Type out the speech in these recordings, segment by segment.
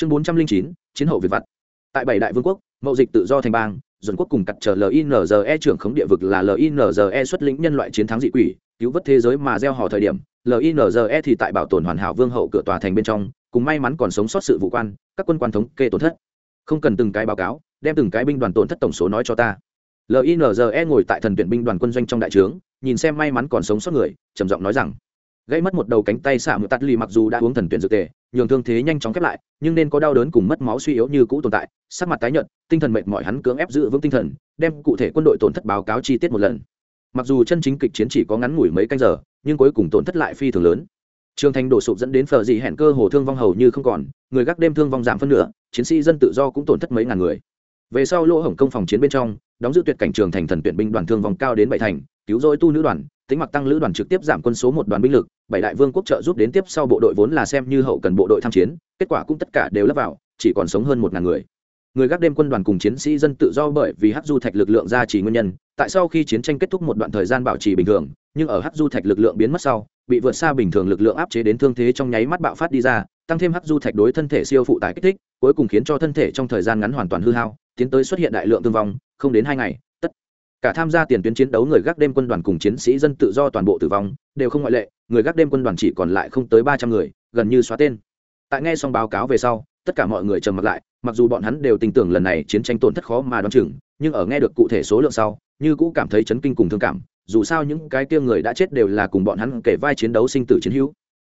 chương bốn trăm linh chín, chiến hậu việt vặt. Tại bảy đại vương quốc, mậu dịch tự do thành bang dồn quốc cùng cặt chờ linze trưởng khống địa vực là linze xuất lĩnh nhân loại chiến thắng dị quỷ, cứu vớt thế giới mà gieo hò thời điểm linze thì tại bảo tồn hoàn hảo vương hậu cửa tòa thành bên trong, cùng may mắn còn sống sót sự vụ quan, các quân quan thống kê tổn thất. Không cần từng cái báo cáo, đem từng cái binh đoàn tổn thất tổng số nói cho ta. Linze ngồi tại thần tuyển binh đoàn quân doanh trong đại trướng, nhìn xem may mắn còn sống sót người, trầm giọng nói rằng gây mất một đầu cánh tay xạ một tắt lì mặc dù đã uống thần tuyển dược tề nhường thương thế nhanh chóng khép lại, nhưng nên có đau đớn cùng mất máu suy yếu như cũ tồn tại, sắc mặt tái nhợt, tinh thần mệt mỏi hắn cưỡng ép giữ vững tinh thần, đem cụ thể quân đội tổn thất báo cáo chi tiết một lần. Mặc dù chân chính kịch chiến chỉ có ngắn ngủi mấy canh giờ, nhưng cuối cùng tổn thất lại phi thường lớn. Trường thành đổ sụp dẫn đến phờ dị hẹn cơ hồ thương vong hầu như không còn, người gác đêm thương vong giảm phân nửa, chiến sĩ dân tự do cũng tổn thất mấy ngàn người. Về sau lỗ hổng công phòng chiến bên trong, đóng giữ tuyệt cảnh trường thành thần tuyển binh đoàn thương vong cao đến bảy thành, cứu rỗi tu nữ đoàn tính mặc tăng lữ đoàn trực tiếp giảm quân số một đoàn binh lực, bảy đại vương quốc trợ giúp đến tiếp sau bộ đội vốn là xem như hậu cần bộ đội tham chiến, kết quả cũng tất cả đều lấp vào, chỉ còn sống hơn một ngàn người. Người gác đêm quân đoàn cùng chiến sĩ dân tự do bởi vì hát du thạch lực lượng gia trì nguyên nhân, tại sau khi chiến tranh kết thúc một đoạn thời gian bảo trì bình thường, nhưng ở hát du thạch lực lượng biến mất sau, bị vượt xa bình thường lực lượng áp chế đến thương thế trong nháy mắt bạo phát đi ra, tăng thêm hát du thạch đối thân thể siêu phụ tải kích thích, cuối cùng khiến cho thân thể trong thời gian ngắn hoàn toàn hư hao, tiến tới xuất hiện đại lượng thương vong, không đến hai ngày cả tham gia tiền tuyến chiến đấu người gác đêm quân đoàn cùng chiến sĩ dân tự do toàn bộ tử vong, đều không ngoại lệ, người gác đêm quân đoàn chỉ còn lại không tới ba trăm người, gần như xóa tên. Tại nghe xong báo cáo về sau, tất cả mọi người trầm mặt lại, mặc dù bọn hắn đều tin tưởng lần này chiến tranh tổn thất khó mà đoán chừng, nhưng ở nghe được cụ thể số lượng sau, như cũ cảm thấy chấn kinh cùng thương cảm, dù sao những cái kia người đã chết đều là cùng bọn hắn kể vai chiến đấu sinh tử chiến hữu.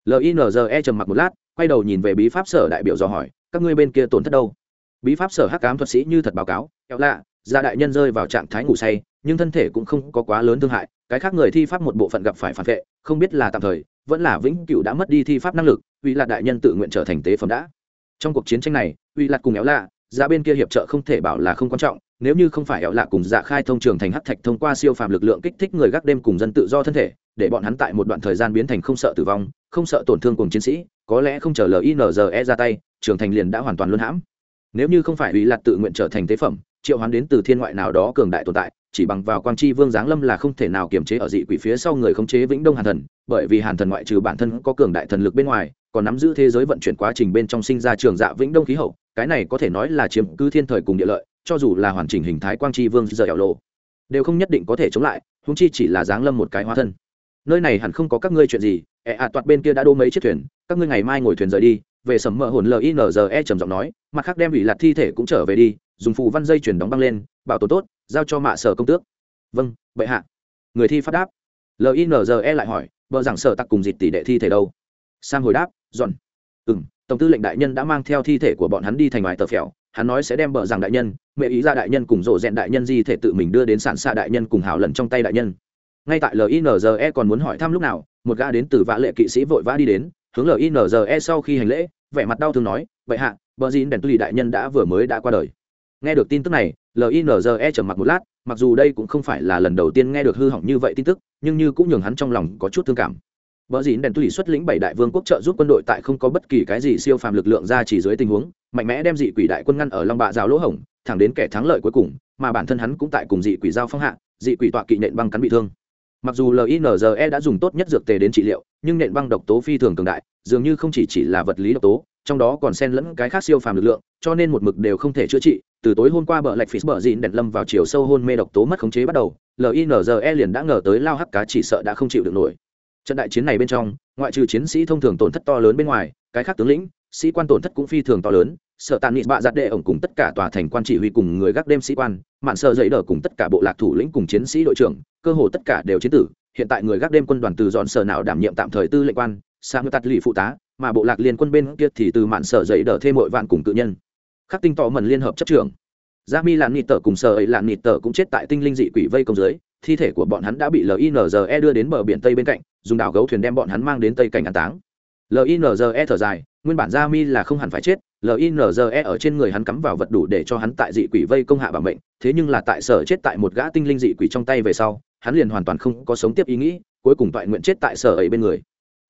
Linze trầm mặc một lát, quay đầu nhìn về bí pháp sở đại biểu dò hỏi, các ngươi bên kia tổn thất đâu? Bí pháp sở hắc cám thuật sĩ như thật báo cáo kéo lạ gia đại nhân rơi vào trạng thái ngủ say, nhưng thân thể cũng không có quá lớn thương hại, cái khác người thi pháp một bộ phận gặp phải phản vệ, không biết là tạm thời, vẫn là vĩnh cửu đã mất đi thi pháp năng lực, uy lạc đại nhân tự nguyện trở thành tế phẩm đã. Trong cuộc chiến tranh này, uy lạc cùng éo lạ ra bên kia hiệp trợ không thể bảo là không quan trọng, nếu như không phải éo lạ cùng dạ khai thông trường thành hắc thạch thông qua siêu phàm lực lượng kích thích người gác đêm cùng dân tự do thân thể, để bọn hắn tại một đoạn thời gian biến thành không sợ tử vong, không sợ tổn thương cùng chiến sĩ, có lẽ không chờ linze ra tay, trường thành liền đã hoàn toàn luân hãm. Nếu như không phải uy lạc tự nguyện trở thành tế phẩm triệu hoán đến từ thiên ngoại nào đó cường đại tồn tại, chỉ bằng vào quang chi vương giáng lâm là không thể nào kiềm chế ở dị quỷ phía sau người khống chế vĩnh đông hàn thần, bởi vì hàn thần ngoại trừ bản thân có cường đại thần lực bên ngoài, còn nắm giữ thế giới vận chuyển quá trình bên trong sinh ra trường dạ vĩnh đông khí hậu, cái này có thể nói là chiếm cứ thiên thời cùng địa lợi, cho dù là hoàn chỉnh hình thái quang chi vương giờ ảo lộ, đều không nhất định có thể chống lại húng chi chỉ là giáng lâm một cái hóa thân. Nơi này hẳn không có các ngươi chuyện gì ẹ ạ toạt bên kia đã đô mấy chiếc thuyền, các ngươi ngày mai ngồi thuyền rời đi, về sầm mỡ hồn linze trầm giọng nói, mặt khác đem ủy lạt thi thể cũng trở về đi dùng phù văn dây chuyển đóng băng lên, bảo tồn tốt, giao cho mạ sở công tước. Vâng bệ hạ. Người thi phát đáp. Linze lại hỏi vợ giảng sở tặc cùng dịt tỷ đệ thi thể đâu? Sam hồi đáp, dọn. Ừ m tổng tư lệnh đại nhân đã mang theo thi thể của bọn hắn đi thành ngoài tờ phèo, hắn nói sẽ đem bờ rằng đại nhân, mẹ ý ra đại nhân cùng rộ rẹn đại nhân di thể tự mình đưa đến sản xạ đại nhân cùng hào lần trong tay đại nhân. Ngay tại linze còn muốn hỏi thăm lúc nào, một gã đến từ vã lệ kỵ sĩ vội vã đi đến, hướng linze sau khi hành lễ, vẻ mặt đau thương nói vậy hạ, bờ dìn đèn tuy đại nhân đã vừa mới đã qua đời nghe được tin tức này linze trầm mặc một lát mặc dù đây cũng không phải là lần đầu tiên nghe được hư hỏng như vậy tin tức nhưng như cũng nhường hắn trong lòng có chút thương cảm Bờ dĩn đèn tùy xuất lĩnh bảy đại vương quốc trợ giúp quân đội tại không có bất kỳ cái gì siêu phàm lực lượng ra chỉ dưới tình huống, mạnh mẽ đem dị quỷ đại quân ngăn ở Long Bạ rào lỗ hổng, thẳng đến kẻ thắng lợi cuối cùng, mà bản thân hắn cũng tại cùng dị quỷ giao phong hạ, dị quỷ tọa kỵ nện băng cắn bị thương. Mặc dù LINZE đã dùng tốt nhất dược tề đến trị liệu, nhưng nện băng độc tố phi thường cường đại, dường như không chỉ chỉ là vật lý độc tố, trong đó còn xen lẫn cái khác siêu phàm lực lượng, cho nên một mực đều không thể chữa trị. Từ tối hôm qua bờ lạch phí bờ dịn đèn lâm vào chiều sâu hôn mê độc tố mất khống chế bắt đầu, LINZE liền đã ngờ tới lao hắc cá chỉ sợ đã không chịu được nổi. Trận đại chiến này bên trong ngoại trừ chiến sĩ thông thường tổn thất to lớn bên ngoài cái khác tướng lĩnh sĩ quan tổn thất cũng phi thường to lớn sợ tàn nị bạ giặt đệ ổng cùng tất cả tòa thành quan chỉ huy cùng người gác đêm sĩ quan mạn sợ dậy đờ cùng tất cả bộ lạc thủ lĩnh cùng chiến sĩ đội trưởng cơ hồ tất cả đều chiến tử hiện tại người gác đêm quân đoàn từ dọn sở nào đảm nhiệm tạm thời tư lệnh quan sang ngư tạt lì phụ tá mà bộ lạc liên quân bên kia thì từ mạn sở dậy đờ thêm mọi vạn cùng tự nhân khắc tinh tỏ mần liên hợp chấp trưởng. Gia mi làn nịt tờ cùng sở ấy làn nịt tờ cũng chết tại tinh linh dị quỷ vây công dưới, thi thể của bọn hắn đã bị linze đưa đến bờ biển tây bên cạnh, dùng đảo gấu thuyền đem bọn hắn mang đến tây cảnh an táng. Linze thở dài, nguyên bản gia mi là không hẳn phải chết linze ở trên người hắn cắm vào vật đủ để cho hắn tại dị quỷ vây công hạ bảo mệnh, thế nhưng là tại sở chết tại một gã tinh linh dị quỷ trong tay về sau, hắn liền hoàn toàn không có sống tiếp ý nghĩ, cuối cùng toại nguyện chết tại sở ấy bên người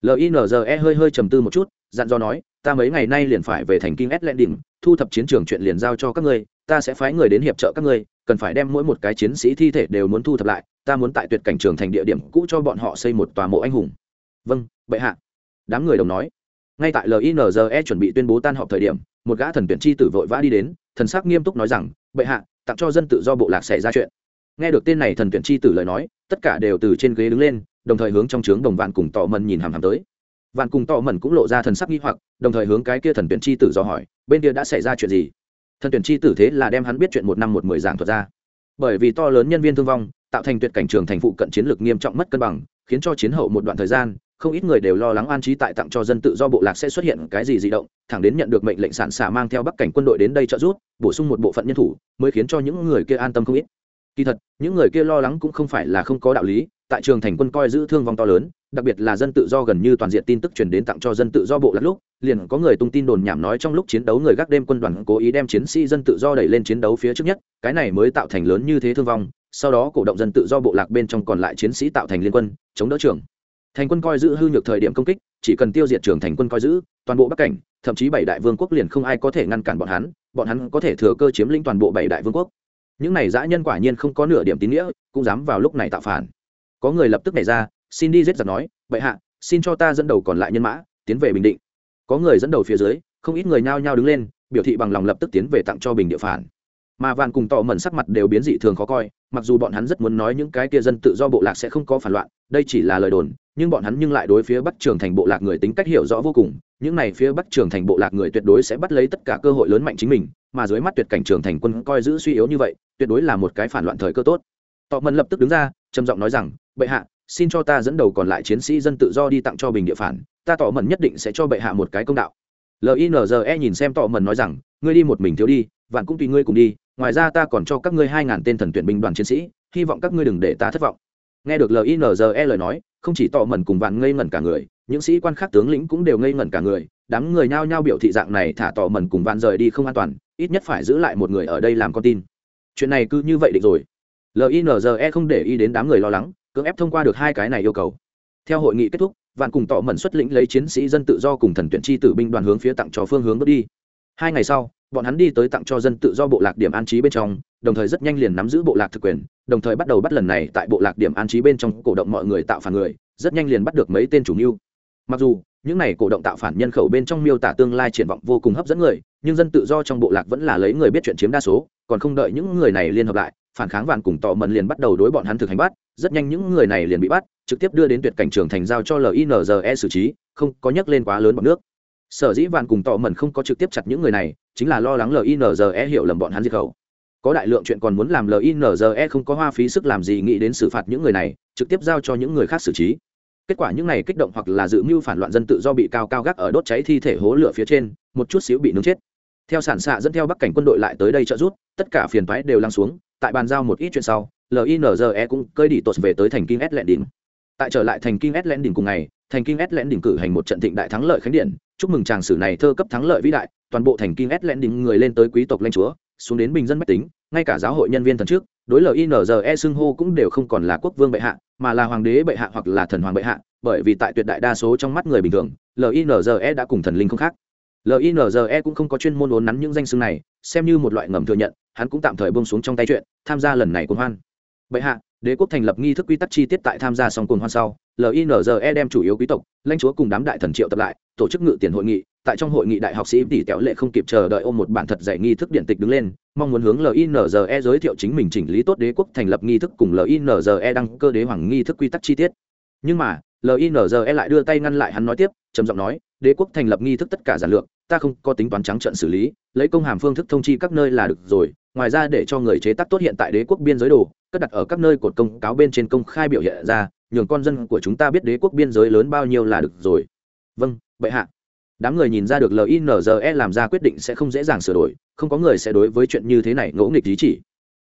linze hơi hơi trầm tư một chút, dặn dò nói, ta mấy ngày nay liền phải về thành kinh s đỉnh thu thập chiến trường chuyện liền giao cho các ngươi, ta sẽ phái người đến hiệp trợ các ngươi, cần phải đem mỗi một cái chiến sĩ thi thể đều muốn thu thập lại, ta muốn tại tuyệt cảnh trường thành địa điểm cũ cho bọn họ xây một tòa mộ anh hùng. Vâng bệ hạ. Đám người đồng nói. Ngay tại linze chuẩn bị tuyên bố tan họp thời điểm, một gã thần tuyển chi tử vội vã đi đến, thần sắc nghiêm túc nói rằng, bệ hạ, tặng cho dân tự do bộ lạc xảy ra chuyện. Nghe được tên này thần tuyển chi tử lời nói, tất cả đều từ trên ghế đứng lên đồng thời hướng trong trướng đồng vạn cùng tỏ mần nhìn hàm hàm tới. Vạn cùng tỏ mần cũng lộ ra thần sắc nghi hoặc, đồng thời hướng cái kia thần tuyển chi tử do hỏi, bên kia đã xảy ra chuyện gì? Thần tuyển chi tử thế là đem hắn biết chuyện một năm một mười giảng thuật ra. Bởi vì to lớn nhân viên thương vong, tạo thành tuyệt cảnh trường thành phụ cận chiến lược nghiêm trọng mất cân bằng, khiến cho chiến hậu một đoạn thời gian, không ít người đều lo lắng an trí tại tặng cho dân tự do bộ lạc sẽ xuất hiện cái gì di động, thẳng đến nhận được mệnh lệnh sản xả mang theo bắc cảnh quân đội đến đây trợ giúp, bổ sung một bộ phận nhân thủ, mới khiến cho những người kia an tâm không ít kỳ thật, những người kia lo lắng cũng không phải là không có đạo lý, tại trường thành quân coi giữ thương vong to lớn, đặc biệt là dân tự do gần như toàn diện tin tức truyền đến tặng cho dân tự do bộ lạc lúc, liền có người tung tin đồn nhảm nói trong lúc chiến đấu người gác đêm quân đoàn cố ý đem chiến sĩ dân tự do đẩy lên chiến đấu phía trước nhất, cái này mới tạo thành lớn như thế thương vong, sau đó cổ động dân tự do bộ lạc bên trong còn lại chiến sĩ tạo thành liên quân, chống đỡ trưởng thành quân coi giữ hư nhược thời điểm công kích, chỉ cần tiêu diệt trường thành quân coi giữ, toàn bộ bắc cảnh, thậm chí bảy đại vương quốc liền không ai có thể ngăn cản bọn hắn bọn hắn có thể thừa cơ chiếm lĩnh toàn bộ bảy đại vương quốc những này dã nhân quả nhiên không có nửa điểm tín nghĩa, cũng dám vào lúc này tạo phản. Có người lập tức nảy ra, xin đi giết giặc nói, bệ hạ, xin cho ta dẫn đầu còn lại nhân mã, tiến về bình định. Có người dẫn đầu phía dưới, không ít người nhao nhao đứng lên, biểu thị bằng lòng lập tức tiến về tặng cho bình địa phản. Mà vạn cùng tỏ mẩn sắc mặt đều biến dị thường khó coi, mặc dù bọn hắn rất muốn nói những cái kia dân tự do bộ lạc sẽ không có phản loạn, đây chỉ là lời đồn nhưng bọn hắn nhưng lại đối phía bắc trường thành bộ lạc người tính cách hiểu rõ vô cùng, những này phía bắc trường thành bộ lạc người tuyệt đối sẽ bắt lấy tất cả cơ hội lớn mạnh chính mình, mà dưới mắt tuyệt cảnh trường thành quân coi giữ suy yếu như vậy, tuyệt đối là một cái phản loạn thời cơ tốt. Tọ mần lập tức đứng ra, trầm giọng nói rằng, bệ hạ, xin cho ta dẫn đầu còn lại chiến sĩ dân tự do đi tặng cho bình địa phản, ta tỏ mần nhất định sẽ cho bệ hạ một cái công đạo. Linze nhìn xem tọ mần nói rằng, ngươi đi một mình thiếu đi, vạn cũng tùy ngươi cùng đi, ngoài ra ta còn cho các ngươi hai ngàn tên thần tuyển binh đoàn chiến sĩ, hy vọng các ngươi đừng để ta thất vọng. Nghe được linze lời nói không chỉ tọ mẩn cùng vạn ngây ngẩn cả người, những sĩ quan khác tướng lĩnh cũng đều ngây ngẩn cả người, đám người nhao nhao biểu thị dạng này thả tọ mẩn cùng vạn rời đi không an toàn, ít nhất phải giữ lại một người ở đây làm con tin. Chuyện này cứ như vậy định rồi. Linze không để ý đến đám người lo lắng, cưỡng ép thông qua được hai cái này yêu cầu. Theo hội nghị kết thúc, vạn cùng tọ mẩn xuất lĩnh lấy chiến sĩ dân tự do cùng thần tuyển chi tử binh đoàn hướng phía tặng cho phương hướng bước đi hai ngày sau, bọn hắn đi tới tặng cho dân tự do bộ lạc điểm an trí bên trong, đồng thời rất nhanh liền nắm giữ bộ lạc thực quyền, đồng thời bắt đầu bắt lần này tại bộ lạc điểm an trí bên trong cổ động mọi người tạo phản người, rất nhanh liền bắt được mấy tên chủ mưu. Mặc dù, những này cổ động tạo phản nhân khẩu bên trong miêu tả tương lai triển vọng vô cùng hấp dẫn người, nhưng dân tự do trong bộ lạc vẫn là lấy người biết chuyện chiếm đa số, còn không đợi những người này liên hợp lại, phản kháng vạn cùng tọ mần liền bắt đầu đối bọn hắn thực hành bắt, rất nhanh những người này liền bị bắt, trực tiếp đưa đến tuyệt cảnh trường thành giao cho linze xử trí, không có nhắc lên quá lớn bọn nước sở dĩ vạn cùng tỏ mẩn không có trực tiếp chặt những người này, chính là lo lắng linze hiểu lầm bọn hắn diệt khẩu. Có đại lượng chuyện còn muốn làm linze không có hoa phí sức làm gì nghĩ đến xử phạt những người này, trực tiếp giao cho những người khác xử trí. Kết quả những này kích động hoặc là dự mưu phản loạn dân tự do bị cao cao gác ở đốt cháy thi thể hố lửa phía trên, một chút xíu bị nướng chết. Theo sản xạ dẫn theo bắc cảnh quân đội lại tới đây trợ rút tất cả phiền thoái đều lăn xuống, tại bàn giao một ít chuyện sau linze cũng cơi đi tột về tới thành kinh s lẹn đỉnh tại trở lại thành kinh s lẹn đỉnh cùng ngày, thành kinh s lẹn đỉnh cử hành một trận thịnh đại thắng lợi khánh điện chúc mừng chàng sử này thơ cấp thắng lợi vĩ đại, toàn bộ thành kinh ét lẹn đỉnh người lên tới quý tộc lanh chúa, xuống đến bình dân mách tính, ngay cả giáo hội nhân viên thần trước, đối linze xưng hô cũng đều không còn là quốc vương bệ hạ, mà là hoàng đế bệ hạ hoặc là thần hoàng bệ hạ, bởi vì tại tuyệt đại đa số trong mắt người bình thường linze đã cùng thần linh không khác. Linze cũng không có chuyên môn uốn nắn những danh xưng này, xem như một loại ngầm thừa nhận, hắn cũng tạm thời bông xuống trong tay chuyện, tham gia lần này cuốn hoan. Bệ hạ, đế quốc thành lập nghi thức quy tắc chi tiết tại tham gia xong cuốn hoan sau linze đem chủ yếu quý tộc, lãnh chúa cùng đám đại thần triệu tập lại, tổ chức ngự tiền hội nghị. Tại trong hội nghị, đại học sĩ tỷ kéo lệ không kịp chờ đợi ôm một bản thật dạy nghi thức điện tịch đứng lên, mong muốn hướng linze giới thiệu chính mình chỉnh lý tốt đế quốc thành lập nghi thức cùng linze đăng cơ đế hoàng nghi thức quy tắc chi tiết. Nhưng mà linze lại đưa tay ngăn lại hắn nói tiếp, trầm giọng nói, đế quốc thành lập nghi thức tất cả giản lược, ta không có tính toán trắng trận xử lý, lấy công hàm phương thức thông chi các nơi là được rồi, ngoài ra để cho người chế tác tốt hiện tại đế quốc biên giới đồ, cất đặt ở các nơi cột công cáo bên trên công khai biểu hiện ra nhường con dân của chúng ta biết đế quốc biên giới lớn bao nhiêu là được rồi. Vâng bệ hạ. Đám người nhìn ra được linze làm ra quyết định sẽ không dễ dàng sửa đổi, không có người sẽ đối với chuyện như thế này ngỗ nghịch lý chỉ.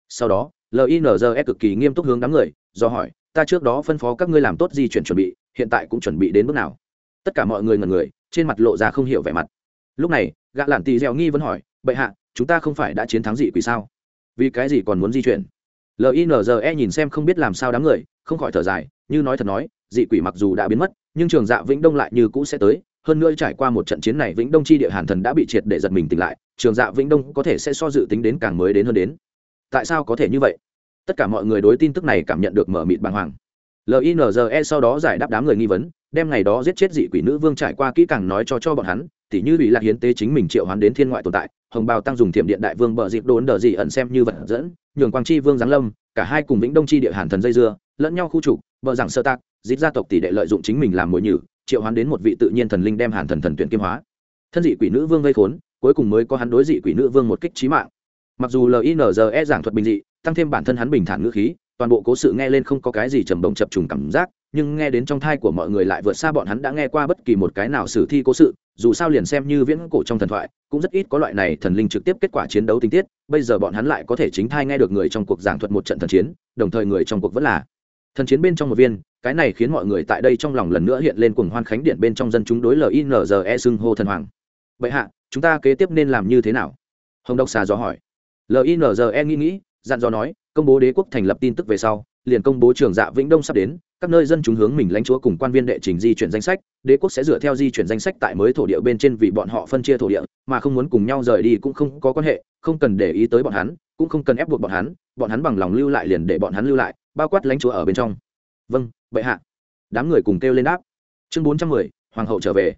Sau đó linze cực kỳ nghiêm túc hướng đám người, do hỏi, ta trước đó phân phó các ngươi làm tốt di chuyển chuẩn bị, hiện tại cũng chuẩn bị đến bước nào? Tất cả mọi người ngần người, trên mặt lộ ra không hiểu vẻ mặt. Lúc này, gã lản tì gieo nghi vẫn hỏi, bệ hạ, chúng ta không phải đã chiến thắng dị quỷ sao? Vì cái gì còn muốn di chuyển? Linze nhìn xem không biết làm sao đám người, không khỏi thở dài như nói thật nói, dị quỷ mặc dù đã biến mất, nhưng trường dạ vĩnh đông lại như cũ sẽ tới. Hơn nữa trải qua một trận chiến này, vĩnh đông chi địa hàn thần đã bị triệt để giật mình tỉnh lại, trường dạ vĩnh đông có thể sẽ so dự tính đến càng mới đến hơn đến. Tại sao có thể như vậy? Tất cả mọi người đối tin tức này cảm nhận được mở mịt bàng hoàng. Linze sau đó giải đáp đám người nghi vấn, đem ngày đó giết chết dị quỷ nữ vương trải qua kỹ càng nói cho cho bọn hắn, tỉ như bị lạc hiến tế chính mình triệu hoán đến thiên ngoại tồn tại, hồng bào tăng dùng thiểm điện đại vương bờ dịp đốn đờ dị ẩn xem như vật dẫn, nhường quang chi vương giáng lâm, cả hai cùng vĩnh đông chi địa hàn thần dây dưa, lẫn nhau khu trục vợ rằng sơ tác dịp gia tộc tỷ đệ lợi dụng chính mình làm mồi nhử, triệu hoán đến một vị tự nhiên thần linh đem hàn thần thần tuyển kim hóa. Thân dị quỷ nữ vương gây khốn, cuối cùng mới có hắn đối dị quỷ nữ vương một kích trí mạng. Mặc dù linze giảng thuật bình dị, tăng thêm bản thân hắn bình thản ngữ khí, toàn bộ cố sự nghe lên không có cái gì trầm động chập trùng cảm giác, nhưng nghe đến trong thai của mọi người lại vượt xa bọn hắn đã nghe qua bất kỳ một cái nào sử thi cố sự, dù sao liền xem như viễn cổ trong thần thoại, cũng rất ít có loại này thần linh trực tiếp kết quả chiến đấu tình tiết, bây giờ bọn hắn lại có thể chính thai nghe được người trong cuộc giảng thuật một trận thần chiến, đồng thời người trong cuộc vẫn là thần chiến bên trong một viên, cái này khiến mọi người tại đây trong lòng lần nữa hiện lên cuồng hoan khánh điện bên trong dân chúng đối linze xưng hô thần hoàng. Vậy hạ, chúng ta kế tiếp nên làm như thế nào? Hồng đốc xà dò hỏi. Linze nghĩ nghĩ, dặn dò nói, công bố đế quốc thành lập tin tức về sau, liền công bố trường dạ vĩnh đông sắp đến, các nơi dân chúng hướng mình lãnh chúa cùng quan viên đệ trình di chuyển danh sách, đế quốc sẽ dựa theo di chuyển danh sách tại mới thổ địa bên trên vì bọn họ phân chia thổ địa, mà không muốn cùng nhau rời đi cũng không có quan hệ, không cần để ý tới bọn hắn, cũng không cần ép buộc bọn hắn bọn hắn bằng lòng lưu lại liền để bọn hắn lưu lại bao quát lãnh chúa ở bên trong. Vâng bệ hạ. Đám người cùng kêu lên đáp. Chương bốn trăm mười, hoàng hậu trở về.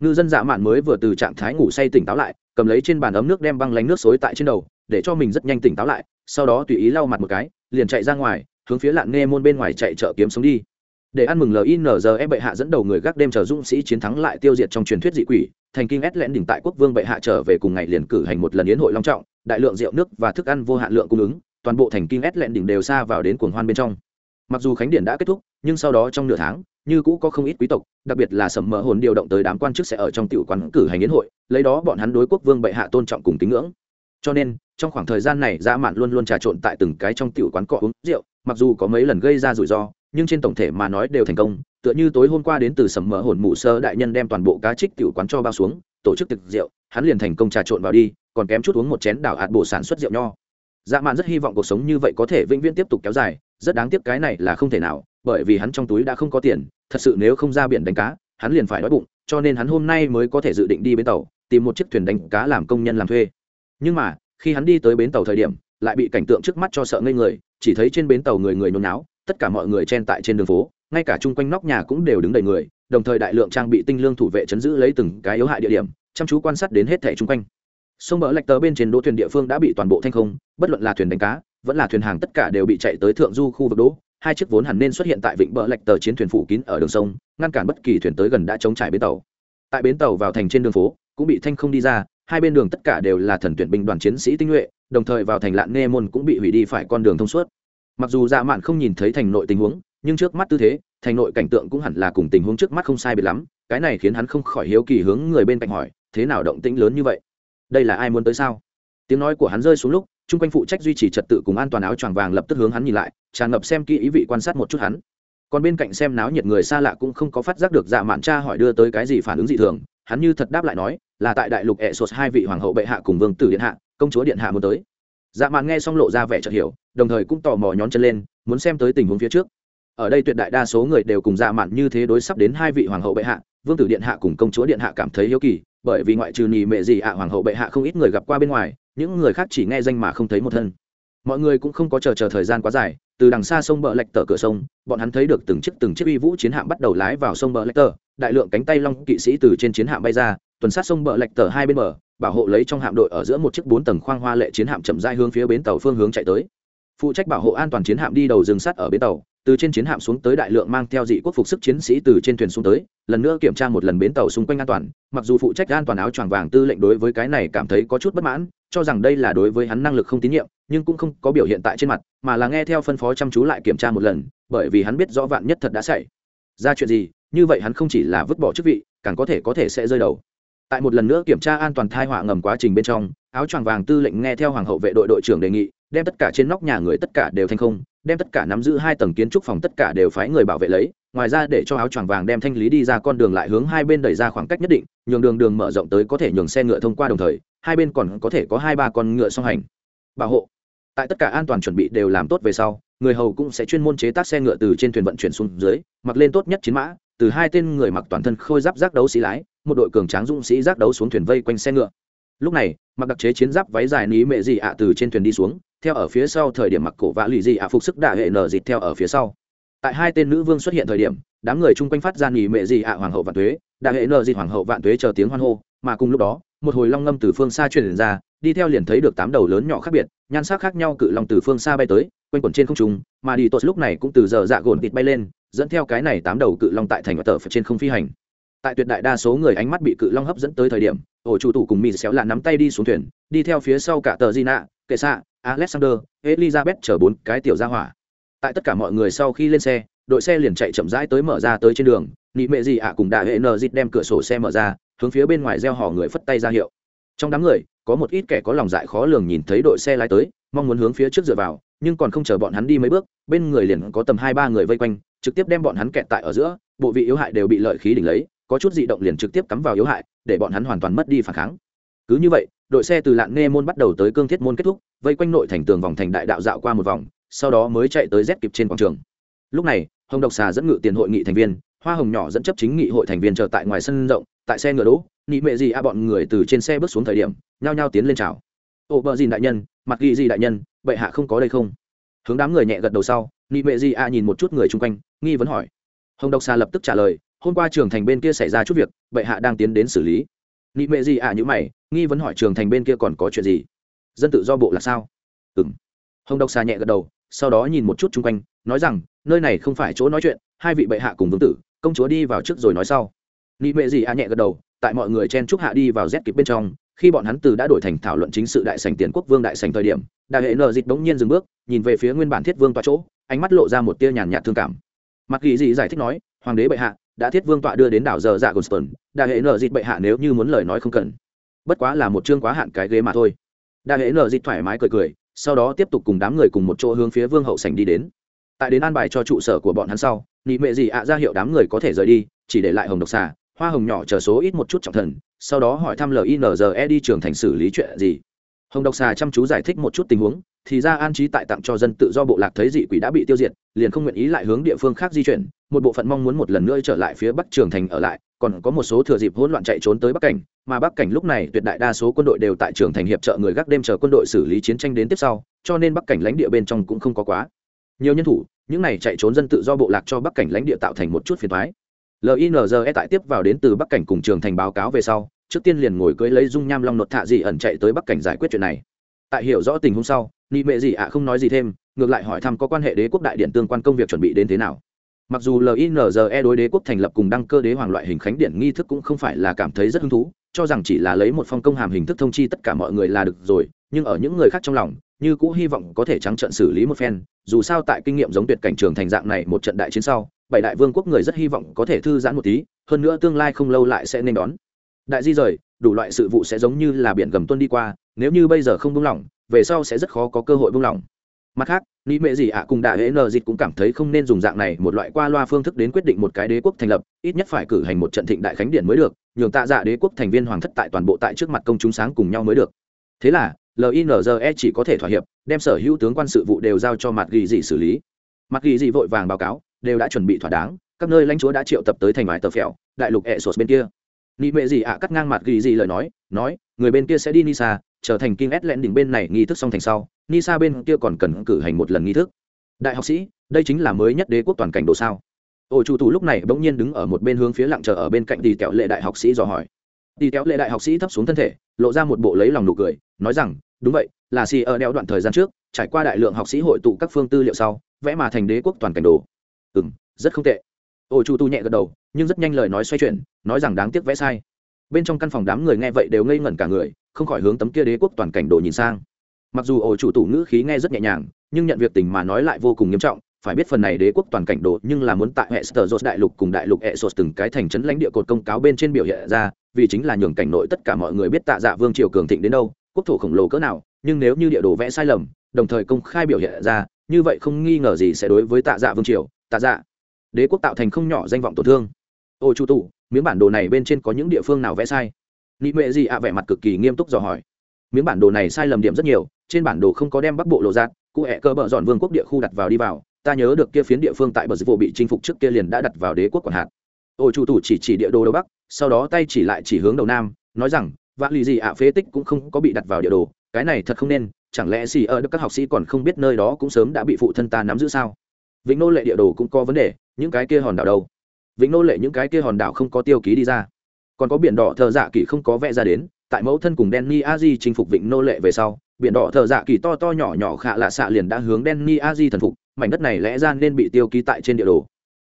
Ngư dân dạ mạn mới vừa từ trạng thái ngủ say tỉnh táo lại, cầm lấy trên bàn ấm nước đem băng lánh nước xối tại trên đầu, để cho mình rất nhanh tỉnh táo lại, sau đó tùy ý lau mặt một cái, liền chạy ra ngoài, hướng phía lạng nghe môn bên ngoài chạy chợ kiếm sống đi. Để ăn mừng linze bệ hạ dẫn đầu người gác đêm chờ dũng sĩ chiến thắng lại tiêu diệt trong truyền thuyết dị quỷ, thành kinh ét lẽn đỉnh tại quốc vương bệ hạ trở về cùng ngày liền cử hành một lần yến hội long trọng, đại lượng rượu nước và thức ăn vô hạn lượng cung ứng toàn bộ thành kinh ét lẹn đỉnh đều xa vào đến cuồng hoan bên trong. Mặc dù khánh điển đã kết thúc, nhưng sau đó trong nửa tháng, như cũ có không ít quý tộc, đặc biệt là sầm mỡ hồn điều động tới đám quan chức sẽ ở trong tiểu quán cử hành yến hội, lấy đó bọn hắn đối quốc vương bệ hạ tôn trọng cùng tín ngưỡng. Cho nên, trong khoảng thời gian này, dã mạn luôn luôn trà trộn tại từng cái trong tiểu quán cọ uống rượu, mặc dù có mấy lần gây ra rủi ro, nhưng trên tổng thể mà nói đều thành công, tựa như tối hôm qua đến từ sầm mỡ hồn mụ sơ đại nhân đem toàn bộ cá trích tiểu quán cho bao xuống, tổ chức tiệc rượu, hắn liền thành công trà trộn vào đi, còn kém chút uống một chén đảo hạt bổ sản xuất rượu nho dạ mạn rất hy vọng cuộc sống như vậy có thể vĩnh viễn tiếp tục kéo dài, rất đáng tiếc cái này là không thể nào, bởi vì hắn trong túi đã không có tiền, thật sự nếu không ra biển đánh cá, hắn liền phải đói bụng, cho nên hắn hôm nay mới có thể dự định đi bến tàu, tìm một chiếc thuyền đánh cá làm công nhân làm thuê. Nhưng mà, khi hắn đi tới bến tàu thời điểm, lại bị cảnh tượng trước mắt cho sợ ngây người, chỉ thấy trên bến tàu người người nhốn náo tất cả mọi người chen tại trên đường phố, ngay cả chung quanh nóc nhà cũng đều đứng đầy người, đồng thời đại lượng trang bị tinh lương thủ vệ chấn giữ lấy từng cái yếu hại địa điểm, chăm chú quan sát đến hết thẻ chung quanh sông bờ lạch tờ bên trên đỗ thuyền địa phương đã bị toàn bộ thanh không, bất luận là thuyền đánh cá, vẫn là thuyền hàng tất cả đều bị chạy tới thượng du khu vực đỗ. Hai chiếc vốn hẳn nên xuất hiện tại vịnh bờ lạch tờ chiến thuyền phủ kín ở đường sông, ngăn cản bất kỳ thuyền tới gần đã chống trải bến tàu. Tại bến tàu vào thành trên đường phố, cũng bị thanh không đi ra, hai bên đường tất cả đều là thần tuyển binh đoàn chiến sĩ tinh nhuệ, đồng thời vào thành lạn nê môn cũng bị hủy đi phải con đường thông suốt. Mặc dù dạ mạn không nhìn thấy thành nội tình huống, nhưng trước mắt tư thế, thành nội cảnh tượng cũng hẳn là cùng tình huống trước mắt không sai biệt lắm, cái này khiến hắn không khỏi hiếu kỳ hướng người bên cạnh hỏi, thế nào động tĩnh lớn như vậy? Đây là ai muốn tới sao? Tiếng nói của hắn rơi xuống lúc, chung quanh phụ trách duy trì trật tự cùng an toàn áo choàng vàng lập tức hướng hắn nhìn lại, tràn ngập xem kỹ ý vị quan sát một chút hắn. Còn bên cạnh xem náo nhiệt người xa lạ cũng không có phát giác được dạ mạn cha hỏi đưa tới cái gì phản ứng dị thường, hắn như thật đáp lại nói, là tại đại lục ẹ sột hai vị hoàng hậu bệ hạ cùng vương tử điện hạ, công chúa điện hạ muốn tới. Dạ mạn nghe xong lộ ra vẻ chợt hiểu, đồng thời cũng tò mò nhón chân lên, muốn xem tới tình huống phía trước. Ở đây tuyệt đại đa số người đều cùng dạ mạn như thế đối sắp đến hai vị hoàng hậu bệ hạ vương tử điện hạ cùng công chúa điện hạ cảm thấy hiếu kỳ, bởi vì ngoại trừ nì mệ gì ạ, hoàng hậu bệ hạ không ít người gặp qua bên ngoài, những người khác chỉ nghe danh mà không thấy một thân. Mọi người cũng không có chờ chờ thời gian quá dài, từ đằng xa sông bờ lạch tờ cửa sông, bọn hắn thấy được từng chiếc từng chiếc uy vũ chiến hạm bắt đầu lái vào sông bờ lạch tờ đại lượng cánh tay long kỵ sĩ từ trên chiến hạm bay ra, tuần sát sông bờ lạch tờ hai bên bờ, bảo hộ lấy trong hạm đội ở giữa một chiếc bốn tầng khoang hoa lệ chiến hạm chậm dai hướng phía bến tàu phương hướng chạy tới. Phụ trách bảo hộ an toàn chiến hạm đi đầu rừng sắt ở bến tàu từ trên chiến hạm xuống tới đại lượng mang theo dị quốc phục sức chiến sĩ từ trên thuyền xuống tới, lần nữa kiểm tra một lần bến tàu xung quanh an toàn, mặc dù phụ trách an toàn áo choàng vàng tư lệnh đối với cái này cảm thấy có chút bất mãn, cho rằng đây là đối với hắn năng lực không tín nhiệm, nhưng cũng không có biểu hiện tại trên mặt, mà là nghe theo phân phó chăm chú lại kiểm tra một lần, bởi vì hắn biết rõ vạn nhất thật đã xảy ra chuyện gì, như vậy hắn không chỉ là vứt bỏ chức vị, càng có thể có thể sẽ rơi đầu. Tại một lần nữa kiểm tra an toàn thai họa ngầm quá trình bên trong, áo choàng vàng tư lệnh nghe theo hoàng hậu vệ đội đội trưởng đề nghị, đem tất cả trên nóc nhà người tất cả đều thành không đem tất cả nắm giữ hai tầng kiến trúc phòng tất cả đều phái người bảo vệ lấy, ngoài ra để cho áo choàng vàng đem thanh lý đi ra con đường lại hướng hai bên đẩy ra khoảng cách nhất định, nhường đường đường mở rộng tới có thể nhường xe ngựa thông qua đồng thời, hai bên còn có thể có hai ba con ngựa song hành. Bảo hộ. Tại tất cả an toàn chuẩn bị đều làm tốt về sau, người hầu cũng sẽ chuyên môn chế tác xe ngựa từ trên thuyền vận chuyển xuống dưới, mặc lên tốt nhất chiến mã, từ hai tên người mặc toàn thân khôi giáp giác đấu sĩ lái, một đội cường tráng dũng sĩ giác đấu xuống thuyền vây quanh xe ngựa. Lúc này, mặc đặc chế chiến giáp váy dài ní mệ dị ạ từ trên thuyền đi xuống theo ở phía sau thời điểm mặc cổ vạ lì dị ạ phục sức đạ hệ nở dịt theo ở phía sau. Tại hai tên nữ vương xuất hiện thời điểm, đám người chung quanh phát ra nghỉ mệ dị ạ hoàng hậu vạn tuế, đạ hệ nở dịt hoàng hậu vạn tuế chờ tiếng hoan hô, mà cùng lúc đó, một hồi long ngâm từ phương xa truyền ra, đi theo liền thấy được tám đầu lớn nhỏ khác biệt, nhan sắc khác nhau cự long từ phương xa bay tới, quanh quẩn trên không trung, mà đi tốt lúc này cũng từ giờ dạ gồn tịt bay lên, dẫn theo cái này tám đầu cự long tại thành và tờ trên không phi hành. Tại tuyệt đại đa số người ánh mắt bị cự long hấp dẫn tới thời điểm, ổ chủ tủ cùng mỹ xéo là nắm tay đi xuống thuyền, đi theo phía sau cả tờ gina kệ xạ, alexander, elizabeth chở bốn cái tiểu gia hỏa. Tại tất cả mọi người sau khi lên xe, đội xe liền chạy chậm rãi tới mở ra tới trên đường, nị mệ gì ạ cùng đại hệ nờ dịt đem cửa sổ xe mở ra, hướng phía bên ngoài gieo hò người phất tay ra hiệu. Trong đám người, có một ít kẻ có lòng dại khó lường nhìn thấy đội xe lái tới, mong muốn hướng phía trước dựa vào, nhưng còn không chờ bọn hắn đi mấy bước, bên người liền có tầm hai ba người vây quanh, trực tiếp đem bọn hắn kẹt tại ở giữa, bộ vị yếu hại đều bị lợi khí đỉnh lấy, có chút dị động liền trực tiếp cắm vào yếu hại, để bọn hắn hoàn toàn mất đi phản kháng cứ như vậy, đội xe từ lạng nghe môn bắt đầu tới cương thiết môn kết thúc, vây quanh nội thành tường vòng thành đại đạo dạo qua một vòng, sau đó mới chạy tới rét kịp trên quảng trường. Lúc này, hồng độc xà dẫn ngự tiền hội nghị thành viên, hoa hồng nhỏ dẫn chấp chính nghị hội thành viên chờ tại ngoài sân rộng, tại xe ngựa đỗ, nị mệ gì a bọn người từ trên xe bước xuống thời điểm, nhao nhao tiến lên chào. Ô bờ gì đại nhân, mặt ghi gì đại nhân, bệ hạ không có đây không? Hướng đám người nhẹ gật đầu sau, nị mệ gì a nhìn một chút người chung quanh, nghi vấn hỏi. Hồng độc xà lập tức trả lời, hôm qua trường thành bên kia xảy ra chút việc, bệ hạ đang tiến đến xử lý nị mệ gì à như mày, nghi vấn hỏi trường thành bên kia còn có chuyện gì? Dân tự do bộ là sao? Ừ m hồng độc xà nhẹ gật đầu, sau đó nhìn một chút chung quanh, nói rằng, nơi này không phải chỗ nói chuyện, hai vị bệ hạ cùng vương tử, công chúa đi vào trước rồi nói sau. Nị mệ gì à nhẹ gật đầu, tại mọi người chen chúc hạ đi vào rét kịp bên trong, khi bọn hắn từ đã đổi thành thảo luận chính sự đại sành tiền quốc vương đại sành thời điểm đại hệ nợ dịch bỗng nhiên dừng bước, nhìn về phía nguyên bản thiết vương toa chỗ, ánh mắt lộ ra một tia nhàn nhạt thương cảm. Mặc ghi dị giải thích nói, hoàng đế bệ hạ đã thiết vương tọa đưa đến đảo giờ dạ gồn đại hệ nợ dịch bệ hạ nếu như muốn lời nói không cần. Bất quá là một chương quá hạn cái ghế mà thôi. Đại hệ nợ dịch thoải mái cười cười, sau đó tiếp tục cùng đám người cùng một chỗ hướng phía vương hậu sành đi đến. Tại đến an bài cho trụ sở của bọn hắn sau, nị mệ gì ạ ra hiệu đám người có thể rời đi, chỉ để lại hồng độc xà, hoa hồng nhỏ chờ số ít một chút trọng thần, sau đó hỏi thăm linze đi trường thành xử lý chuyện gì. Hồng độc xà chăm chú giải thích một chút tình huống thì ra an trí tại tặng cho dân tự do bộ lạc thấy dị quỷ đã bị tiêu diệt, liền không nguyện ý lại hướng địa phương khác di chuyển, một bộ phận mong muốn một lần nữa trở lại phía bắc trường thành ở lại, còn có một số thừa dịp hỗn loạn chạy trốn tới bắc cảnh, mà bắc cảnh lúc này tuyệt đại đa số quân đội đều tại trường thành hiệp trợ người gác đêm chờ quân đội xử lý chiến tranh đến tiếp sau, cho nên bắc cảnh lãnh địa bên trong cũng không có quá nhiều nhân thủ, những này chạy trốn dân tự do bộ lạc cho bắc cảnh lãnh địa tạo thành một chút phiền thoái linze tại tiếp vào đến từ bắc cảnh cùng trường thành báo cáo về sau, trước tiên liền ngồi cưới lấy dung nham long nột thạ dị ẩn chạy tới bắc cảnh giải quyết chuyện này tại hiểu rõ tình huống sau, nị mệ gì ạ không nói gì thêm, ngược lại hỏi thăm có quan hệ đế quốc đại điện tương quan công việc chuẩn bị đến thế nào. Mặc dù linze đối đế quốc thành lập cùng đăng cơ đế hoàng loại hình khánh điện nghi thức cũng không phải là cảm thấy rất hứng thú, cho rằng chỉ là lấy một phong công hàm hình thức thông chi tất cả mọi người là được rồi, nhưng ở những người khác trong lòng, như cũ hy vọng có thể trắng trận xử lý một phen, dù sao tại kinh nghiệm giống tuyệt cảnh trường thành dạng này một trận đại chiến sau, bảy đại vương quốc người rất hy vọng có thể thư giãn một tí, hơn nữa tương lai không lâu lại sẽ nên đón. Đại di rời đủ loại sự vụ sẽ giống như là biển gầm tuân đi qua, nếu như bây giờ không buông lỏng, về sau sẽ rất khó có cơ hội buông lỏng. Mặt khác Lý mệ gì ạ cùng đại hễ nờ dịch cũng cảm thấy không nên dùng dạng này một loại qua loa phương thức đến quyết định một cái đế quốc thành lập, ít nhất phải cử hành một trận thịnh đại khánh điện mới được, nhường tạ dạ đế quốc thành viên hoàng thất tại toàn bộ tại trước mặt công chúng sáng cùng nhau mới được. Thế là linze chỉ có thể thỏa hiệp, đem sở hữu tướng quan sự vụ đều giao cho mặt ghi dị xử lý. Mặt ghi dị vội vàng báo cáo, đều đã chuẩn bị thỏa đáng, các nơi lãnh chúa đã triệu tập tới thành vải tờ phèo, đại lục ẹ sột bên kia nị mệ gì ạ, cắt ngang mặt ghi gì lời nói nói, người bên kia sẽ đi nisa, trở thành kinh ét lẹn đỉnh bên này nghi thức xong thành sau, nisa bên kia còn cần cử hành một lần nghi thức. Đại học sĩ, đây chính là mới nhất đế quốc toàn cảnh đồ sao? Ổ chủ tù lúc này bỗng nhiên đứng ở một bên hướng phía lặng chờ ở bên cạnh đi kẹo lệ đại học sĩ dò hỏi. Đi kéo lệ đại học sĩ thấp xuống thân thể, lộ ra một bộ lấy lòng nụ cười, nói rằng, đúng vậy, là si ở đeo đoạn thời gian trước, trải qua đại lượng học sĩ hội tụ các phương tư liệu sau, vẽ mà thành đế quốc toàn cảnh đồ. Ừ rất không tệ. Ô chủ tu nhẹ gật đầu, nhưng rất nhanh lời nói xoay chuyển, nói rằng đáng tiếc vẽ sai. Bên trong căn phòng đám người nghe vậy đều ngây ngẩn cả người, không khỏi hướng tấm kia đế quốc toàn cảnh đồ nhìn sang. Mặc dù ổ chủ tủ ngữ khí nghe rất nhẹ nhàng, nhưng nhận việc tình mà nói lại vô cùng nghiêm trọng, phải biết phần này đế quốc toàn cảnh đồ nhưng là muốn tại hệ sở dột đại lục cùng đại lục hệ sột từng cái thành trấn lãnh địa cột công cáo bên trên biểu hiện ra, vì chính là nhường cảnh nội tất cả mọi người biết tạ dạ vương triều cường thịnh đến đâu, quốc thổ khổng lồ cỡ nào, nhưng nếu như địa đồ vẽ sai lầm, đồng thời công khai biểu hiện ra, như vậy không nghi ngờ gì sẽ đối với tạ dạ vương triều. Tạ dạ đế quốc tạo thành không nhỏ danh vọng tổn thương. Ô chu tụ, miếng bản đồ này bên trên có những địa phương nào vẽ sai? Nị mệ gì ạ vẻ mặt cực kỳ nghiêm túc dò hỏi. Miếng bản đồ này sai lầm điểm rất nhiều, trên bản đồ không có đem bắc bộ lộ ra, cụ hẹ cơ bợ dọn vương quốc địa khu đặt vào đi vào, ta nhớ được kia phiến địa phương tại bờ dịch vụ bị chinh phục trước kia liền đã đặt vào đế quốc quản hạt. Ô chủ tủ chỉ chỉ địa đồ đầu bắc, sau đó tay chỉ lại chỉ hướng đầu nam, nói rằng vạn lì gì ạ phế tích cũng không có bị đặt vào địa đồ, cái này thật không nên, chẳng lẽ xì ở đức các học sĩ còn không biết nơi đó cũng sớm đã bị phụ thân ta nắm giữ sao? Vĩnh nô lệ địa đồ cũng có vấn đề những cái kia hòn đảo đâu vĩnh nô lệ những cái kia hòn đảo không có tiêu ký đi ra còn có biển đỏ thợ dạ kỳ không có vẽ ra đến tại mẫu thân cùng Danny Aji chinh phục vịnh nô lệ về sau, biển đỏ thợ dạ kỳ to to nhỏ nhỏ khạ lạ xạ liền đã hướng Danny Aji thần phục, mảnh đất này lẽ ra nên bị tiêu ký tại trên địa đồ.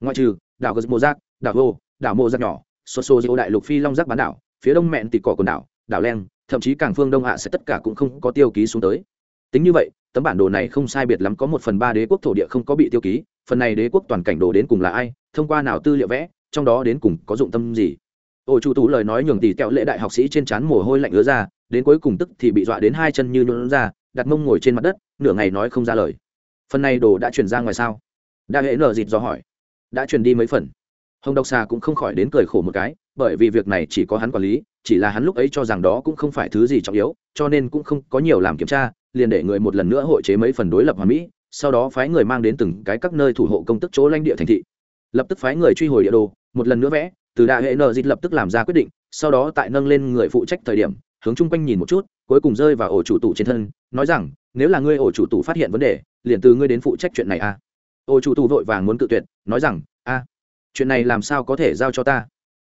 Ngoại trừ đảo Gizmo đảo Vô, đảo Mộ Giác nhỏ, Soso Diệu đại lục phi long giác bán đảo, phía đông mẹn tỉ cỏ quần đảo, đảo Len, thậm chí cảng phương đông hạ sẽ tất cả cũng không có tiêu ký xuống tới. Tính như vậy, tấm bản đồ này không sai biệt lắm có một phần ba đế quốc thổ địa không có bị tiêu ký, phần này đế quốc toàn cảnh đồ đến cùng là ai, thông qua nào tư liệu vẽ, trong đó đến cùng có dụng tâm gì? Ô chủ tú lời nói nhường tỷ kẹo lệ đại học sĩ trên trán mồ hôi lạnh ứa ra đến cuối cùng tức thì bị dọa đến hai chân như nhuận ra đặt mông ngồi trên mặt đất nửa ngày nói không ra lời. Phần này đồ đã chuyển ra ngoài sao? Đa hệ nở dịt do hỏi. Đã chuyển đi mấy phần? Hồng độc xà cũng không khỏi đến cười khổ một cái bởi vì việc này chỉ có hắn quản lý chỉ là hắn lúc ấy cho rằng đó cũng không phải thứ gì trọng yếu cho nên cũng không có nhiều làm kiểm tra liền để người một lần nữa hội chế mấy phần đối lập hòa mỹ sau đó phái người mang đến từng cái các nơi thủ hộ công tức chỗ lãnh địa thành thị. Lập tức phái người truy hồi địa đồ, một lần nữa vẽ, từ đại hệ nợ dịch lập tức làm ra quyết định, sau đó tại nâng lên người phụ trách thời điểm, hướng chung quanh nhìn một chút, cuối cùng rơi vào ổ chủ tủ trên thân, nói rằng, nếu là ngươi ổ chủ tủ phát hiện vấn đề, liền từ ngươi đến phụ trách chuyện này a à. ổ chủ tủ vội vàng muốn cự tuyệt, nói rằng, a, chuyện này làm sao có thể giao cho ta?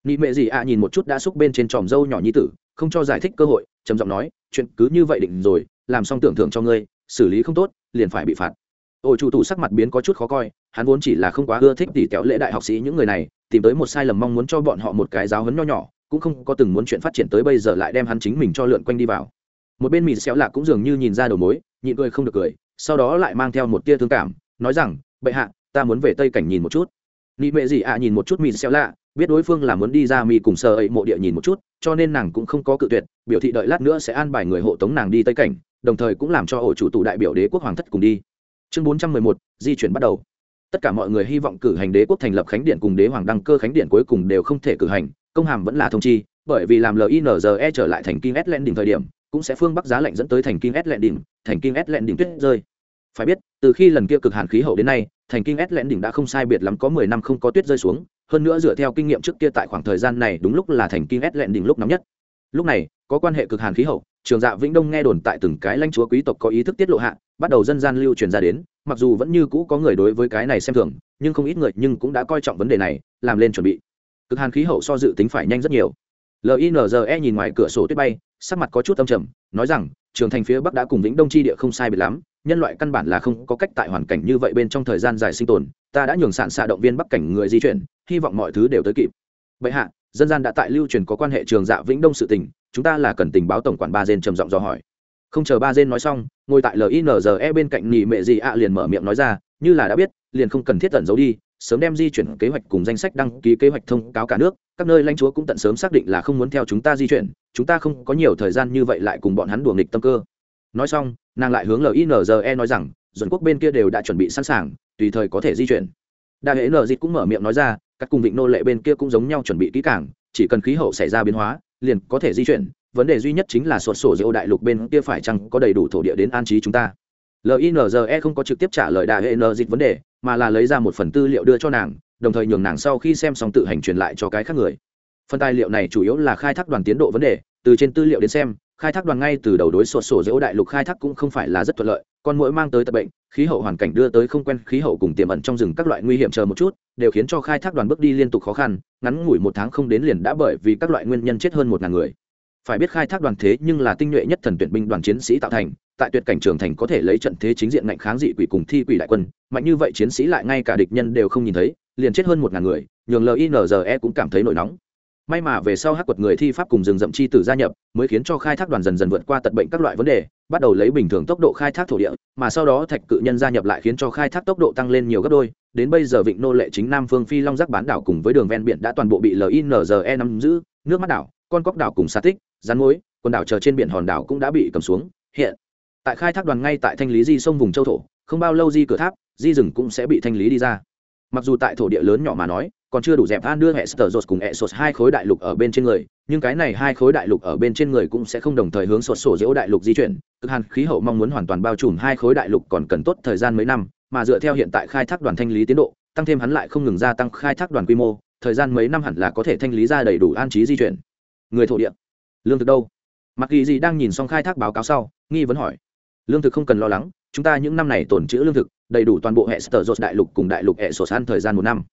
Nị mệ gì a nhìn một chút đã xúc bên trên tròm dâu nhỏ nhi tử, không cho giải thích cơ hội, trầm giọng nói, chuyện cứ như vậy định rồi, làm xong tưởng thưởng cho ngươi, xử lý không tốt, liền phải bị phạt ổ chủ tủ sắc mặt biến có chút khó coi, hắn vốn chỉ là không quá ưa thích tỉ kéo lễ đại học sĩ những người này, tìm tới một sai lầm mong muốn cho bọn họ một cái giáo hấn nho nhỏ, cũng không có từng muốn chuyện phát triển tới bây giờ lại đem hắn chính mình cho lượn quanh đi vào. Một bên mịt xéo lạc cũng dường như nhìn ra đầu mối, nhịn cười không được cười, sau đó lại mang theo một tia thương cảm, nói rằng, bệ hạ, ta muốn về tây cảnh nhìn một chút. Nị mệ gì ạ, nhìn một chút mịt xéo lạ, biết đối phương là muốn đi ra mì cùng sờ ấy mộ địa nhìn một chút, cho nên nàng cũng không có cự tuyệt, biểu thị đợi lát nữa sẽ an bài người hộ tống nàng đi tây cảnh, đồng thời cũng làm cho ổ chủ tụ đại biểu đế quốc hoàng thất cùng đi chương bốn trăm mười một, di chuyển bắt đầu. Tất cả mọi người hy vọng cử hành đế quốc thành lập khánh điện cùng đế hoàng đăng cơ khánh điện cuối cùng đều không thể cử hành, công hàm vẫn là thông chi, bởi vì làm linze trở lại thành kinh s len đỉnh thời điểm, cũng sẽ phương bắc giá lạnh dẫn tới thành kinh s len đỉnh thành kinh s len đỉnh tuyết rơi. Phải biết, từ khi lần kia cực hàn khí hậu đến nay, thành kinh s len đỉnh đã không sai biệt lắm có mười năm không có tuyết rơi xuống, hơn nữa dựa theo kinh nghiệm trước kia tại khoảng thời gian này đúng lúc là thành kinh s len đỉnh lúc nóng nhất. Lúc này, có quan hệ cực hàn khí hậu trường dạ vĩnh đông nghe đồn tại từng cái lãnh chúa quý tộc có ý thức tiết lộ hạ, bắt đầu dân gian lưu truyền ra đến, mặc dù vẫn như cũ có người đối với cái này xem thường, nhưng không ít người nhưng cũng đã coi trọng vấn đề này, làm lên chuẩn bị. Cực hàn khí hậu so dự tính phải nhanh rất nhiều. Linze nhìn ngoài cửa sổ tuyết bay, sắc mặt có chút âm trầm, nói rằng, trường thành phía bắc đã cùng vĩnh đông chi địa không sai biệt lắm, nhân loại căn bản là không có cách tại hoàn cảnh như vậy bên trong thời gian dài sinh tồn, ta đã nhường sản xạ động viên bắc cảnh người di chuyển, hy vọng mọi thứ đều tới kịp. Vậy hạ, dân gian đã tại lưu truyền có quan hệ trường dạ vĩnh đông sự tình chúng ta là cần tình báo tổng quản ba gen trầm giọng do hỏi. Không chờ ba gen nói xong, ngồi tại linze bên cạnh nghỉ mệ gì ạ liền mở miệng nói ra, như là đã biết, liền không cần thiết tận giấu đi, sớm đem di chuyển kế hoạch cùng danh sách đăng ký kế hoạch thông cáo cả nước, các nơi lãnh chúa cũng tận sớm xác định là không muốn theo chúng ta di chuyển, chúng ta không có nhiều thời gian như vậy lại cùng bọn hắn đùa nghịch tâm cơ. Nói xong, nàng lại hướng linze nói rằng dồn quốc bên kia đều đã chuẩn bị sẵn sàng, tùy thời có thể di chuyển. Đại hệ nợ dịch cũng mở miệng nói ra, các cùng vịnh nô lệ bên kia cũng giống nhau chuẩn bị kỹ càng, chỉ cần khí hậu xảy ra biến hóa liền có thể di chuyển, vấn đề duy nhất chính là sột sổ diệu đại lục bên kia phải chăng có đầy đủ thổ địa đến an trí chúng ta. Linze không có trực tiếp trả lời đại hệ dịch vấn đề, mà là lấy ra một phần tư liệu đưa cho nàng, đồng thời nhường nàng sau khi xem xong tự hành truyền lại cho cái khác người. Phần tài liệu này chủ yếu là khai thác đoàn tiến độ vấn đề, từ trên tư liệu đến xem khai thác đoàn ngay từ đầu đối sổ sổ dễu đại lục khai thác cũng không phải là rất thuận lợi, con mũi mang tới tật bệnh, khí hậu hoàn cảnh đưa tới không quen, khí hậu cùng tiềm ẩn trong rừng các loại nguy hiểm chờ một chút, đều khiến cho khai thác đoàn bước đi liên tục khó khăn, ngắn ngủi một tháng không đến liền đã bởi vì các loại nguyên nhân chết hơn một ngàn người. Phải biết khai thác đoàn thế nhưng là tinh nhuệ nhất thần tuyển binh đoàn chiến sĩ tạo thành, tại tuyệt cảnh trường thành có thể lấy trận thế chính diện ngạnh kháng dị quỷ cùng thi quỷ đại quân, mạnh như vậy chiến sĩ lại ngay cả địch nhân đều không nhìn thấy, liền chết hơn một ngàn người, nhường linze cũng cảm thấy nổi nóng may mà về sau hắc quật người thi pháp cùng rừng rậm chi tử gia nhập, mới khiến cho khai thác đoàn dần dần vượt qua tật bệnh các loại vấn đề, bắt đầu lấy bình thường tốc độ khai thác thổ địa, mà sau đó thạch cự nhân gia nhập lại khiến cho khai thác tốc độ tăng lên nhiều gấp đôi. Đến bây giờ vịnh nô lệ chính nam phương phi long giác bán đảo cùng với đường ven biển đã toàn bộ bị linze nắm giữ, nước mắt đảo, con cóc đảo cùng xa tích, rắn mối quần đảo chờ trên biển hòn đảo cũng đã bị cầm xuống. Hiện tại khai thác đoàn ngay tại thanh lý di sông vùng châu thổ, không bao lâu di cửa tháp, di rừng cũng sẽ bị thanh lý đi ra. Mặc dù tại thổ địa lớn nhỏ mà nói còn chưa đủ dẹp an đưa hệ sở dột cùng hệ sột hai khối đại lục ở bên trên người, nhưng cái này hai khối đại lục ở bên trên người cũng sẽ không đồng thời hướng sột sổ dễu đại lục di chuyển. Cực hàn khí hậu mong muốn hoàn toàn bao trùm hai khối đại lục còn cần tốt thời gian mấy năm, mà dựa theo hiện tại khai thác đoàn thanh lý tiến độ, tăng thêm hắn lại không ngừng gia tăng khai thác đoàn quy mô, thời gian mấy năm hẳn là có thể thanh lý ra đầy đủ an trí di chuyển. Người thổ địa, lương thực đâu? Mặc kỳ gì đang nhìn xong khai thác báo cáo sau, nghi vấn hỏi. Lương thực không cần lo lắng, chúng ta những năm này tồn trữ lương thực, đầy đủ toàn bộ hệ sở dột đại lục cùng đại lục hệ sột ăn thời gian một năm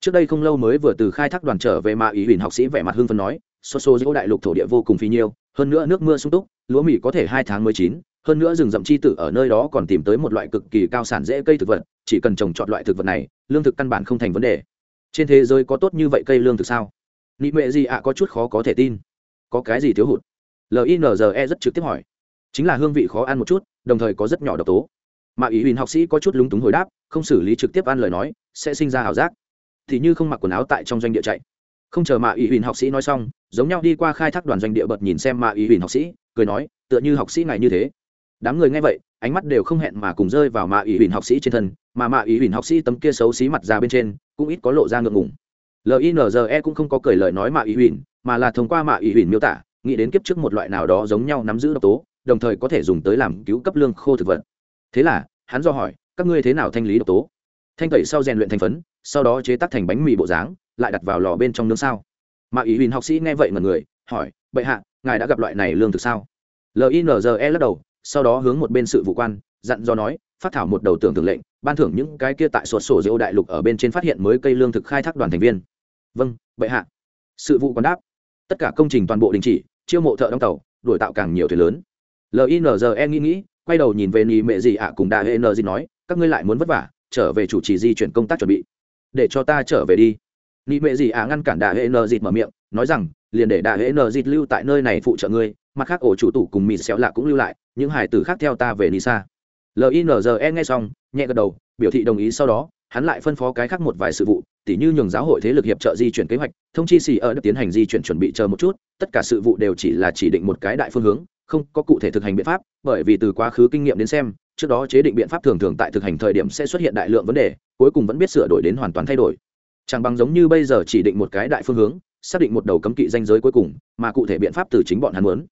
trước đây không lâu mới vừa từ khai thác đoàn trở về mà ý huỳnh học sĩ vẻ mặt hưng phấn nói số số giữa đại lục thổ địa vô cùng phi nhiêu, hơn nữa nước mưa sung túc, lúa mì có thể hai tháng mới chín, hơn nữa rừng rậm chi tử ở nơi đó còn tìm tới một loại cực kỳ cao sản dễ cây thực vật, chỉ cần trồng chọn loại thực vật này, lương thực căn bản không thành vấn đề. Trên thế giới có tốt như vậy cây lương thực sao? Nị mệ gì ạ, có chút khó có thể tin. Có cái gì thiếu hụt? Linze rất trực tiếp hỏi. Chính là hương vị khó ăn một chút, đồng thời có rất nhỏ độc tố. Mà ý huỳnh học sĩ có chút lúng túng hồi đáp, không xử lý trực tiếp ăn lời nói, sẽ sinh ra ảo giác thì như không mặc quần áo tại trong doanh địa chạy. Không chờ mạ ý huỳnh học sĩ nói xong, giống nhau đi qua khai thác đoàn doanh địa bật nhìn xem mạ ý huỳnh học sĩ, cười nói, tựa như học sĩ này như thế. Đám người nghe vậy, ánh mắt đều không hẹn mà cùng rơi vào mạ ý huỳnh học sĩ trên thân, mà mạ ý huỳnh học sĩ tấm kia xấu xí mặt ra bên trên, cũng ít có lộ ra ngượng ngùng. Linze cũng không có cười lời nói mạ ý huỳnh mà là thông qua mạ ý huỳnh miêu tả, nghĩ đến kiếp trước một loại nào đó giống nhau nắm giữ độc tố, đồng thời có thể dùng tới làm cứu cấp lương khô thực vật. Thế là, hắn do hỏi, các ngươi thế nào thanh lý độc tố? Thanh tẩy sau rèn luyện thành phấn, sau đó chế tác thành bánh mì bộ dáng, lại đặt vào lò bên trong nướng sao. Mà ý huỳnh học sĩ nghe vậy mà người, hỏi, bệ hạ, ngài đã gặp loại này lương thực sao? Linze lắc đầu, sau đó hướng một bên sự vụ quan, dặn do nói, phát thảo một đầu tưởng thường lệnh, ban thưởng những cái kia tại sổ sổ diêu đại lục ở bên trên phát hiện mới cây lương thực khai thác đoàn thành viên. Vâng bệ hạ. Sự vụ quan đáp, tất cả công trình toàn bộ đình chỉ, chiêu mộ thợ đóng tàu đổi tạo càng nhiều thuyền lớn. Linze nghĩ nghĩ, quay đầu nhìn về nhì mẹ gì ạ cùng đại hệ nờ gì nói, các ngươi lại muốn vất vả trở về chủ trì di chuyển công tác chuẩn bị. Để cho ta trở về đi. Nị mệ gì ạ ngăn cản đại hệ nờ dịt mở miệng, nói rằng, liền để đại hệ nờ dịt lưu tại nơi này phụ trợ ngươi, mặt khác ổ chủ tủ cùng mịt xéo lạ cũng lưu lại, những hải tử khác theo ta về nisa linze nghe xong, nhẹ gật đầu, biểu thị đồng ý sau đó, hắn lại phân phó cái khác một vài sự vụ, tỉ như nhường giáo hội thế lực hiệp trợ di chuyển kế hoạch, thông chi xì ở đất tiến hành di chuyển chuẩn bị chờ một chút, tất cả sự vụ đều chỉ là chỉ định một cái đại phương hướng, không có cụ thể thực hành biện pháp, bởi vì từ quá khứ kinh nghiệm đến xem trước đó chế định biện pháp thường thường tại thực hành thời điểm sẽ xuất hiện đại lượng vấn đề, cuối cùng vẫn biết sửa đổi đến hoàn toàn thay đổi. Chẳng bằng giống như bây giờ chỉ định một cái đại phương hướng, xác định một đầu cấm kỵ danh giới cuối cùng, mà cụ thể biện pháp từ chính bọn hắn muốn.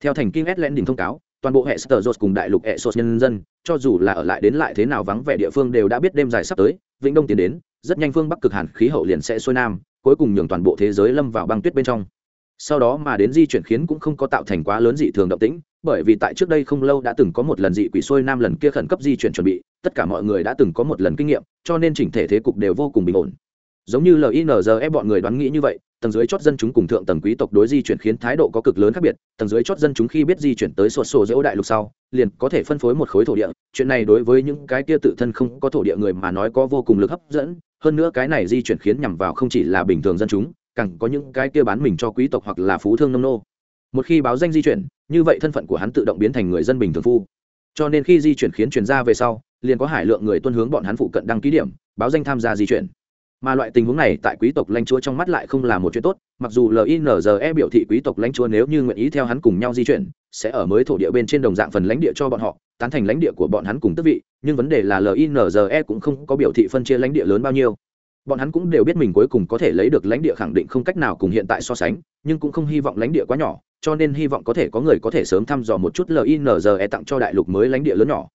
Theo thành kinh edlen đỉnh thông cáo, toàn bộ hệ sở dột cùng đại lục hệ sột nhân dân, cho dù là ở lại đến lại thế nào vắng vẻ địa phương đều đã biết đêm dài sắp tới, vĩnh đông tiến đến, rất nhanh phương bắc cực hàn khí hậu liền sẽ xuôi nam, cuối cùng nhường toàn bộ thế giới lâm vào băng tuyết bên trong sau đó mà đến di chuyển khiến cũng không có tạo thành quá lớn dị thường động tĩnh, bởi vì tại trước đây không lâu đã từng có một lần dị quỷ xuôi nam lần kia khẩn cấp di chuyển chuẩn bị, tất cả mọi người đã từng có một lần kinh nghiệm, cho nên chỉnh thể thế cục đều vô cùng bình ổn. Giống như linze bọn người đoán nghĩ như vậy, tầng dưới chót dân chúng cùng thượng tầng quý tộc đối di chuyển khiến thái độ có cực lớn khác biệt, tầng dưới chót dân chúng khi biết di chuyển tới sột sổ dỗ đại lục sau, liền có thể phân phối một khối thổ địa, chuyện này đối với những cái kia tự thân không có thổ địa người mà nói có vô cùng lực hấp dẫn, hơn nữa cái này di chuyển khiến nhằm vào không chỉ là bình thường dân chúng càng có những cái kia bán mình cho quý tộc hoặc là phú thương nông nô. Một khi báo danh di chuyển, như vậy thân phận của hắn tự động biến thành người dân bình thường phu. Cho nên khi di chuyển khiến chuyển ra về sau, liền có hải lượng người tuân hướng bọn hắn phụ cận đăng ký điểm, báo danh tham gia di chuyển. Mà loại tình huống này tại quý tộc lãnh chúa trong mắt lại không là một chuyện tốt, mặc dù linze biểu thị quý tộc lãnh chúa nếu như nguyện ý theo hắn cùng nhau di chuyển, sẽ ở mới thổ địa bên trên đồng dạng phần lãnh địa cho bọn họ, tán thành lãnh địa của bọn hắn cùng tức vị, nhưng vấn đề là linze cũng không có biểu thị phân chia lãnh địa lớn bao nhiêu bọn hắn cũng đều biết mình cuối cùng có thể lấy được lãnh địa khẳng định không cách nào cùng hiện tại so sánh, nhưng cũng không hy vọng lãnh địa quá nhỏ, cho nên hy vọng có thể có người có thể sớm thăm dò một chút linze tặng cho đại lục mới lãnh địa lớn nhỏ.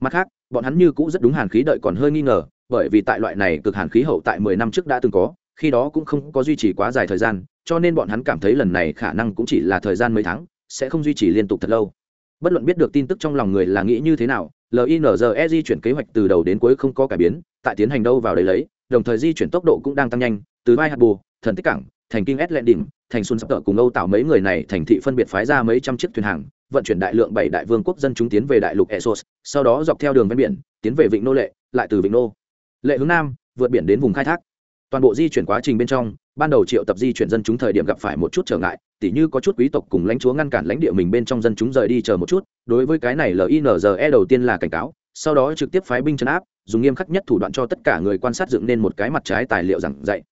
Mặt khác, bọn hắn như cũ rất đúng hàn khí đợi còn hơi nghi ngờ, bởi vì tại loại này cực hàn khí hậu tại mười năm trước đã từng có, khi đó cũng không có duy trì quá dài thời gian, cho nên bọn hắn cảm thấy lần này khả năng cũng chỉ là thời gian mấy tháng, sẽ không duy trì liên tục thật lâu. Bất luận biết được tin tức trong lòng người là nghĩ như thế nào linze di chuyển kế hoạch từ đầu đến cuối không có cải biến, tại tiến hành đâu vào đấy lấy đồng thời di chuyển tốc độ cũng đang tăng nhanh, từ vai hạt bù thần tích cảng, thành kinh s đỉnh thành xuân sắp tợ cùng âu tạo mấy người này thành thị phân biệt phái ra mấy trăm chiếc thuyền hàng, vận chuyển đại lượng bảy đại vương quốc dân chúng tiến về đại lục esos sau đó dọc theo đường ven biển, tiến về vịnh nô lệ, lại từ vịnh nô lệ hướng nam, vượt biển đến vùng khai thác. Toàn bộ di chuyển quá trình bên trong, ban đầu triệu tập di chuyển dân chúng thời điểm gặp phải một chút trở ngại, tỉ như có chút quý tộc cùng lãnh chúa ngăn cản lãnh địa mình bên trong dân chúng rời đi chờ một chút, đối với cái này linze đầu tiên là cảnh cáo sau đó trực tiếp phái binh chấn áp, dùng nghiêm khắc nhất thủ đoạn cho tất cả người quan sát dựng nên một cái mặt trái tài liệu giảng dạy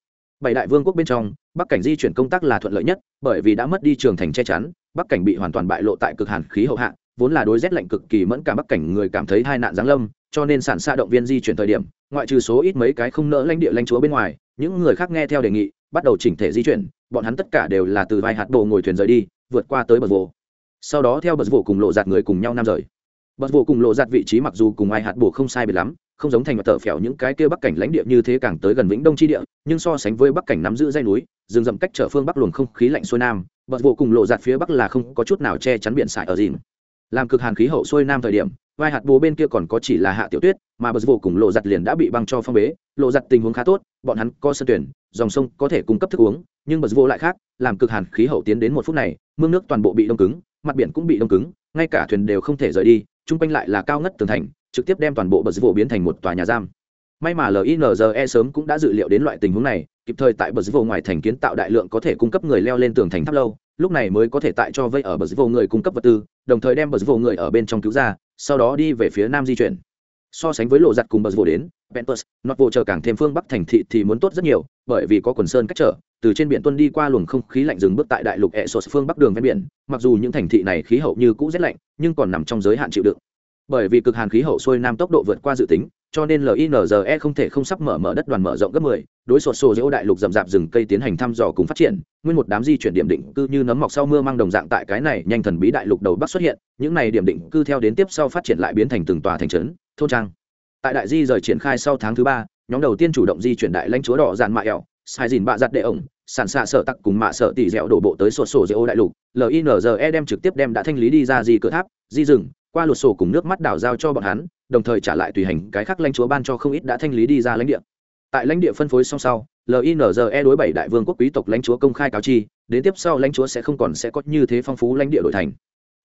bảy đại vương quốc bên trong, bắc cảnh di chuyển công tác là thuận lợi nhất, bởi vì đã mất đi trường thành che chắn, bắc cảnh bị hoàn toàn bại lộ tại cực hàn khí hậu hạ, vốn là đối rét lạnh cực kỳ mẫn cả bắc cảnh người cảm thấy hai nạn giáng lâm, cho nên sản xa động viên di chuyển thời điểm, ngoại trừ số ít mấy cái không nỡ lãnh địa lãnh chúa bên ngoài, những người khác nghe theo đề nghị, bắt đầu chỉnh thể di chuyển, bọn hắn tất cả đều là từ vai hạt đồ ngồi thuyền rời đi, vượt qua tới bờ vồ. sau đó theo bờ vồ cùng lộ giạt người cùng nhau nam rời bật vô cùng lộ giạt vị trí mặc dù cùng ai hạt bổ không sai biệt lắm, không giống thành và tờ phèo những cái kia bắc cảnh lãnh địa như thế càng tới gần vĩnh đông chi địa, nhưng so sánh với bắc cảnh nắm giữ dây núi, rừng rậm cách trở phương bắc luồng không khí lạnh xuôi nam, bật vô cùng lộ giạt phía bắc là không có chút nào che chắn biển sải ở dìn làm cực hàn khí hậu xuôi nam thời điểm, vai hạt bố bên kia còn có chỉ là hạ tiểu tuyết, mà bật vô cùng lộ giặt liền đã bị băng cho phong bế, lộ giặt tình huống khá tốt, bọn hắn có sân tuyển, dòng sông có thể cung cấp thức uống, nhưng bật vô lại khác, làm cực hàn khí hậu tiến đến một phút này, mương nước toàn bộ bị đông cứng, mặt biển cũng bị đông cứng, ngay cả thuyền đều không thể rời đi chung quanh lại là cao ngất tường thành, trực tiếp đem toàn bộ bờ vô biến thành một tòa nhà giam. May mà linze sớm cũng đã dự liệu đến loại tình huống này, kịp thời tại bờ vô ngoài thành kiến tạo đại lượng có thể cung cấp người leo lên tường thành tháp lâu, lúc này mới có thể tại cho vây ở bờ vô người cung cấp vật tư, đồng thời đem bờ vô người ở bên trong cứu ra, sau đó đi về phía nam di chuyển. So sánh với lộ giặt cùng bờ vô đến pentus nọt vô chờ càng thêm phương bắc thành thị thì muốn tốt rất nhiều bởi vì có quần sơn cách trở từ trên biển tuân đi qua luồng không khí lạnh dừng bước tại đại lục e sột phương bắc đường ven biển mặc dù những thành thị này khí hậu như cũ rất lạnh nhưng còn nằm trong giới hạn chịu đựng. Bởi vì cực hàn khí hậu xuôi nam tốc độ vượt qua dự tính cho nên linze không thể không sắp mở mở đất đoàn mở rộng gấp 10, đối sột sổ giữa đại lục rậm rạp rừng cây tiến hành thăm dò cùng phát triển nguyên một đám di chuyển điểm định cư như nấm mọc sau mưa mang đồng dạng tại cái này nhanh thần bí đại lục đầu bắc xuất hiện những này điểm định cư theo đến tiếp sau phát triển lại biến thành từng tòa thành trấn thôn trang tại đại di rời triển khai sau tháng thứ ba, nhóm đầu tiên chủ động di chuyển đại lãnh chúa đỏ dàn mạ ẻo, sai dìn bạ giặt đệ ổng sản xạ sợ tặc cùng mạ sợ tỉ dẻo đổ bộ tới sổ sổ giữa đại lục. Linze đem trực tiếp đem đã thanh lý đi ra di cửa tháp, di rừng, qua lột sổ cùng nước mắt đảo giao cho bọn hắn, đồng thời trả lại tùy hành cái khác lãnh chúa ban cho không ít đã thanh lý đi ra lãnh địa. Tại lãnh địa phân phối song sau linze đối bảy đại vương quốc quý tộc lãnh chúa công khai cáo chi, đến tiếp sau lãnh chúa sẽ không còn sẽ có như thế phong phú lãnh địa đổi thành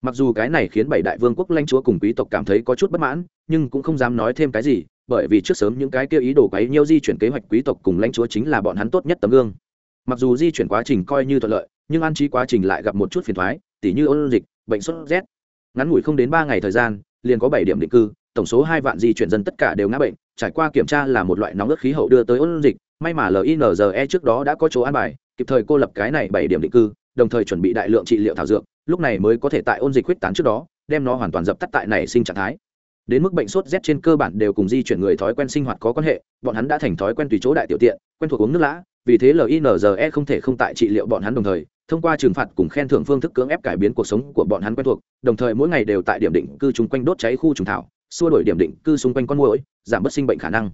mặc dù cái này khiến bảy đại vương quốc lãnh chúa cùng quý tộc cảm thấy có chút bất mãn, nhưng cũng không dám nói thêm cái gì, bởi vì trước sớm những cái kia ý đồ quấy nhiêu di chuyển kế hoạch quý tộc cùng lãnh chúa chính là bọn hắn tốt nhất tấm gương. Mặc dù di chuyển quá trình coi như thuận lợi, nhưng an trí quá trình lại gặp một chút phiền thoái tỉ như ôn dịch, bệnh sốt rét. Ngắn ngủi không đến ba ngày thời gian, liền có bảy điểm định cư, tổng số hai vạn di chuyển dân tất cả đều ngã bệnh, trải qua kiểm tra là một loại nóng ớt khí hậu đưa tới ôn dịch, may mà linze trước đó đã có chỗ an bài, kịp thời cô lập cái này bảy điểm định cư đồng thời chuẩn bị đại lượng trị liệu thảo dược, lúc này mới có thể tại ôn dịch huyết tán trước đó, đem nó hoàn toàn dập tắt tại nảy sinh trạng thái. Đến mức bệnh sốt rét trên cơ bản đều cùng di chuyển người thói quen sinh hoạt có quan hệ, bọn hắn đã thành thói quen tùy chỗ đại tiểu tiện, quen thuộc uống nước lã, vì thế linze không thể không tại trị liệu bọn hắn đồng thời, thông qua trừng phạt cùng khen thưởng phương thức cưỡng ép cải biến cuộc sống của bọn hắn quen thuộc, đồng thời mỗi ngày đều tại điểm định cư chung quanh đốt cháy khu trùng thảo, xua đổi điểm định cư xung quanh con mũi giảm bớt sinh bệnh khả năng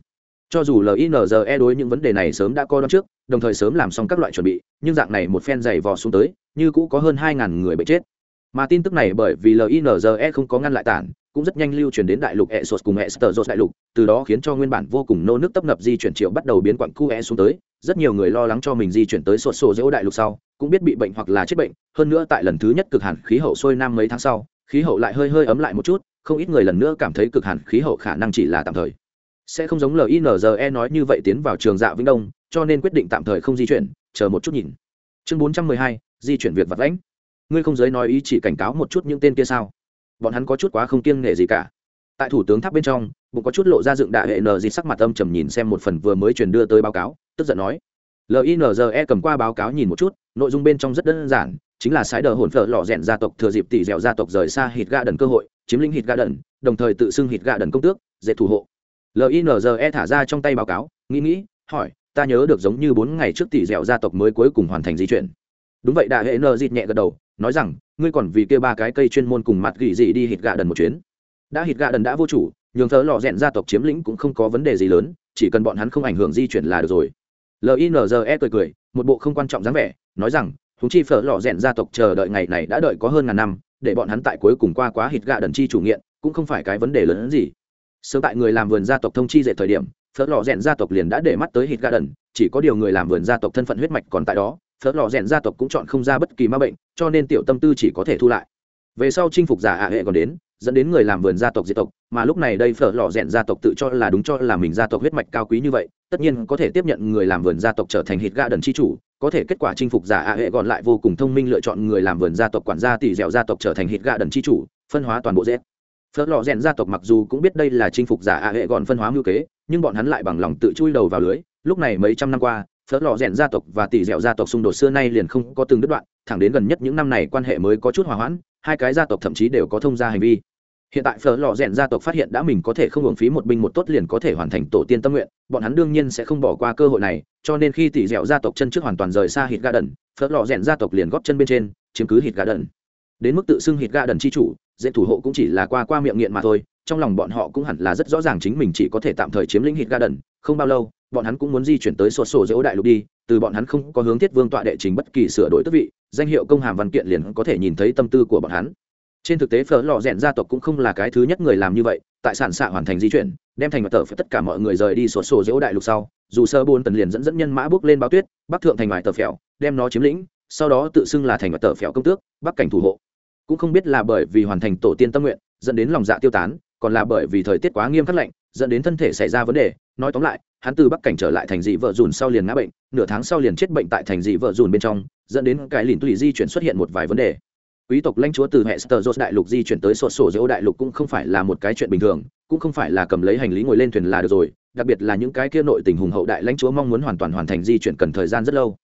cho dù linze đối những vấn đề này sớm đã coi đón trước, đồng thời sớm làm xong các loại chuẩn bị, nhưng dạng này một phen dày vò xuống tới, như cũ có hơn hai ngàn người bệnh chết. Mà tin tức này bởi vì linze không có ngăn lại tản, cũng rất nhanh lưu truyền đến đại lục e sột cùng e sờ đại lục, từ đó khiến cho nguyên bản vô cùng nô nước tấp nập di chuyển triệu bắt đầu biến quặng cu e xuống tới. Rất nhiều người lo lắng cho mình di chuyển tới sột sổ dỗ đại lục sau, cũng biết bị bệnh hoặc là chết bệnh. Hơn nữa tại lần thứ nhất cực hẳn khí hậu sôi nam mấy tháng sau, khí hậu lại hơi hơi ấm lại một chút, không ít người lần nữa cảm thấy cực hẳn khí hậu khả năng chỉ là tạm thời sẽ không giống linze nói như vậy tiến vào trường dạ vĩnh đông, cho nên quyết định tạm thời không di chuyển, chờ một chút nhìn. Chương bốn trăm mười hai, di chuyển việc vặt lãnh. Ngươi không giới nói ý chỉ cảnh cáo một chút những tên kia sao? Bọn hắn có chút quá không kiêng nể gì cả. Tại thủ tướng tháp bên trong, bụng có chút lộ ra dựng đại hệ n gì sắc mặt âm trầm nhìn xem một phần vừa mới truyền đưa tới báo cáo, tức giận nói. Linze cầm qua báo cáo nhìn một chút, nội dung bên trong rất đơn giản, chính là sái đờ hồn phở lò rèn gia tộc thừa dịp tỷ dẻo gia tộc rời xa hít ga đần cơ hội, chiếm lĩnh hít ga đần, đồng thời tự xưng hít ga đần công tước dễ thủ hộ linze thả ra trong tay báo cáo, nghĩ nghĩ, hỏi, ta nhớ được giống như bốn ngày trước tỷ dẻo gia tộc mới cuối cùng hoàn thành di chuyển. Đúng vậy đại hệ nờ dịt nhẹ gật đầu, nói rằng, ngươi còn vì kia ba cái cây chuyên môn cùng mặt gỉ dị đi hít gạ đần một chuyến. Đã hít gạ đần đã vô chủ, nhường thớ lò rèn gia tộc chiếm lĩnh cũng không có vấn đề gì lớn, chỉ cần bọn hắn không ảnh hưởng di chuyển là được rồi. Linze cười cười, một bộ không quan trọng dáng vẻ, nói rằng thúng chi phở lò rèn gia tộc chờ đợi ngày này đã đợi có hơn ngàn năm, để bọn hắn tại cuối cùng qua quá hít gạ đần chi chủ nghiện, cũng không phải cái vấn đề lớn hơn gì sớm tại người làm vườn gia tộc thông chi dệt thời điểm phở lò rèn gia tộc liền đã để mắt tới hít gạ đần chỉ có điều người làm vườn gia tộc thân phận huyết mạch còn tại đó phớt lò rèn gia tộc cũng chọn không ra bất kỳ ma bệnh cho nên tiểu tâm tư chỉ có thể thu lại về sau chinh phục giả ạ hệ còn đến dẫn đến người làm vườn gia tộc diệt tộc mà lúc này đây phở lò rèn gia tộc tự cho là đúng cho là mình gia tộc huyết mạch cao quý như vậy tất nhiên có thể tiếp nhận người làm vườn gia tộc trở thành hít gà đần chi chủ có thể kết quả chinh phục giả ạ hệ còn lại vô cùng thông minh lựa chọn người làm vườn gia tộc quản gia tỷ dẻo gia tộc trở thành hít gà đần chi chủ phân hóa toàn bộ z phớt lò rèn gia tộc mặc dù cũng biết đây là chinh phục giả ạ hệ gọn phân hóa ngữ kế, nhưng bọn hắn lại bằng lòng tự chui đầu vào lưới. Lúc này mấy trăm năm qua, phớt lò rèn gia tộc và tỷ dẻo gia tộc xung đột xưa nay liền không có từng đứt đoạn, thẳng đến gần nhất những năm này quan hệ mới có chút hòa hoãn, hai cái gia tộc thậm chí đều có thông gia hành vi. Hiện tại phở lò rèn gia tộc phát hiện đã mình có thể không hưởng phí một binh một tốt liền có thể hoàn thành tổ tiên tâm nguyện, bọn hắn đương nhiên sẽ không bỏ qua cơ hội này, cho nên khi tỷ dẻo gia tộc chân trước hoàn toàn rời xa hít gà đần phở lò rèn gia tộc liền góp chân bên trên, chiếm cứ hít gà đần đến mức tự xưng hít gà đần chi chủ dễ thủ hộ cũng chỉ là qua qua miệng nghiện mà thôi, trong lòng bọn họ cũng hẳn là rất rõ ràng chính mình chỉ có thể tạm thời chiếm lĩnh hít ga đần không bao lâu, bọn hắn cũng muốn di chuyển tới sổ sổ dỗ đại lục đi, từ bọn hắn không có hướng thiết vương tọa đệ trình bất kỳ sửa đổi tước vị, danh hiệu công hàm văn kiện liền có thể nhìn thấy tâm tư của bọn hắn. Trên thực tế, phở lò rèn gia tộc cũng không là cái thứ nhất người làm như vậy, tại sản xạ hoàn thành di chuyển, đem thành mặt tờ phải tất cả mọi người rời đi sổ sổ dỗ đại lục sau, dù sơ bốn tần liền dẫn dẫn nhân mã bước lên báo tuyết, bắc thượng thành ngoài tờ phèo, đem nó chiếm lĩnh, sau đó tự xưng là thành mặt tờ phèo công tước, bắc cảnh thủ hộ cũng không biết là bởi vì hoàn thành tổ tiên tâm nguyện, dẫn đến lòng dạ tiêu tán, còn là bởi vì thời tiết quá nghiêm khắc lạnh, dẫn đến thân thể xảy ra vấn đề. Nói tóm lại, hắn từ bắc cảnh trở lại thành dị vợ dùn sau liền ngã bệnh, nửa tháng sau liền chết bệnh tại thành dị vợ dùn bên trong, dẫn đến cái lìn tùy di chuyển xuất hiện một vài vấn đề. Quý tộc lãnh chúa từ hệ sơ đại lục di chuyển tới sổ sổ dỗ đại lục cũng không phải là một cái chuyện bình thường, cũng không phải là cầm lấy hành lý ngồi lên thuyền là được rồi, đặc biệt là những cái kia nội tình hùng hậu đại lãnh chúa mong muốn hoàn toàn hoàn thành di chuyển cần thời gian rất lâu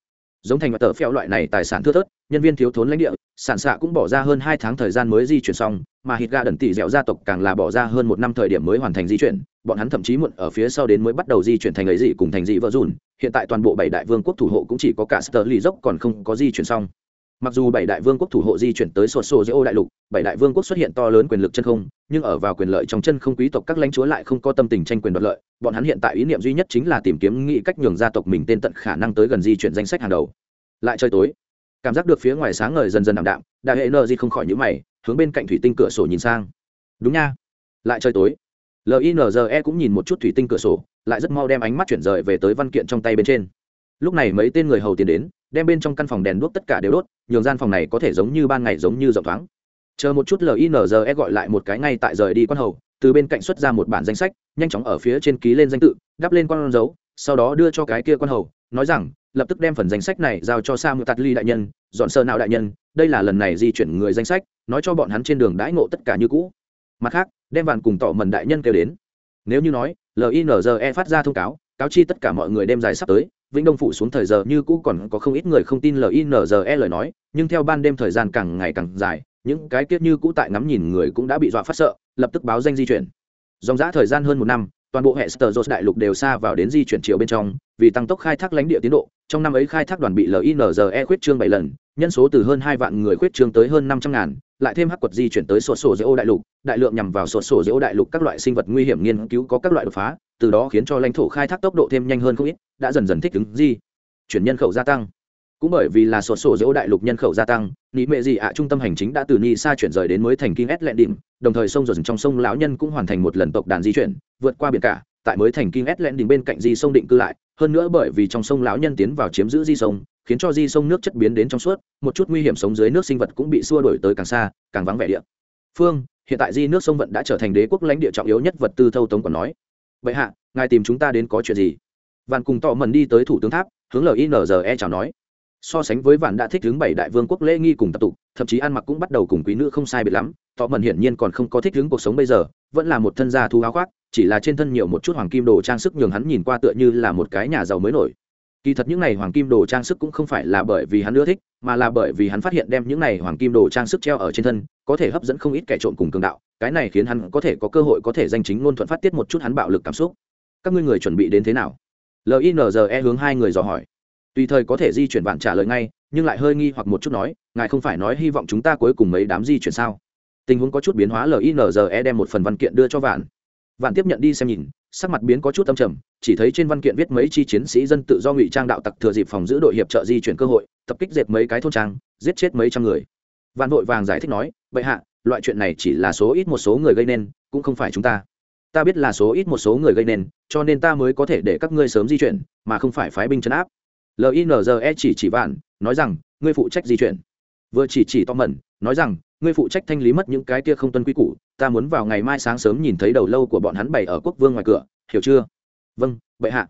giống thành và tờ phèo loại này tài sản thưa thớt, nhân viên thiếu thốn lãnh địa, sản xạ cũng bỏ ra hơn hai tháng thời gian mới di chuyển xong, mà hít ga đần tỷ dẻo gia tộc càng là bỏ ra hơn một năm thời điểm mới hoàn thành di chuyển, bọn hắn thậm chí muộn ở phía sau đến mới bắt đầu di chuyển thành ấy gì cùng thành dị vợ dùn. Hiện tại toàn bộ bảy đại vương quốc thủ hộ cũng chỉ có cả sơ lì dốc còn không có di chuyển xong mặc dù bảy đại vương quốc thủ hộ di chuyển tới sột sổ giữa ô đại lục, bảy đại vương quốc xuất hiện to lớn quyền lực chân không, nhưng ở vào quyền lợi trong chân không quý tộc các lãnh chúa lại không có tâm tình tranh quyền đoạt lợi. Bọn hắn hiện tại ý niệm duy nhất chính là tìm kiếm nghĩ cách nhường gia tộc mình tên tận khả năng tới gần di chuyển danh sách hàng đầu. Lại chơi tối, cảm giác được phía ngoài sáng ngời dần dần ảm đạm, đại hệ nờ di không khỏi nhữ mày, hướng bên cạnh thủy tinh cửa sổ nhìn sang. Đúng nha. Lại chơi tối linze cũng nhìn một chút thủy tinh cửa sổ, lại rất mau đem ánh mắt chuyển rời về tới văn kiện trong tay bên trên. Lúc này mấy tên người hầu tiến đến, đem bên trong căn phòng đèn đuốc tất cả đều đốt nhường gian phòng này có thể giống như ban ngày giống như rộng thoáng chờ một chút linze gọi lại một cái ngay tại rời đi quan hầu từ bên cạnh xuất ra một bản danh sách nhanh chóng ở phía trên ký lên danh tự đắp lên con dấu sau đó đưa cho cái kia quan hầu nói rằng lập tức đem phần danh sách này giao cho Sam Tạt Ly đại nhân, dọn sơ nào đại nhân, đây là lần này di chuyển người danh sách, nói cho bọn hắn trên đường đãi ngộ tất cả như cũ. Mặt khác, đem vạn cùng tỏ mần đại nhân kêu đến. Nếu như nói, LINZE phát ra thông cáo, cáo chi tất cả mọi người đem dài sắp tới, Vĩnh Đông phủ xuống thời giờ như cũ còn có không ít người không tin LINZE lời nói, nhưng theo ban đêm thời gian càng ngày càng dài, những cái kiết như cũ tại ngắm nhìn người cũng đã bị dọa phát sợ, lập tức báo danh di chuyển. Dòng dã thời gian hơn một năm, toàn bộ hệ Steros đại lục đều xa vào đến di chuyển chiều bên trong, vì tăng tốc khai thác lãnh địa tiến độ, trong năm ấy khai thác đoàn bị linze khuyết trương bảy lần nhân số từ hơn hai vạn người khuyết trương tới hơn năm trăm ngàn lại thêm hắc quật di chuyển tới sổ sổ dễ ô đại lục đại lượng nhằm vào sổ sổ dễ ô đại lục các loại sinh vật nguy hiểm nghiên cứu có các loại đột phá từ đó khiến cho lãnh thổ khai thác tốc độ thêm nhanh hơn không ít, đã dần dần thích ứng di, chuyển nhân khẩu gia tăng. Cũng bởi vì là sổ sổ dỗ đại lục nhân khẩu gia tăng, nị mệ gì ạ trung tâm hành chính đã từ ni xa chuyển rời đến mới thành kinh s lệ đỉnh đồng thời sông dần trong sông lão nhân cũng hoàn thành một lần tộc đàn di chuyển, vượt qua biển cả, tại mới thành kinh s lệ đỉnh bên cạnh di sông định cư lại. Hơn nữa bởi vì trong sông lão nhân tiến vào chiếm giữ di sông, khiến cho di sông nước chất biến đến trong suốt, một chút nguy hiểm sống dưới nước sinh vật cũng bị xua đổi tới càng xa, càng vắng vẻ địa. Phương, hiện tại di nước sông vận đã trở thành đế quốc lãnh địa trọng yếu nhất vật tư thâu tống còn nói vậy hạ, ngài tìm chúng ta đến có chuyện gì? Vạn cùng tỏ mần đi tới thủ tướng tháp, hướng linze chào nói. So sánh với vạn đã thích hướng bảy đại vương quốc lễ nghi cùng tập tục, thậm chí ăn mặc cũng bắt đầu cùng quý nữ không sai biệt lắm tỏ mần hiển nhiên còn không có thích hướng cuộc sống bây giờ, vẫn là một thân gia thu áo khoác, chỉ là trên thân nhiều một chút hoàng kim đồ trang sức nhường hắn nhìn qua tựa như là một cái nhà giàu mới nổi. Kỳ thật những này hoàng kim đồ trang sức cũng không phải là bởi vì hắn ưa thích mà là bởi vì hắn phát hiện đem những này hoàng kim đồ trang sức treo ở trên thân, có thể hấp dẫn không ít kẻ trộm cùng cường đạo, cái này khiến hắn có thể có cơ hội có thể danh chính ngôn thuận phát tiết một chút hắn bạo lực cảm xúc. Các ngươi người chuẩn bị đến thế nào? Linze hướng hai người dò hỏi. Tùy thời có thể di chuyển bạn trả lời ngay, nhưng lại hơi nghi hoặc một chút nói, ngài không phải nói hy vọng chúng ta cuối cùng mấy đám di chuyển sao? Tình huống có chút biến hóa linze đem một phần văn kiện đưa cho vạn. Vạn tiếp nhận đi xem nhìn sắc mặt biến có chút âm trầm, chỉ thấy trên văn kiện viết mấy chi chiến sĩ dân tự do ngụy trang đạo tặc thừa dịp phòng giữ đội hiệp trợ di chuyển cơ hội, tập kích dệt mấy cái thôn trang, giết chết mấy trăm người. Vạn vội vàng giải thích nói, bệ hạ, loại chuyện này chỉ là số ít một số người gây nên, cũng không phải chúng ta. Ta biết là số ít một số người gây nên, cho nên ta mới có thể để các ngươi sớm di chuyển, mà không phải phái binh chấn áp. Linze chỉ chỉ vạn, nói rằng, ngươi phụ trách di chuyển. Vừa chỉ chỉ to mẩn, nói rằng ngươi phụ trách thanh lý mất những cái kia không tuân quy củ, ta muốn vào ngày mai sáng sớm nhìn thấy đầu lâu của bọn hắn bày ở quốc vương ngoài cửa, hiểu chưa? Vâng bệ hạ.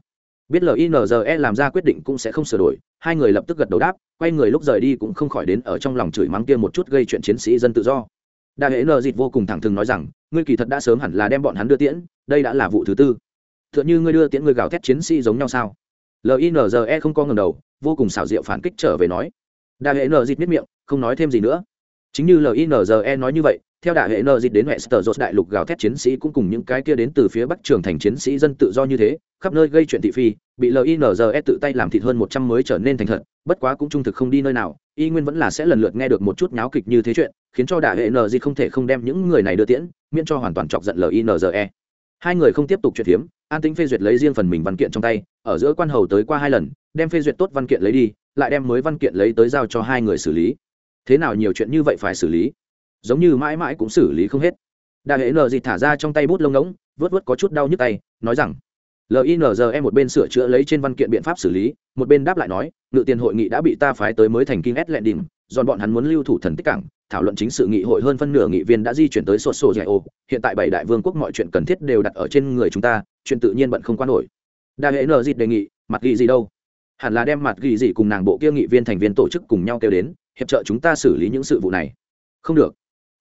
Biết linze làm ra quyết định cũng sẽ không sửa đổi, hai người lập tức gật đầu đáp, quay người lúc rời đi cũng không khỏi đến ở trong lòng chửi mắng kia một chút gây chuyện chiến sĩ dân tự do. Đa hệ nờ dịt vô cùng thẳng thừng nói rằng, ngươi kỳ thật đã sớm hẳn là đem bọn hắn đưa tiễn, đây đã là vụ thứ tư. T h ư ợ n h ư ngươi đưa tiễn người gào thét chiến sĩ giống nhau sao? Linze không có ngầm đầu, vô cùng xảo diệu phản kích trở về nói. Đa hệ nờ dịt miết miệng, không nói thêm gì nữa chính như linze nói như vậy theo đại hệ nợ dịch đến Westeros đại lục gào thét chiến sĩ cũng cùng những cái kia đến từ phía bắc trường thành chiến sĩ dân tự do như thế, khắp nơi gây chuyện thị phi, bị LINZE tự tay làm thịt hơn một trăm mới trở nên thành thật, bất quá cũng trung thực không đi nơi nào, y nguyên vẫn là sẽ lần lượt nghe được một chút nháo kịch như thế chuyện, khiến cho đại hệ nợ dịch không thể không đem những người này đưa tiễn, miễn cho hoàn toàn chọc giận LINZE. Hai người không tiếp tục chuyện hiếm, an tính phê duyệt lấy riêng phần mình văn kiện trong tay, ở giữa quan hầu tới qua hai lần, đem phê duyệt tốt văn kiện lấy đi, lại đem mới văn kiện lấy tới giao cho hai người xử lý. Thế nào nhiều chuyện như vậy phải xử lý? giống như mãi mãi cũng xử lý không hết. Đại hệ nờ dịt thả ra trong tay bút lông ngỗng, vớt vớt có chút đau nhức tay, nói rằng linze một bên sửa chữa lấy trên văn kiện biện pháp xử lý, một bên đáp lại nói, ngự tiền hội nghị đã bị ta phái tới mới thành kinh s lẹn đình dọn bọn hắn muốn lưu thủ thần tích cảng, thảo luận chính sự nghị hội hơn phân nửa nghị viên đã di chuyển tới sột sổ dạy ô. Hiện tại bảy đại vương quốc mọi chuyện cần thiết đều đặt ở trên người chúng ta, chuyện tự nhiên bận không quan nổi. Đại hệ nờ dịt đề nghị, mặt ghi gì đâu? Hẳn là đem mặt ghi gì cùng nàng bộ kia nghị viên thành viên tổ chức cùng nhau kêu đến hiệp trợ chúng ta xử lý những sự vụ này. Không được.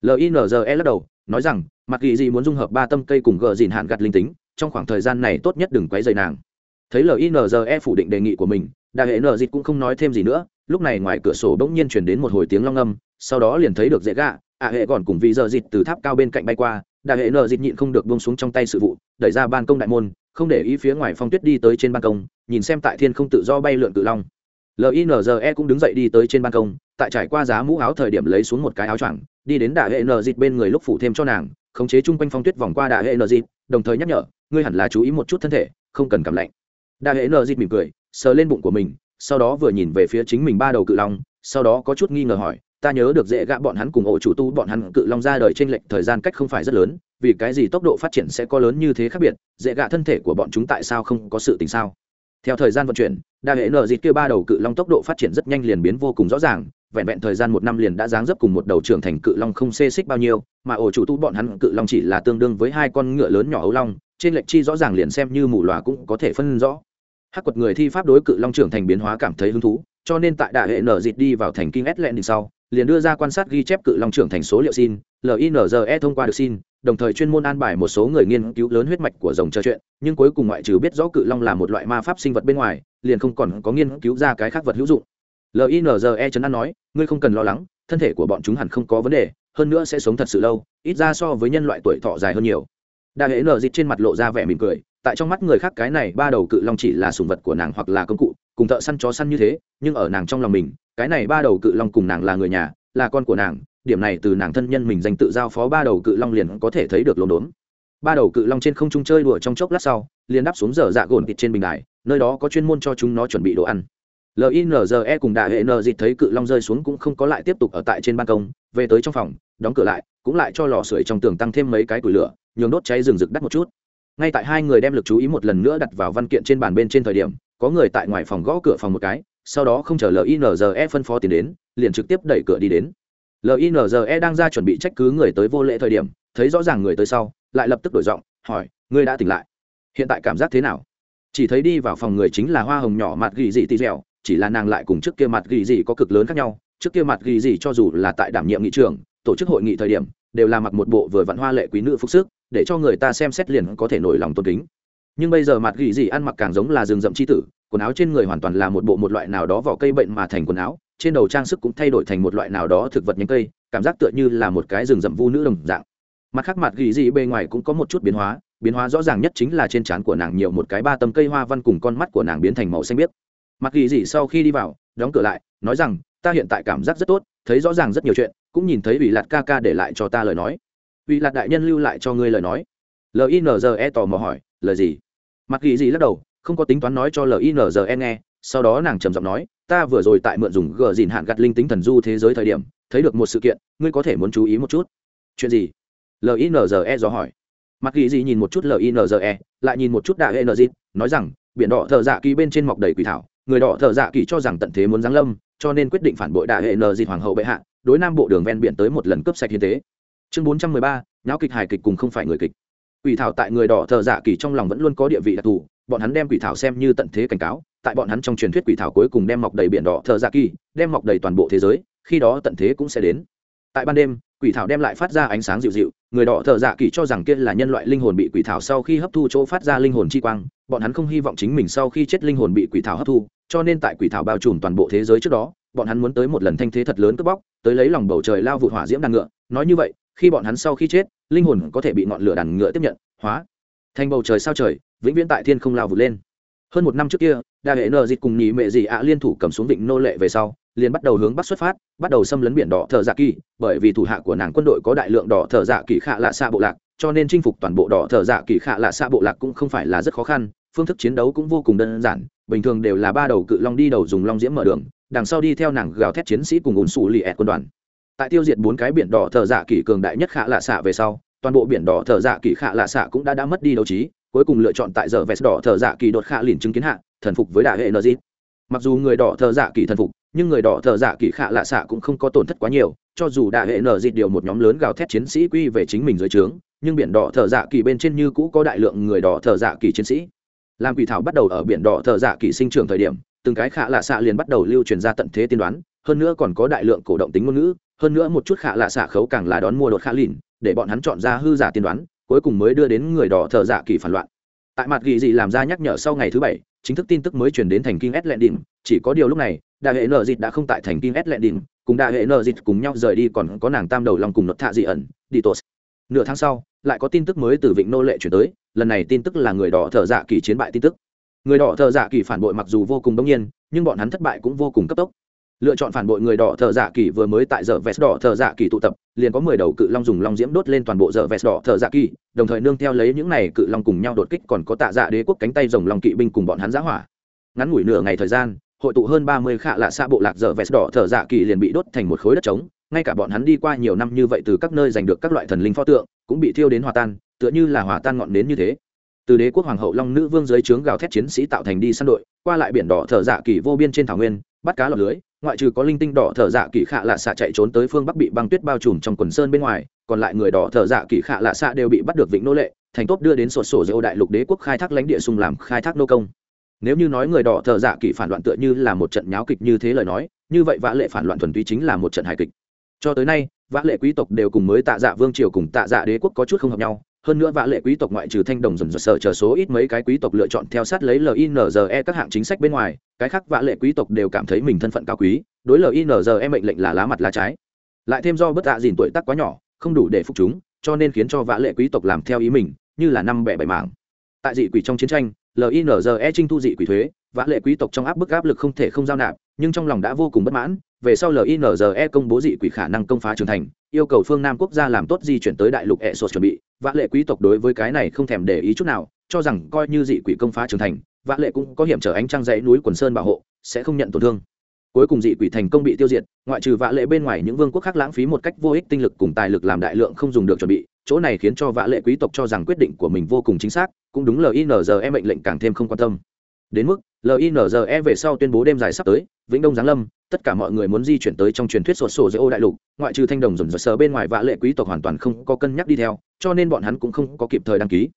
Linze lắc đầu, nói rằng mặt ghi gì muốn dung hợp ba tâm cây cùng gờ dìn hạn gặt linh tính, trong khoảng thời gian này tốt nhất đừng quấy rầy nàng. Thấy linze phủ định đề nghị của mình đại hệ nờ dịch cũng không nói thêm gì nữa, lúc này ngoài cửa sổ bỗng nhiên chuyển đến một hồi tiếng long âm, sau đó liền thấy được dễ gạ, ạ hệ còn cùng vị giờ dịch từ tháp cao bên cạnh bay qua đại hệ nờ dịch nhịn không được bông xuống trong tay sự vụ, đẩy ra ban công đại môn, không để ý phía ngoài phong tuyết đi tới trên ban công, nhìn xem tại thiên không tự do bay lượn cự long linze cũng đứng dậy đi tới trên ban công, tại trải qua giá mũ áo thời điểm lấy xuống một cái áo choàng, đi đến đại hệ nờ dịt bên người lúc phủ thêm cho nàng, khống chế chung quanh phong tuyết vòng qua đại hệ nờ dịt đồng thời nhắc nhở, ngươi hẳn là chú ý một chút thân thể, không cần cảm lạnh. Đại hệ nờ dịt mỉm cười, sờ lên bụng của mình, sau đó vừa nhìn về phía chính mình ba đầu cự long, sau đó có chút nghi ngờ hỏi, ta nhớ được dễ gạ bọn hắn cùng ổ chủ tu bọn hắn cự long ra đời trên lệnh thời gian cách không phải rất lớn, vì cái gì tốc độ phát triển sẽ có lớn như thế khác biệt, dễ gạ thân thể của bọn chúng tại sao không có sự tình sao? Theo thời gian vận chuyển đa hệ nợ dịt kia ba đầu cự long tốc độ phát triển rất nhanh liền biến vô cùng rõ ràng, vẹn vẹn thời gian một năm liền đã dáng dấp cùng một đầu trưởng thành cự long không xê xích bao nhiêu, mà ổ chủ tu bọn hắn cự long chỉ là tương đương với hai con ngựa lớn nhỏ ấu long, trên lệnh chi rõ ràng liền xem như mù loà cũng có thể phân rõ. Hắc quật người thi pháp đối cự long trưởng thành biến hóa cảm thấy hứng thú, cho nên tại đại hệ nở dịt đi vào thành kinh s lẹn sau, liền đưa ra quan sát ghi chép cự long trưởng thành số liệu xin linze thông qua được xin, đồng thời chuyên môn an bài một số người nghiên cứu lớn huyết mạch của rồng trò chuyện, nhưng cuối cùng ngoại trừ biết rõ cự long là một loại ma pháp sinh vật bên ngoài liền không còn có nghiên cứu ra cái khác vật hữu dụng. Linze chấn an nói, ngươi không cần lo lắng, thân thể của bọn chúng hẳn không có vấn đề, hơn nữa sẽ sống thật sự lâu, ít ra so với nhân loại tuổi thọ dài hơn nhiều. Đại hệ nở dịt trên mặt lộ ra vẻ mỉm cười, tại trong mắt người khác cái này ba đầu cự long chỉ là sùng vật của nàng hoặc là công cụ, cùng thợ săn chó săn như thế, nhưng ở nàng trong lòng mình, cái này ba đầu cự long cùng nàng là người nhà, là con của nàng, điểm này từ nàng thân nhân mình dành tự giao phó ba đầu cự long liền có thể thấy được lồn đốn. Ba đầu cự long trên không trung chơi đùa trong chốc lát sau, liền đáp xuống giờ dạ gồn thịt trên bình đài nơi đó có chuyên môn cho chúng nó chuẩn bị đồ ăn. Linze cùng đại hệ n dịt thấy cự long rơi xuống cũng không có lại tiếp tục ở tại trên ban công, về tới trong phòng, đóng cửa lại, cũng lại cho lò sưởi trong tường tăng thêm mấy cái củi lửa, nhường đốt cháy rừng rực đắt một chút. Ngay tại hai người đem lực chú ý một lần nữa đặt vào văn kiện trên bàn bên trên thời điểm, có người tại ngoài phòng gõ cửa phòng một cái, sau đó không chờ linze phân phó tiền đến, liền trực tiếp đẩy cửa đi đến. Linze đang ra chuẩn bị trách cứ người tới vô lễ thời điểm, thấy rõ ràng người tới sau, lại lập tức đổi giọng, hỏi, ngươi đã tỉnh lại? Hiện tại cảm giác thế nào? Chỉ thấy đi vào phòng người chính là hoa hồng nhỏ mặt ghi dị tì dẻo, chỉ là nàng lại cùng trước kia mặt ghi dị có cực lớn khác nhau. Trước kia mặt ghi dị cho dù là tại đảm nhiệm nghị trường tổ chức hội nghị thời điểm, đều là mặc một bộ vừa vặn hoa lệ quý nữ phúc sức, để cho người ta xem xét liền có thể nổi lòng tôn kính. Nhưng bây giờ mặt gỉ gì ăn mặc càng giống là rừng rậm c h i tử, quần áo trên người hoàn toàn là một bộ một loại nào đó vỏ cây bệnh mà thành quần áo, trên đầu trang sức cũng thay đổi thành một loại nào đó thực vật nhánh cây, cảm giác tựa như là một cái rừng rậm vu nữ đồng dạng. Mặt khác, mặt gỉ gì bề ngoài cũng có một chút biến hóa biến hóa rõ ràng nhất chính là trên trán của nàng nhiều một cái ba tấm cây hoa văn cùng con mắt của nàng biến thành màu xanh biếc. Mặt kỳ dị sau khi đi vào, đóng cửa lại, nói rằng, ta hiện tại cảm giác rất tốt, thấy rõ ràng rất nhiều chuyện, cũng nhìn thấy ủy lạt ca ca để lại cho ta lời nói. Ủy lạt đại nhân lưu lại cho ngươi lời nói. Linze tò mò hỏi, lời gì? Mặc kỳ dị lắc đầu, không có tính toán nói cho linze nghe, sau đó nàng trầm giọng nói, ta vừa rồi tại mượn dùng gờ dìn hạn gặt linh tính thần du thế giới thời điểm, thấy được một sự kiện, ngươi có thể muốn chú ý một chút. Chuyện gì? Linze dò hỏi mặc ghi gì nhìn một chút linze lại nhìn một chút đại hệ nz nói rằng, biển đỏ thợ dạ kỳ bên trên mọc đầy quỷ thảo, người đỏ thợ dạ kỳ cho rằng tận thế muốn giáng lâm, cho nên quyết định phản bội đại hệ nz hoàng hậu bệ hạ, đối nam bộ đường ven biển tới một lần cướp sạch hiến tế. Chương bốn trăm mười ba nháo kịch hài kịch cùng không phải người kịch. Quỷ thảo tại người đỏ thợ dạ kỳ trong lòng vẫn luôn có địa vị đặc thù, bọn hắn đem quỷ thảo xem như tận thế cảnh cáo, tại bọn hắn trong truyền thuyết quỷ thảo cuối cùng đem mọc đầy biển đỏ thợ dạ kỳ, đem mọc đầy toàn bộ thế giới, khi đó tận thế cũng sẽ đến. Tại ban đêm quỷ thảo đem lại phát ra ánh sáng dịu dịu, người đỏ thợ dạ kỳ cho rằng kia là nhân loại linh hồn bị quỷ thảo sau khi hấp thu chỗ phát ra linh hồn chi quang, bọn hắn không hy vọng chính mình sau khi chết linh hồn bị quỷ thảo hấp thu, cho nên tại quỷ thảo bao trùm toàn bộ thế giới trước đó, bọn hắn muốn tới một lần thanh thế thật lớn cướp bóc, tới lấy lòng bầu trời lao vụ hỏa diễm đàn ngựa. Nói như vậy, khi bọn hắn sau khi chết, linh hồn có thể bị ngọn lửa đàn ngựa tiếp nhận, hóa thành bầu trời sao trời, vĩnh viễn tại thiên không lao vụt lên. Hơn một năm trước kia đa hệ nờ dịt cùng nhì mệ dị ạ liên thủ cầm xuống vịnh nô lệ về sau, liền bắt đầu hướng bắc xuất phát, bắt đầu xâm lấn biển đỏ thợ dạ kỳ, bởi vì thủ hạ của nàng quân đội có đại lượng đỏ thợ dạ kỳ khạ lạ xa bộ lạc, cho nên chinh phục toàn bộ đỏ thợ dạ kỳ khạ lạ xa bộ lạc cũng không phải là rất khó khăn, phương thức chiến đấu cũng vô cùng đơn giản, bình thường đều là ba đầu cự long đi đầu dùng long diễm mở đường, đằng sau đi theo nàng gào thét chiến sĩ cùng ùn xù lì ẹt quân đoàn. Tại tiêu diệt bốn cái biển đỏ thợ dạ kỳ cường đại nhất khạ lạ xạ về sau, toàn bộ biển đỏ thợ dạ kỳ khạ lạ xạ cũng đã đã mất đi đấu trí, cuối cùng lựa chọn tại giờ vest đỏ thợ dạ kỳ đột khạ lìn chứng kiến hạ thần phục với đại hệ nợ dịp mặc dù người đỏ thợ dạ kỳ thần phục, nhưng người đỏ thợ dạ kỳ khạ lạ xạ cũng không có tổn thất quá nhiều, cho dù đại hệ nợ dịp điều một nhóm lớn gào thét chiến sĩ quy về chính mình dưới trướng, nhưng biển đỏ thợ dạ kỳ bên trên như cũ có đại lượng người đỏ thợ dạ kỳ chiến sĩ. Làm quỷ thảo bắt đầu ở biển đỏ thợ dạ kỳ sinh trưởng thời điểm, từng cái khạ lạ xạ liền bắt đầu lưu truyền ra tận thế tiên đoán, hơn nữa còn có đại lượng cổ động tính ngôn ngữ, hơn nữa một chút khạ lạ xạ khấu càng là đón mua đột khạ lìn, để bọn hắn chọn ra hư giả tiên đoán, cuối cùng mới đưa đến người đỏ thợ dạ kỳ phản loạn. Tại mặt ghi gì làm ra nhắc nhở sau ngày thứ bảy chính thức tin tức mới chuyển đến thành kinh s lệ chỉ có điều lúc này đại hệ nợ dịt đã không tại thành kinh s lệ cùng đại hệ nợ dịt cùng nhau rời đi còn có nàng tam đầu lòng cùng nốt thạ dị ẩn đi tốt nửa tháng sau, lại có tin tức mới từ vịnh nô lệ chuyển tới, lần này tin tức là người đỏ thợ dạ kỳ chiến bại tin tức. Người đỏ thợ dạ kỳ phản bội mặc dù vô cùng đông nhiên, nhưng bọn hắn thất bại cũng vô cùng cấp tốc lựa chọn phản bội người đỏ thợ dạ kỳ vừa mới tại giờ vest đỏ thợ dạ kỳ tụ tập, liền có mười đầu cự long dùng long diễm đốt lên toàn bộ giờ vest đỏ thợ dạ kỳ đồng thời nương theo lấy những này cự long cùng nhau đột kích còn có tạ dạ đế quốc cánh tay rồng long kỵ binh cùng bọn hắn giã hỏa. Ngắn ngủi nửa ngày thời gian, hội tụ hơn ba mươi khạ lạ xa bộ lạc giờ vest đỏ thợ dạ kỳ liền bị đốt thành một khối đất trống, ngay cả bọn hắn đi qua nhiều năm như vậy từ các nơi giành được các loại thần linh pho tượng, cũng bị thiêu đến hòa tan, tựa như là hòa tan ngọn nến như thế. Từ đế quốc hoàng hậu long nữ vương dưới trướng gào thét chiến sĩ tạo thành đi săn đội, qua lại biển đỏ thợ dạ kỳ vô biên trên thảo nguyên, bắt cá lọt lưới ngoại trừ có linh tinh đỏ thợ dạ kỳ khạ lạ xạ chạy trốn tới phương bắc bị băng tuyết bao trùm trong quần sơn bên ngoài, còn lại người đỏ thợ dạ kỳ khạ lạ xạ đều bị bắt được vịnh nô lệ, thành tốt đưa đến sổ sổ dây đại lục đế quốc khai thác lãnh địa xung làm khai thác nô công. Nếu như nói người đỏ thợ dạ kỳ phản loạn tựa như là một trận nháo kịch như thế lời nói, như vậy vã lệ phản loạn thuần túy chính là một trận hài kịch. Cho tới nay, vã lệ quý tộc đều cùng mới tạ dạ vương triều cùng tạ dạ đế quốc có chút không hợp nhau hơn nữa vã lệ quý tộc ngoại trừ thanh đồng dần dần sợ chờ số ít mấy cái quý tộc lựa chọn theo sát lấy linze các hạng chính sách bên ngoài, cái khác vã lệ quý tộc đều cảm thấy mình thân phận cao quý, đối linze mệnh lệnh là lá mặt lá trái. Lại thêm do bất tạ dìn tuổi tác quá nhỏ, không đủ để phục chúng, cho nên khiến cho vã lệ quý tộc làm theo ý mình, như là năm bẻ bảy mảng. Tại dị quỷ trong chiến tranh linze trinh thu dị quỷ thuế, vã lệ quý tộc trong áp bức áp lực không thể không giao nạp, nhưng trong lòng đã vô cùng bất mãn, về sau linze công bố dị quỷ khả năng công phá trường thành, yêu cầu phương nam quốc gia làm tốt di chuyển tới đại lục e sột chuẩn bị vã lệ quý tộc đối với cái này không thèm để ý chút nào, cho rằng coi như dị quỷ công phá trường thành, vã lệ cũng có hiểm trở ánh trăng dãy núi quần sơn bảo hộ, sẽ không nhận tổn thương. Cuối cùng dị quỷ thành công bị tiêu diệt, ngoại trừ vã lệ bên ngoài những vương quốc khác lãng phí một cách vô ích tinh lực cùng tài lực làm đại lượng không dùng được chuẩn bị, chỗ này khiến cho vã lệ quý tộc cho rằng quyết định của mình vô cùng chính xác, cũng đúng linze mệnh lệnh càng thêm không quan tâm. Đến mức linze về sau tuyên bố đêm dài sắp tới, vĩnh đông giáng lâm, tất cả mọi người muốn di chuyển tới trong truyền thuyết sột sổ giữa ô đại lục, ngoại trừ thanh đồng dồn dồn sờ bên ngoài vã lệ quý tộc hoàn toàn không có cân nhắc đi theo, cho nên bọn hắn cũng không có kịp thời đăng ký.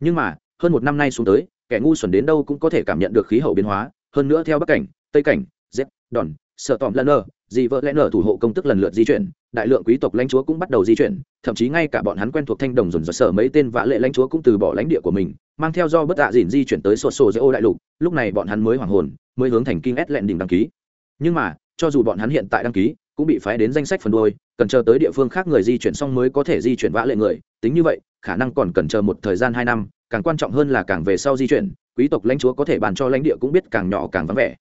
Nhưng mà, hơn một năm nay xuống tới, kẻ ngu xuẩn đến đâu cũng có thể cảm nhận được khí hậu biến hóa, hơn nữa theo bắc cảnh, tây cảnh z đòn sợ tòm lần nờ, dị vợ lẽ nở thủ hộ công tức lần lượt di chuyển, đại lượng quý tộc lãnh chúa cũng bắt đầu di chuyển thậm chí ngay cả bọn hắn quen thuộc thanh đồng dồn dồn sở mấy tên vã lệ lãnh chúa cũng từ bỏ lãnh địa của mình, mang theo do bất tạ dìn di chuyển tới sột sổ giữa ô đại lục, lúc này bọn hắn mới hoàng hồn, mới hướng thành kinh ét lẹn đỉnh đăng ký. Nhưng mà, cho dù bọn hắn hiện tại đăng ký, cũng bị phái đến danh sách phần đôi cần chờ tới địa phương khác người di chuyển xong mới có thể di chuyển vã lệ người, tính như vậy, khả năng còn cần chờ một thời gian hai năm, càng quan trọng hơn là càng về sau di chuyển, quý tộc lãnh chúa có thể bàn cho lãnh địa cũng biết càng nhỏ càng vắng vẻ.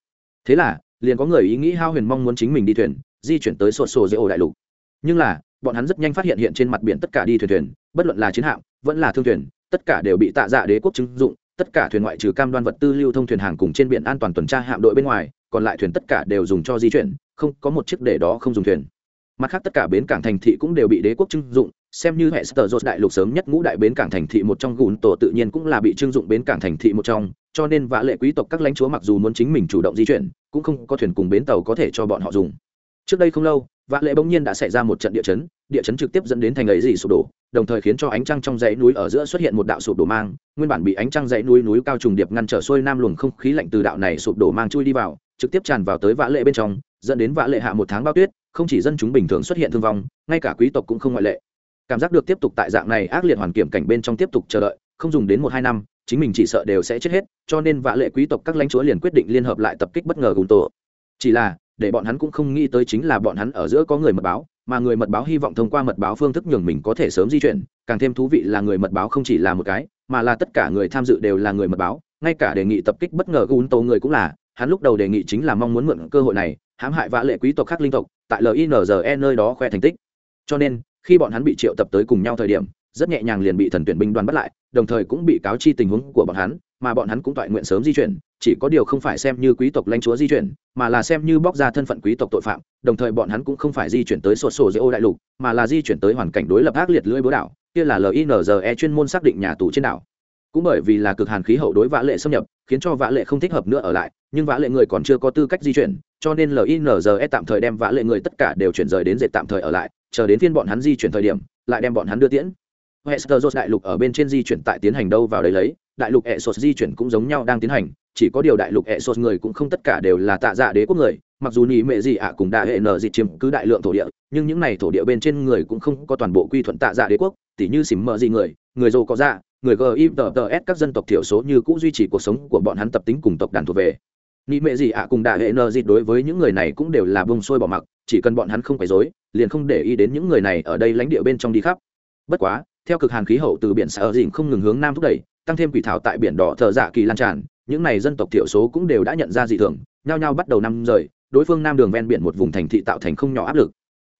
Thế là, liền có người ý nghĩ hao huyền mong muốn chính mình đi thuyền, di chuyển tới sột sổ giữa ổ đại lục. Nhưng là bọn hắn rất nhanh phát hiện hiện trên mặt biển tất cả đi thuyền thuyền, bất luận là chiến hạm, vẫn là thương thuyền, tất cả đều bị tạ dạ đế quốc chứng dụng, tất cả thuyền ngoại trừ cam đoan vật tư lưu thông thuyền hàng cùng trên biển an toàn tuần tra hạm đội bên ngoài, còn lại thuyền tất cả đều dùng cho di chuyển, không có một chiếc để đó không dùng thuyền. Mặt khác tất cả bến cảng thành thị cũng đều bị đế quốc trưng dụng, xem như hệ sở dột đại lục sớm nhất ngũ đại bến cảng thành thị một trong gùn tổ tự nhiên cũng là bị trưng dụng bến cảng thành thị một trong, cho nên vã lệ quý tộc các lãnh chúa mặc dù muốn chính mình chủ động di chuyển, cũng không có thuyền cùng bến tàu có thể cho bọn họ dùng. Trước đây không lâu vạ lệ bỗng nhiên đã xảy ra một trận địa chấn địa chấn trực tiếp dẫn đến thành ấy gì sụp đổ, đồng thời khiến cho ánh trăng trong dãy núi ở giữa xuất hiện một đạo sụp đổ mang, nguyên bản bị ánh trăng dãy núi núi cao trùng điệp ngăn trở xuôi nam luồng không khí lạnh từ đạo này sụp đổ mang chui đi vào, trực tiếp tràn vào tới vạ lệ bên trong, dẫn đến vạ lệ hạ một tháng bao tuyết, không chỉ dân chúng bình thường xuất hiện thương vong, ngay cả quý tộc cũng không ngoại lệ. Cảm giác được tiếp tục tại dạng này ác liệt hoàn kiểm cảnh bên trong tiếp tục chờ đợi, không dùng đến một hai năm, chính mình chỉ sợ đều sẽ chết hết, cho nên vạ lệ quý tộc các lãnh chúa liền quyết định liên hợp lại tập kích bất ngờ gùn tổ. Chỉ là để bọn hắn cũng không nghĩ tới chính là bọn hắn ở giữa có người mật báo, mà người mật báo hy vọng thông qua mật báo phương thức nhường mình có thể sớm di chuyển. Càng thêm thú vị là người mật báo không chỉ là một cái, mà là tất cả người tham dự đều là người mật báo. Ngay cả đề nghị tập kích bất ngờ gùn tố người cũng là, hắn lúc đầu đề nghị chính là mong muốn mượn cơ hội này, hãm hại vã lệ quý tộc khác linh tộc, tại linze nơi đó khoe thành tích. Cho nên, khi bọn hắn bị triệu tập tới cùng nhau thời điểm, rất nhẹ nhàng liền bị thần tuyển binh đoàn bắt lại, đồng thời cũng bị cáo chi tình huống của bọn hắn, mà bọn hắn cũng toại nguyện sớm di chuyển chỉ có điều không phải xem như quý tộc lãnh chúa di chuyển, mà là xem như bóc ra thân phận quý tộc tội phạm, đồng thời bọn hắn cũng không phải di chuyển tới sổ sổ dễ ô đại lục, mà là di chuyển tới hoàn cảnh đối lập ác liệt lưỡi bố đảo, kia là linze chuyên môn xác định nhà tù trên đảo. Cũng bởi vì là cực hàn khí hậu đối vã lệ xâm nhập, khiến cho vã lệ không thích hợp nữa ở lại, nhưng vã lệ người còn chưa có tư cách di chuyển, cho nên linze tạm thời đem vã lệ người tất cả đều chuyển rời đến dệt tạm thời ở lại, chờ đến phiên bọn hắn di chuyển thời điểm, lại đem bọn hắn đưa tiễn. Westeros đại lục ở bên trên di chuyển tại tiến hành đâu vào đấy lấy, đại lục Essos di chuyển cũng giống nhau đang tiến hành, chỉ có điều đại lục Essos người cũng không tất cả đều là tạ dạ đế quốc người, mặc dù nhị mẹ gì ạ cùng đại hệ nở dịch chiếm cứ đại lượng thổ địa, nhưng những này thổ địa bên trên người cũng không có toàn bộ quy thuận tạ dạ đế quốc, tỉ như xỉm mờ gì người, người giàu có dạ, người GIPTS các dân tộc thiểu số như cũ duy trì cuộc sống của bọn hắn tập tính cùng tộc đàn thuộc về. Nhị mẹ gì ạ cùng đại hệ nở dịch đối với những người này cũng đều là bông xuôi bỏ mặc, chỉ cần bọn hắn không phải dối, liền không để ý đến những người này ở đây lãnh địa bên trong đi khắp. Bất quá, theo cực hàn khí hậu từ biển sở dĩnh không ngừng hướng nam thúc đẩy, tăng thêm quỷ thảo tại biển đỏ thợ dạ kỳ lan tràn, những này dân tộc thiểu số cũng đều đã nhận ra dị thường, nhao nhao bắt đầu năm rời, đối phương nam đường ven biển một vùng thành thị tạo thành không nhỏ áp lực.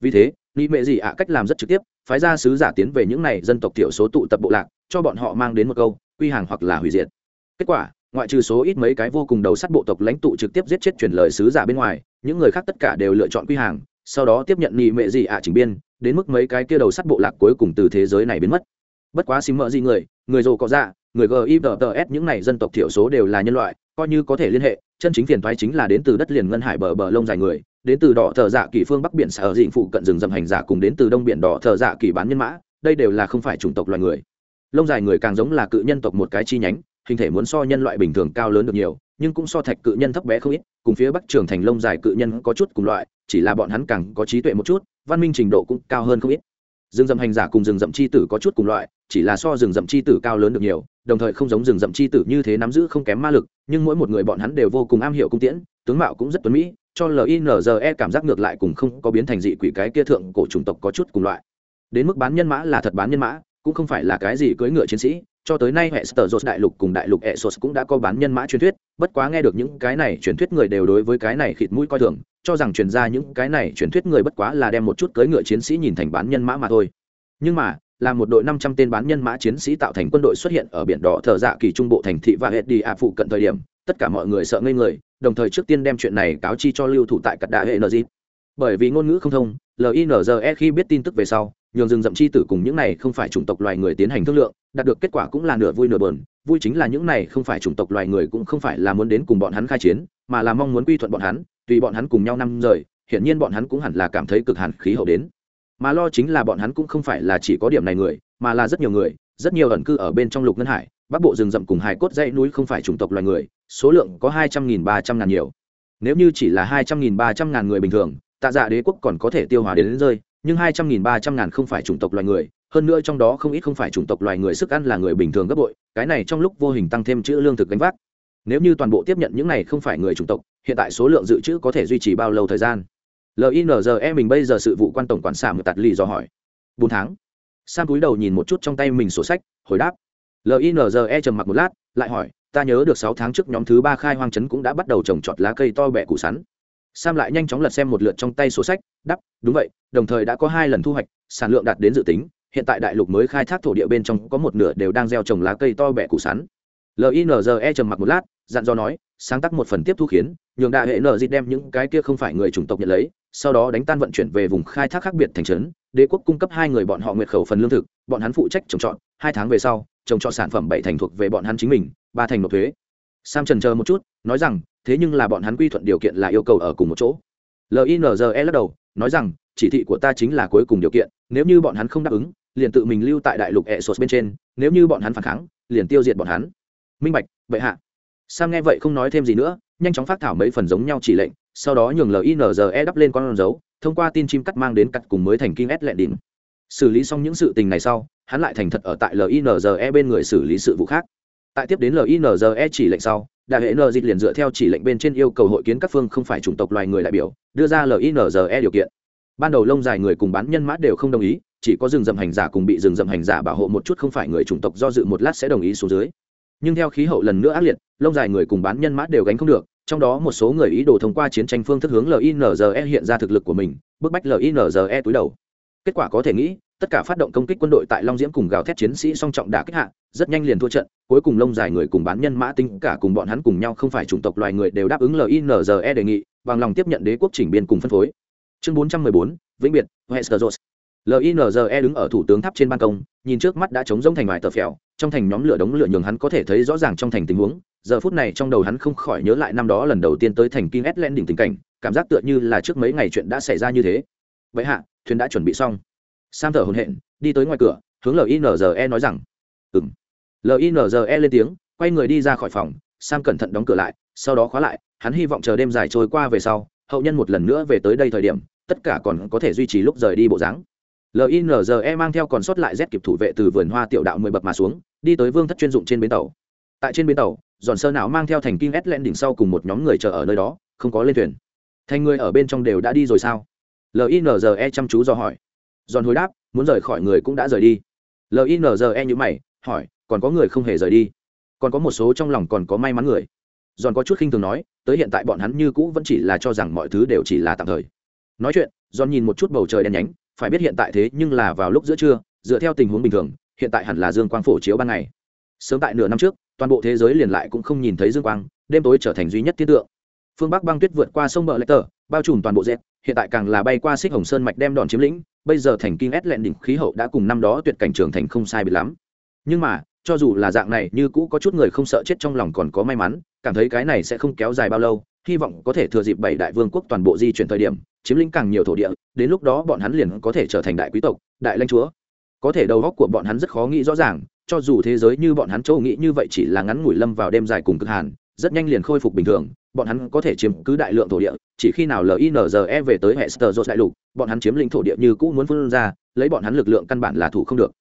Vì thế nghĩ mệ gì ạ cách làm rất trực tiếp, phái ra sứ giả tiến về những này dân tộc thiểu số tụ tập bộ lạc, cho bọn họ mang đến một câu, quy hàng hoặc là hủy diệt. Kết quả, ngoại trừ số ít mấy cái vô cùng đầu sắt bộ tộc lãnh tụ trực tiếp giết chết truyền lời sứ giả bên ngoài, những người khác tất cả đều lựa chọn quy hàng, sau đó tiếp nhận nghị mệ gì ạ chỉnh biên đến mức mấy cái kia đầu sắt bộ lạc cuối cùng từ thế giới này biến mất. Bất quá xím mỡ gì người người rồ có dạ người givts những này dân tộc thiểu số đều là nhân loại, coi như có thể liên hệ, chân chính phiền thoái chính là đến từ đất liền ngân hải bờ bờ lông dài người, đến từ đỏ thợ dạ kỳ phương bắc biển sở dịnh phụ cận rừng rậm hành giả cùng đến từ đông biển đỏ thợ dạ kỳ bán nhân mã, đây đều là không phải chủng tộc loài người. Lông dài người càng giống là cự nhân tộc một cái chi nhánh, hình thể muốn so nhân loại bình thường cao lớn được nhiều, nhưng cũng so thạch cự nhân thấp bé không ít, cùng phía bắc trường thành lông dài cự nhân có chút cùng loại, chỉ là bọn hắn càng có trí tuệ một chút văn minh trình độ cũng cao hơn không ít. Rừng rậm hành giả cùng rừng rậm c h i tử có chút cùng loại, chỉ là so rừng rậm c h i tử cao lớn được nhiều, đồng thời không giống rừng rậm c h i tử như thế nắm giữ không kém ma lực, nhưng mỗi một người bọn hắn đều vô cùng am hiểu cung tiễn, tướng mạo cũng rất tuấn mỹ, cho linze cảm giác ngược lại cùng không có biến thành dị quỷ cái kia thượng cổ chủng tộc có chút cùng loại. Đến mức bán nhân mã là thật bán nhân mã, cũng không phải là cái gì cưỡi ngựa chiến sĩ, cho tới nay hệ sở dột đại lục cùng đại lục hệ sột cũng đã có bán nhân mã truyền thuyết, bất quá nghe được những cái này truyền thuyết người đều đối với cái này khịt mũi coi thường cho rằng truyền ra những cái này truyền thuyết người bất quá là đem một chút cưỡi ngựa chiến sĩ nhìn thành bán nhân mã mà thôi. Nhưng mà, là một đội năm trăm tên bán nhân mã chiến sĩ tạo thành quân đội xuất hiện ở biển đỏ thờ dạ kỳ trung bộ thành thị và hết đi ạ phụ cận thời điểm, tất cả mọi người sợ ngây người, đồng thời trước tiên đem chuyện này cáo chi cho lưu thủ tại cật đại hệ nz bởi vì ngôn ngữ không thông linze khi biết tin tức về sau, nhường rừng rậm chi tử cùng những này không phải chủng tộc loài người tiến hành thương lượng, đạt được kết quả cũng là nửa vui nửa buồn, vui chính là những này không phải chủng tộc loài người cũng không phải là muốn đến cùng bọn hắn khai chiến, mà là mong muốn quy thuận bọn hắn tùy bọn hắn cùng nhau năm rời hiển nhiên bọn hắn cũng hẳn là cảm thấy cực hàn khí hậu đến. Mà lo chính là bọn hắn cũng không phải là chỉ có điểm này người mà là rất nhiều người rất nhiều ẩn cư ở bên trong lục ngân hải bắc bộ rừng rậm cùng hải cốt dãy núi không phải chủng tộc loài người số lượng có hai trăm nghìn ba trăm ngàn nhiều. Nếu như chỉ là hai trăm nghìn ba trăm ngàn người bình thường tạ dạ đế quốc còn có thể tiêu hòa đến, đến rơi nhưng hai trăm nghìn ba trăm ngàn không phải chủng tộc loài người hơn nữa trong đó không ít không phải chủng tộc loài người sức ăn là người bình thường gấp bội cái này trong lúc vô hình tăng thêm chữ lương thực gánh vác. Nếu như toàn bộ tiếp nhận những này không phải người chủng tộc hiện tại số lượng dự trữ có thể duy trì bao lâu thời gian? Linze mình bây giờ sự vụ quan tổng quản xả một tạt lì do hỏi. Bốn tháng. Sam cúi đầu nhìn một chút trong tay mình sổ sách, hồi đáp. Linze trầm mặc một lát, lại hỏi, ta nhớ được sáu tháng trước nhóm thứ ba khai hoang trấn cũng đã bắt đầu trồng trọt lá cây to bẹ củ sắn. Sam lại nhanh chóng lật xem một lượt trong tay sổ sách đắp đúng vậy, đồng thời đã có hai lần thu hoạch, sản lượng đạt đến dự tính, hiện tại đại lục mới khai thác thổ địa bên trong có một nửa đều đang gieo trồng lá cây to bẹ củ sắn. Linze trầm mặc một lát, dặn dò nói sáng tác một phần tiếp thu khiến, nhường đại hệ nợ dịt đem những cái kia không phải người chủng tộc nhận lấy, sau đó đánh tan vận chuyển về vùng khai thác khác biệt thành trấn, đế quốc cung cấp hai người bọn họ nguyệt khẩu phần lương thực, bọn hắn phụ trách trồng trọt, hai tháng về sau, trồng trọt sản phẩm bảy thành thuộc về bọn hắn chính mình, ba thành nộp thuế. Sam trần chờ một chút, nói rằng, thế nhưng là bọn hắn quy thuận điều kiện là yêu cầu ở cùng một chỗ. Linze lắc đầu, nói rằng, chỉ thị của ta chính là cuối cùng điều kiện, nếu như bọn hắn không đáp ứng, liền tự mình lưu tại đại lục e sột bên trên, nếu như bọn hắn phản kháng, liền tiêu diệt bọn hắn. Minh bạch, bệ hạ sam nghe vậy không nói thêm gì nữa, nhanh chóng phát thảo mấy phần giống nhau chỉ lệnh, sau đó nhường linze đắp lên con dấu, thông qua tin chim cắt mang đến cắt cùng mới thành kinh s lệ đỉnh. Xử lý xong những sự tình này sau, hắn lại thành thật ở tại linze bên người xử lý sự vụ khác. Tại tiếp đến linze chỉ lệnh sau, đại hệ n dịch liền dựa theo chỉ lệnh bên trên yêu cầu hội kiến các phương không phải chủng tộc loài người đại biểu, đưa ra linze điều kiện. Ban đầu lông dài người cùng bán nhân mã đều không đồng ý, chỉ có rừng rậm hành giả cùng bị rừng rậm hành giả bảo hộ một chút không phải người chủng tộc do dự một lát sẽ đồng ý xuống dưới nhưng theo khí hậu lần nữa ác liệt lông dài người cùng bán nhân mã đều gánh không được trong đó một số người ý đồ thông qua chiến tranh phương thức hướng linze hiện ra thực lực của mình bức bách linze túi đầu. Kết quả có thể nghĩ tất cả phát động công kích quân đội tại long diễm cùng gào thét chiến sĩ song trọng đã kích hạ rất nhanh liền thua trận cuối cùng lông dài người cùng bán nhân mã tính cả cùng bọn hắn cùng nhau không phải chủng tộc loài người đều đáp ứng linze đề nghị bằng lòng tiếp nhận đế quốc chỉnh biên cùng phân phối. Chương 414, vĩnh biệt westeros. Linze đứng ở thủ tướng tháp trên ban công nhìn trước mắt đã trống rông thành ngoài tờ phèo trong thành nhóm lửa đống lửa nhường hắn có thể thấy rõ ràng trong thành tình huống. Giờ phút này trong đầu hắn không khỏi nhớ lại năm đó lần đầu tiên tới thành kinh ét đỉnh tình cảnh, cảm giác tựa như là trước mấy ngày chuyện đã xảy ra như thế. Vậy hạ, thuyền đã chuẩn bị xong. Sam thở hồn hện đi tới ngoài cửa, hướng linze nói rằng ừ m linze lên tiếng, quay người đi ra khỏi phòng. Sam cẩn thận đóng cửa lại, sau đó khóa lại, hắn hy vọng chờ đêm dài trôi qua về sau, hậu nhân một lần nữa về tới đây thời điểm, tất cả còn có thể duy trì lúc rời đi bộ dáng linze mang theo còn sót lại z kịp thủ vệ từ vườn hoa tiểu đạo mười bậc mà xuống, đi tới vương thất chuyên dụng trên bến tàu. Tại trên bến tàu, giòn sơ não mang theo thành kinh s len đỉnh sau cùng một nhóm người chờ ở nơi đó, không có lên thuyền. Thành người ở bên trong đều đã đi rồi sao? Linze chăm chú do hỏi. Giòn hồi đáp, muốn rời khỏi người cũng đã rời đi. Linze như mày, hỏi, còn có người không hề rời đi? Còn có một số trong lòng còn có may mắn người. Giòn có chút khinh thường nói, tới hiện tại bọn hắn như cũ vẫn chỉ là cho rằng mọi thứ đều chỉ là tạm thời. Nói chuyện, giòn nhìn một chút bầu trời đen nhánh phải biết hiện tại thế nhưng là vào lúc giữa trưa, dựa theo tình huống bình thường, hiện tại hẳn là dương quang phổ chiếu ban ngày. Sớm tại nửa năm trước, toàn bộ thế giới liền lại cũng không nhìn thấy dương quang, đêm tối trở thành duy nhất tiết tượng. Phương bắc băng tuyết vượt qua sông bờ lệ tờ, bao trùm toàn bộ dẹp hiện tại càng là bay qua xích hồng sơn mạch đem đòn chiếm lĩnh, bây giờ thành kinh ét lẹn đỉnh khí hậu đã cùng năm đó tuyệt cảnh trường thành không sai biệt lắm. Nhưng mà, cho dù là dạng này, như cũ có chút người không sợ chết trong lòng còn có may mắn, cảm thấy cái này sẽ không kéo dài bao lâu, hy vọng có thể thừa dịp bảy đại vương quốc toàn bộ di chuyển thời điểm chiếm lĩnh càng nhiều thổ địa, đến lúc đó bọn hắn liền có thể trở thành đại quý tộc, đại lãnh chúa. Có thể đầu góc của bọn hắn rất khó nghĩ rõ ràng, cho dù thế giới như bọn hắn châu nghĩ như vậy chỉ là ngắn ngủi lâm vào đêm dài cùng cực hàn, rất nhanh liền khôi phục bình thường, bọn hắn có thể chiếm cứ đại lượng thổ địa, chỉ khi nào linze về tới hệ sơ đại lục, bọn hắn chiếm lĩnh thổ địa như cũ muốn phân ra, lấy bọn hắn lực lượng căn bản là thủ không được.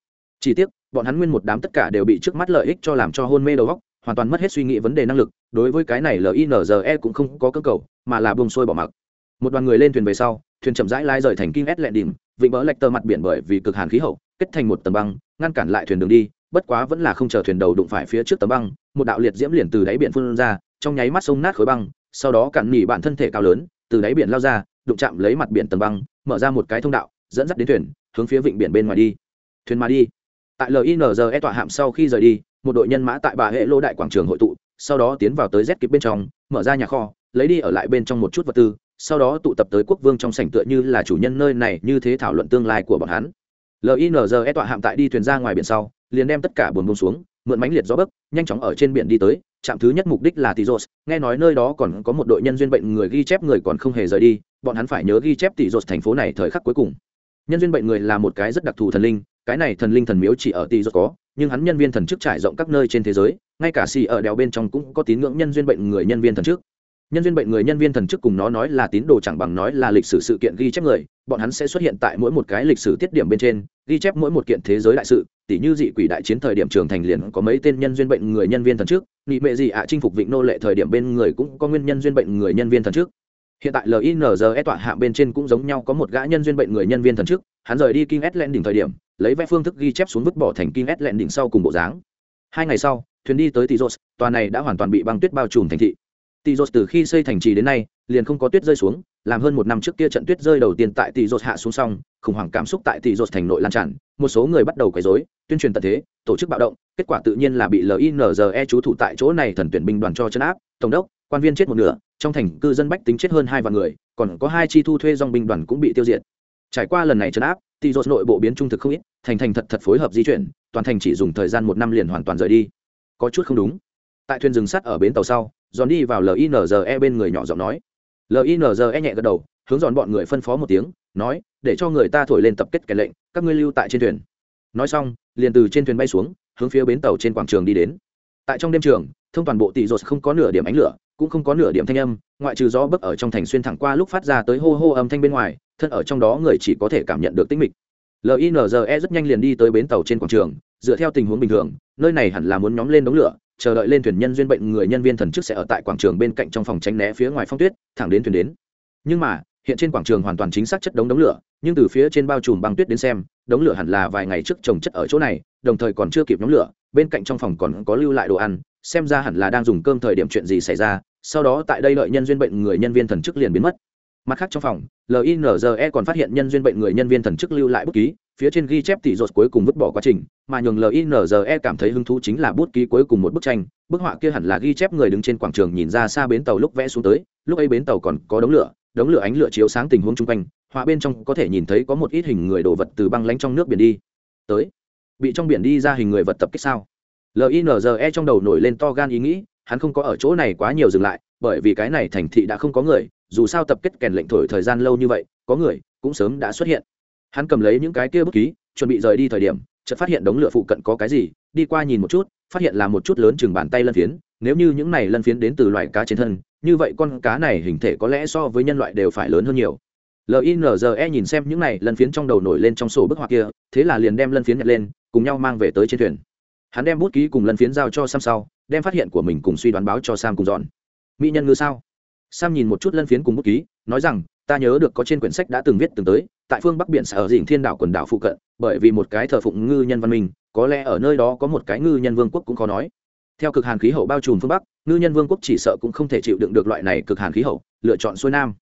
Chỉ tiếc, bọn hắn nguyên một đám tất cả đều bị trước mắt lợi ích cho làm cho hôn mê đầu góc hoàn toàn mất hết suy nghĩ vấn đề năng lực, đối với cái này linze cũng không có cơ cầu, mà là buông sôi bỏ mặc một đoàn người lên thuyền về sau, thuyền chậm rãi lai rời thành kinh s lệ đỉnh vịnh bỡ lệch tơ mặt biển bởi vì cực hàn khí hậu, kết thành một tầm băng, ngăn cản lại thuyền đường đi, bất quá vẫn là không chờ thuyền đầu đụng phải phía trước tấm băng, một đạo liệt diễm liền từ đáy biển phun ra, trong nháy mắt sông nát khối băng, sau đó cạn nỉ bạn thân thể cao lớn, từ đáy biển lao ra, đụng chạm lấy mặt biển tầng băng, mở ra một cái thông đạo, dẫn dắt đến thuyền, hướng phía vịnh biển bên ngoài đi. Thuyền mà đi. Tại linze tọa hạm sau khi rời đi, một đội nhân mã tại bà hệ lô đại quảng trường hội tụ, sau đó tiến vào tới z kịp bên trong, mở ra nhà kho, lấy đi ở lại bên trong một chút vật tư sau đó tụ tập tới quốc vương trong sảnh tựa như là chủ nhân nơi này như thế thảo luận tương lai của bọn hắn. Linze tọa hạm tại đi thuyền ra ngoài biển sau liền đem tất cả buồn bông xuống mượn mánh liệt gió bấc nhanh chóng ở trên biển đi tới. Trạm thứ nhất mục đích là Tizos, nghe nói nơi đó còn có một đội nhân duyên bệnh người ghi chép người còn không hề rời đi, bọn hắn phải nhớ ghi chép Tizos thành phố này thời khắc cuối cùng. Nhân duyên bệnh người là một cái rất đặc thù thần linh, cái này thần linh thần miếu chỉ ở Tizos có, nhưng hắn nhân viên thần chức trải rộng các nơi trên thế giới, ngay cả xì ở đèo bên trong cũng có tín ngưỡng nhân duyên bệnh người nhân viên thần chức nhân viên bệnh người nhân viên thần chức cùng nó nói là tín đồ chẳng bằng nói là lịch sử sự kiện ghi chép người, bọn hắn sẽ xuất hiện tại mỗi một cái lịch sử tiết điểm bên trên, ghi chép mỗi một kiện thế giới đại sự. Tỷ như dị quỷ đại chiến thời điểm trường thành liền có mấy tên nhân duyên bệnh người nhân viên thần chức nghị mệ gì ạ chinh phục vịnh nô lệ thời điểm bên người cũng có nguyên nhân duyên bệnh người nhân viên thần chức. Hiện tại linze tọa hạ bên trên cũng giống nhau có một gã nhân duyên bệnh người nhân viên thần chức, hắn rời đi king s đỉnh thời điểm, lấy vẽ phương thức ghi chép xuống vứt bỏ thành king s đỉnh sau cùng bộ dáng. Hai ngày sau, thuyền đi tới tizos, tòa này đã hoàn toàn bị băng tuyết bao trùm thành thị tỷ dột từ khi xây thành trì đến nay, liền không có tuyết rơi xuống, làm hơn một năm trước kia trận tuyết rơi đầu tiên tại tỷ dột hạ xuống xong, khủng hoảng cảm xúc tại tỷ dột thành nội lan tràn, một số người bắt đầu quấy rối, tuyên truyền tận thế, tổ chức bạo động, kết quả tự nhiên là bị LINZE chú thủ tại chỗ này thần tuyển binh đoàn cho chân áp, tổng đốc, quan viên chết một nửa, trong thành cư dân bách tính chết hơn hai vạn người, còn có hai chi thu thuê dòng binh đoàn cũng bị tiêu diệt. Trải qua lần này chấn áp, tỷ dột nội bộ biến trung thực không ít, thành thành thật thật phối hợp di chuyển, toàn thành chỉ dùng thời gian một năm liền hoàn toàn rời đi. Có chút không đúng. Tại thuyền dừng sắt ở bến tàu sau, giòn đi vào linze bên người nhỏ giọng nói. Linze nhẹ gật đầu hướng dọn bọn người phân phó một tiếng nói để cho người ta thổi lên tập kết kẻ lệnh các ngươi lưu tại trên thuyền. Nói xong liền từ trên thuyền bay xuống hướng phía bến tàu trên quảng trường đi đến. Tại trong đêm trường thông toàn bộ tỷ rột không có nửa điểm ánh lửa cũng không có nửa điểm thanh âm ngoại trừ gió bấc ở trong thành xuyên thẳng qua lúc phát ra tới hô hô âm thanh bên ngoài thân ở trong đó người chỉ có thể cảm nhận được tinh mịch. Linze rất nhanh liền đi tới bến tàu trên quảng trường dựa theo tình huống bình thường nơi này hẳn là muốn nhóm lên đống lửa chờ đợi lên thuyền nhân duyên bệnh người nhân viên thần chức sẽ ở tại quảng trường bên cạnh trong phòng tránh né phía ngoài phong tuyết, thẳng đến thuyền đến. Nhưng mà, hiện trên quảng trường hoàn toàn chính xác chất đống đống lửa, nhưng từ phía trên bao trùm băng tuyết đến xem, đống lửa hẳn là vài ngày trước trồng chất ở chỗ này, đồng thời còn chưa kịp nhóm lửa, bên cạnh trong phòng còn có lưu lại đồ ăn, xem ra hẳn là đang dùng cơm thời điểm chuyện gì xảy ra, sau đó tại đây lợi nhân duyên bệnh người nhân viên thần chức liền biến mất. Mặt khác trong phòng linze còn phát hiện nhân duyên bệnh người nhân viên thần chức lưu lại bút ký phía trên ghi chép tỷ rột cuối cùng vứt bỏ quá trình, mà nhường linze cảm thấy hứng thú chính là bút ký cuối cùng một bức tranh. Bức họa kia hẳn là ghi chép người đứng trên quảng trường nhìn ra xa bến tàu lúc vẽ xuống tới, lúc ấy bến tàu còn có đống lửa đống lửa ánh lửa chiếu sáng tình huống chung quanh, họa bên trong có thể nhìn thấy có một ít hình người đồ vật từ băng lánh trong nước biển đi. Tới, bị trong biển đi ra hình người vật tập kích sao? Linze trong đầu nổi lên to gan ý nghĩ, hắn không có ở chỗ này quá nhiều dừng lại, bởi vì cái này thành thị đã không có người, dù sao tập kết kèn lệnh thổi thời gian lâu như vậy, có người cũng sớm đã xuất hiện hắn cầm lấy những cái kia bút ký, chuẩn bị rời đi thời điểm, chợt phát hiện đống lửa phụ cận có cái gì, đi qua nhìn một chút, phát hiện là một chút lớn chừng bàn tay lân phiến, nếu như những này lân phiến đến từ loài cá trên thân, như vậy con cá này hình thể có lẽ so với nhân loại đều phải lớn hơn nhiều. Linze nhìn xem những này lân phiến trong đầu nổi lên trong sổ bức họa kia, thế là liền đem lân phiến nhặt lên, cùng nhau mang về tới trên thuyền. Hắn đem bút ký cùng lân phiến giao cho sam sau, đem phát hiện của mình cùng suy đoán báo cho sam cùng dọn. Mỹ nhân ngư sao? Sam nhìn một chút lân phiến cùng bút ký, nói rằng, ta nhớ được có trên quyển sách đã từng viết từng tới tại phương bắc biển sở dĩnh thiên đảo quần đảo phụ cận, bởi vì một cái thờ phụng ngư nhân văn minh, có lẽ ở nơi đó có một cái ngư nhân vương quốc cũng khó nói. Theo cực hàn khí hậu bao trùm phương bắc, ngư nhân vương quốc chỉ sợ cũng không thể chịu đựng được loại này cực hàn khí hậu, lựa chọn xuôi nam.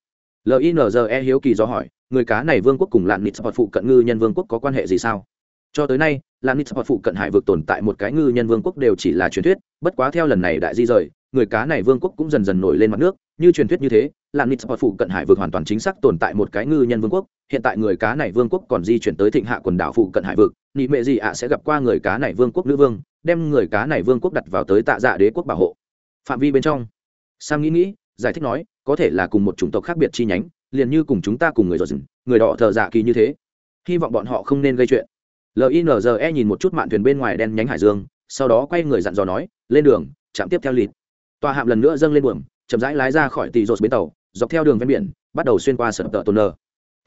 Linze hiếu kỳ do hỏi, người cá này vương quốc cùng lạn nít sport phụ cận ngư nhân vương quốc có quan hệ gì sao? Cho tới nay, lạn nít sport phụ cận hải vực tồn tại một cái ngư nhân vương quốc đều chỉ là truyền thuyết, bất quá theo lần này đại di rời, người cá này vương quốc cũng dần dần nổi lên mặt nước, như truyền thuyết như thế lạn nít sport phụ cận hải vực hoàn toàn chính xác tồn tại một cái ngư nhân vương quốc. Hiện tại người cá này vương quốc còn di chuyển tới thịnh hạ quần đảo phụ cận hải vực. Nị mệ gì ạ sẽ gặp qua người cá này vương quốc nữ vương, đem người cá này vương quốc đặt vào tới tạ dạ đế quốc bảo hộ. Phạm vi bên trong. Sam nghĩ nghĩ, giải thích nói, có thể là cùng một chủng tộc khác biệt chi nhánh, liền như cùng chúng ta cùng người dò dừng người đỏ thờ dạ kỳ như thế. Hy vọng bọn họ không nên gây chuyện. Linze nhìn một chút mạn thuyền bên ngoài đen nhánh hải dương, sau đó quay người dặn dò nói, lên đường chạm tiếp theo lịt. Tòa hạm lần nữa dâng lên buồng chậm rãi lái ra khỏi tỷ rột bến tàu, dọc theo đường ven biển, bắt đầu xuyên qua sở tờ tôn nơ.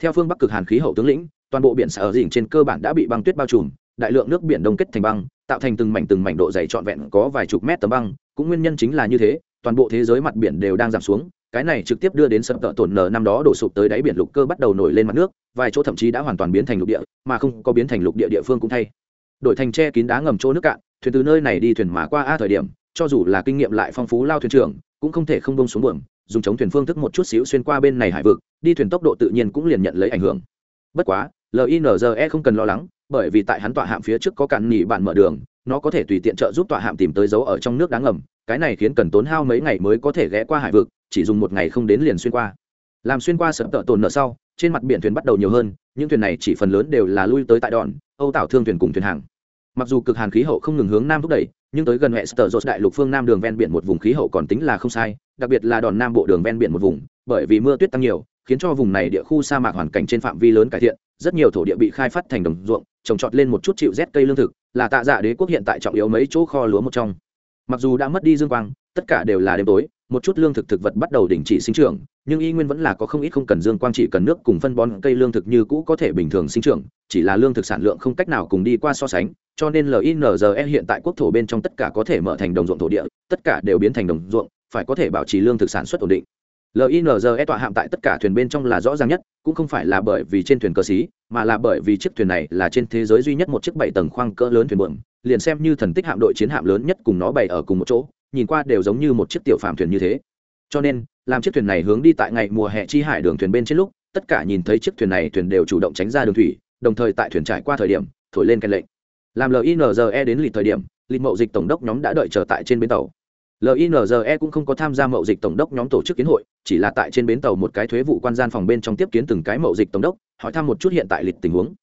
Theo phương bắc cực hàn khí hậu tướng lĩnh, toàn bộ biển sở dỉnh trên cơ bản đã bị băng tuyết bao trùm, đại lượng nước biển đông kết thành băng, tạo thành từng mảnh từng mảnh độ dày trọn vẹn có vài chục mét tấm băng, cũng nguyên nhân chính là như thế, toàn bộ thế giới mặt biển đều đang giảm xuống, cái này trực tiếp đưa đến sập tợ tổn nở năm đó đổ sụp tới đáy biển lục cơ bắt đầu nổi lên mặt nước, vài chỗ thậm chí đã hoàn toàn biến thành lục địa, mà không có biến thành lục địa địa phương cũng thay. Đổi thành che kín đá ngầm chỗ nước cạn, thuyền từ nơi này đi thuyền mà qua a thời điểm, cho dù là kinh nghiệm lại phong phú lao thuyền trưởng cũng không thể không bông xuống buồm, dùng chống thuyền phương thức một chút xíu xuyên qua bên này hải vực, đi thuyền tốc độ tự nhiên cũng liền nhận lấy ảnh hưởng. Bất quá linze không cần lo lắng, bởi vì tại hắn tọa hạm phía trước có cản nỉ bạn mở đường, nó có thể tùy tiện trợ giúp tọa hạm tìm tới dấu ở trong nước đáng ngầm, cái này khiến cần tốn hao mấy ngày mới có thể ghé qua hải vực, chỉ dùng một ngày không đến liền xuyên qua. Làm xuyên qua sợ tợ tồn nợ sau, trên mặt biển thuyền bắt đầu nhiều hơn, những thuyền này chỉ phần lớn đều là lui tới tại đòn, âu tạo thương thuyền cùng thuyền hàng. Mặc dù cực hàn khí hậu không ngừng hướng nam thúc đẩy nhưng tới gần hệ sở dột đại lục phương nam đường ven biển một vùng khí hậu còn tính là không sai, đặc biệt là đòn nam bộ đường ven biển một vùng, bởi vì mưa tuyết tăng nhiều, khiến cho vùng này địa khu sa mạc hoàn cảnh trên phạm vi lớn cải thiện, rất nhiều thổ địa bị khai phát thành đồng ruộng, trồng trọt lên một chút chịu rét cây lương thực, là tạ dạ đế quốc hiện tại trọng yếu mấy chỗ kho lúa một trong. Mặc dù đã mất đi dương quang tất cả đều là đêm tối, một chút lương thực thực vật bắt đầu đình chỉ sinh trưởng, nhưng y nguyên vẫn là có không ít không cần dương quang chỉ cần nước cùng phân bón cây lương thực như cũ có thể bình thường sinh trưởng, chỉ là lương thực sản lượng không cách nào cùng đi qua so sánh, cho nên linze hiện tại quốc thổ bên trong tất cả có thể mở thành đồng ruộng thổ địa, tất cả đều biến thành đồng ruộng, phải có thể bảo trì lương thực sản xuất ổn định. Linze tọa hạm tại tất cả thuyền bên trong là rõ ràng nhất, cũng không phải là bởi vì trên thuyền cờ xí, mà là bởi vì chiếc thuyền này là trên thế giới duy nhất một chiếc bảy tầng khoang cỡ lớn thuyền buồm, liền xem như thần tích hạm đội chiến hạm lớn nhất cùng nó bày ở cùng một chỗ nhìn qua đều giống như một chiếc tiểu phàm thuyền như thế. Cho nên, làm chiếc thuyền này hướng đi tại ngày mùa hè chi hải đường thuyền bên trên lúc, tất cả nhìn thấy chiếc thuyền này thuyền đều chủ động tránh ra đường thủy, đồng thời tại thuyền trải qua thời điểm, thổi lên kèn lệnh. Làm linze đến lịch thời điểm, lịch mậu dịch tổng đốc nhóm đã đợi chờ tại trên bến tàu. Linze cũng không có tham gia mậu dịch tổng đốc nhóm tổ chức kiến hội, chỉ là tại trên bến tàu một cái thuế vụ quan gian phòng bên trong tiếp kiến từng cái mậu dịch tổng đốc, hỏi thăm một chút hiện tại lịch tình huống.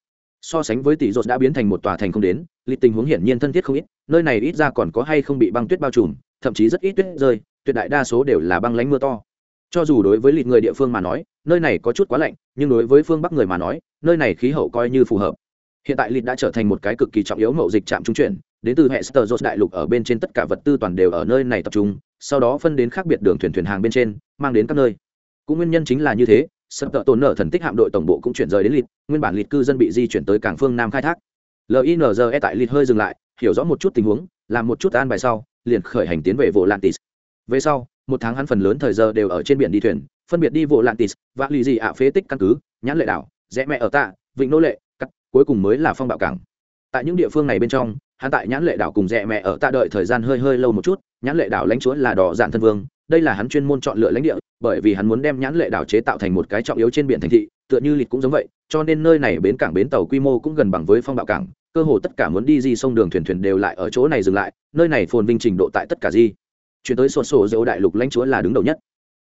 So sánh với tỷ rột đã biến thành một tòa thành không đến, lịch tình huống hiển nhiên thân thiết không ít, nơi này ít ra còn có hay không bị băng tuyết bao trùm thậm chí rất ít tuyết rơi, tuyệt đại đa số đều là băng lánh mưa to. Cho dù đối với lịch người địa phương mà nói, nơi này có chút quá lạnh, nhưng đối với phương bắc người mà nói, nơi này khí hậu coi như phù hợp. Hiện tại lịch đã trở thành một cái cực kỳ trọng yếu mậu dịch trạm trung chuyển, đến từ hệ sơ đại lục ở bên trên tất cả vật tư toàn đều ở nơi này tập trung, sau đó phân đến khác biệt đường thuyền thuyền hàng bên trên, mang đến các nơi. Cũng nguyên nhân chính là như thế sập tợ tồn nợ thần tích hạm đội tổng bộ cũng chuyển rời đến lịt nguyên bản lịt cư dân bị di chuyển tới cảng phương nam khai thác. Linze tại lịt hơi dừng lại, hiểu rõ một chút tình huống, làm một chút an bài sau liền khởi hành tiến về vô lantis về sau, một tháng hắn phần lớn thời giờ đều ở trên biển đi thuyền, phân biệt đi vô lantis và lì dị ạ phế tích căn cứ, nhãn lệ đảo, rẽ mẹ ở tạ, vịnh nô lệ, cắt, cuối cùng mới là phong bạo cảng. Tại những địa phương này bên trong, hắn tại nhãn lệ đảo cùng rẽ mẹ ở tạ đợi thời gian hơi hơi lâu một chút, nhãn lệ đảo lãnh chúa là đỏ dạn thân vương, đây là hắn chuyên môn chọn lựa lãnh địa, bởi vì hắn muốn đem nhãn lệ đảo chế tạo thành một cái trọng yếu trên biển thành thị, tựa như lịch cũng giống vậy, cho nên nơi này bến cảng bến tàu quy mô cũng gần bằng với phong bạo cảng cơ hồ tất cả muốn đi di sông đường thuyền thuyền đều lại ở chỗ này dừng lại, nơi này phồn vinh trình độ tại tất cả di. Chuyển tới sổ sổ dấu đại lục lãnh chúa là đứng đầu nhất.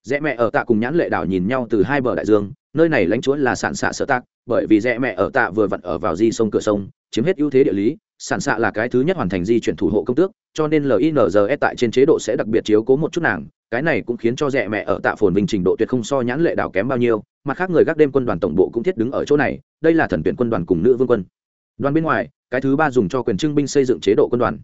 Rẽ mẹ ở tạ cùng nhãn lệ đảo nhìn nhau từ hai bờ đại dương, nơi này lãnh chúa là sản xạ sở tạc bởi vì rẽ mẹ ở tạ vừa vặn ở vào di sông cửa sông, chiếm hết ưu thế địa lý sản xạ là cái thứ nhất hoàn thành di chuyển thủ hộ công tước, cho nên linze tại trên chế độ sẽ đặc biệt chiếu cố một chút nàng, cái này cũng khiến cho rẽ mẹ ở tạ phồn vinh trình độ tuyệt không so nhãn lệ đảo kém bao nhiêu, mặt khác người gác đêm quân đoàn tổng bộ cũng thiết đứng ở chỗ này, đây là thần tuyển quân đoàn cùng nữ vương quân đoàn bên ngoài, cái thứ ba dùng cho quyền trưng binh xây dựng chế độ quân đoàn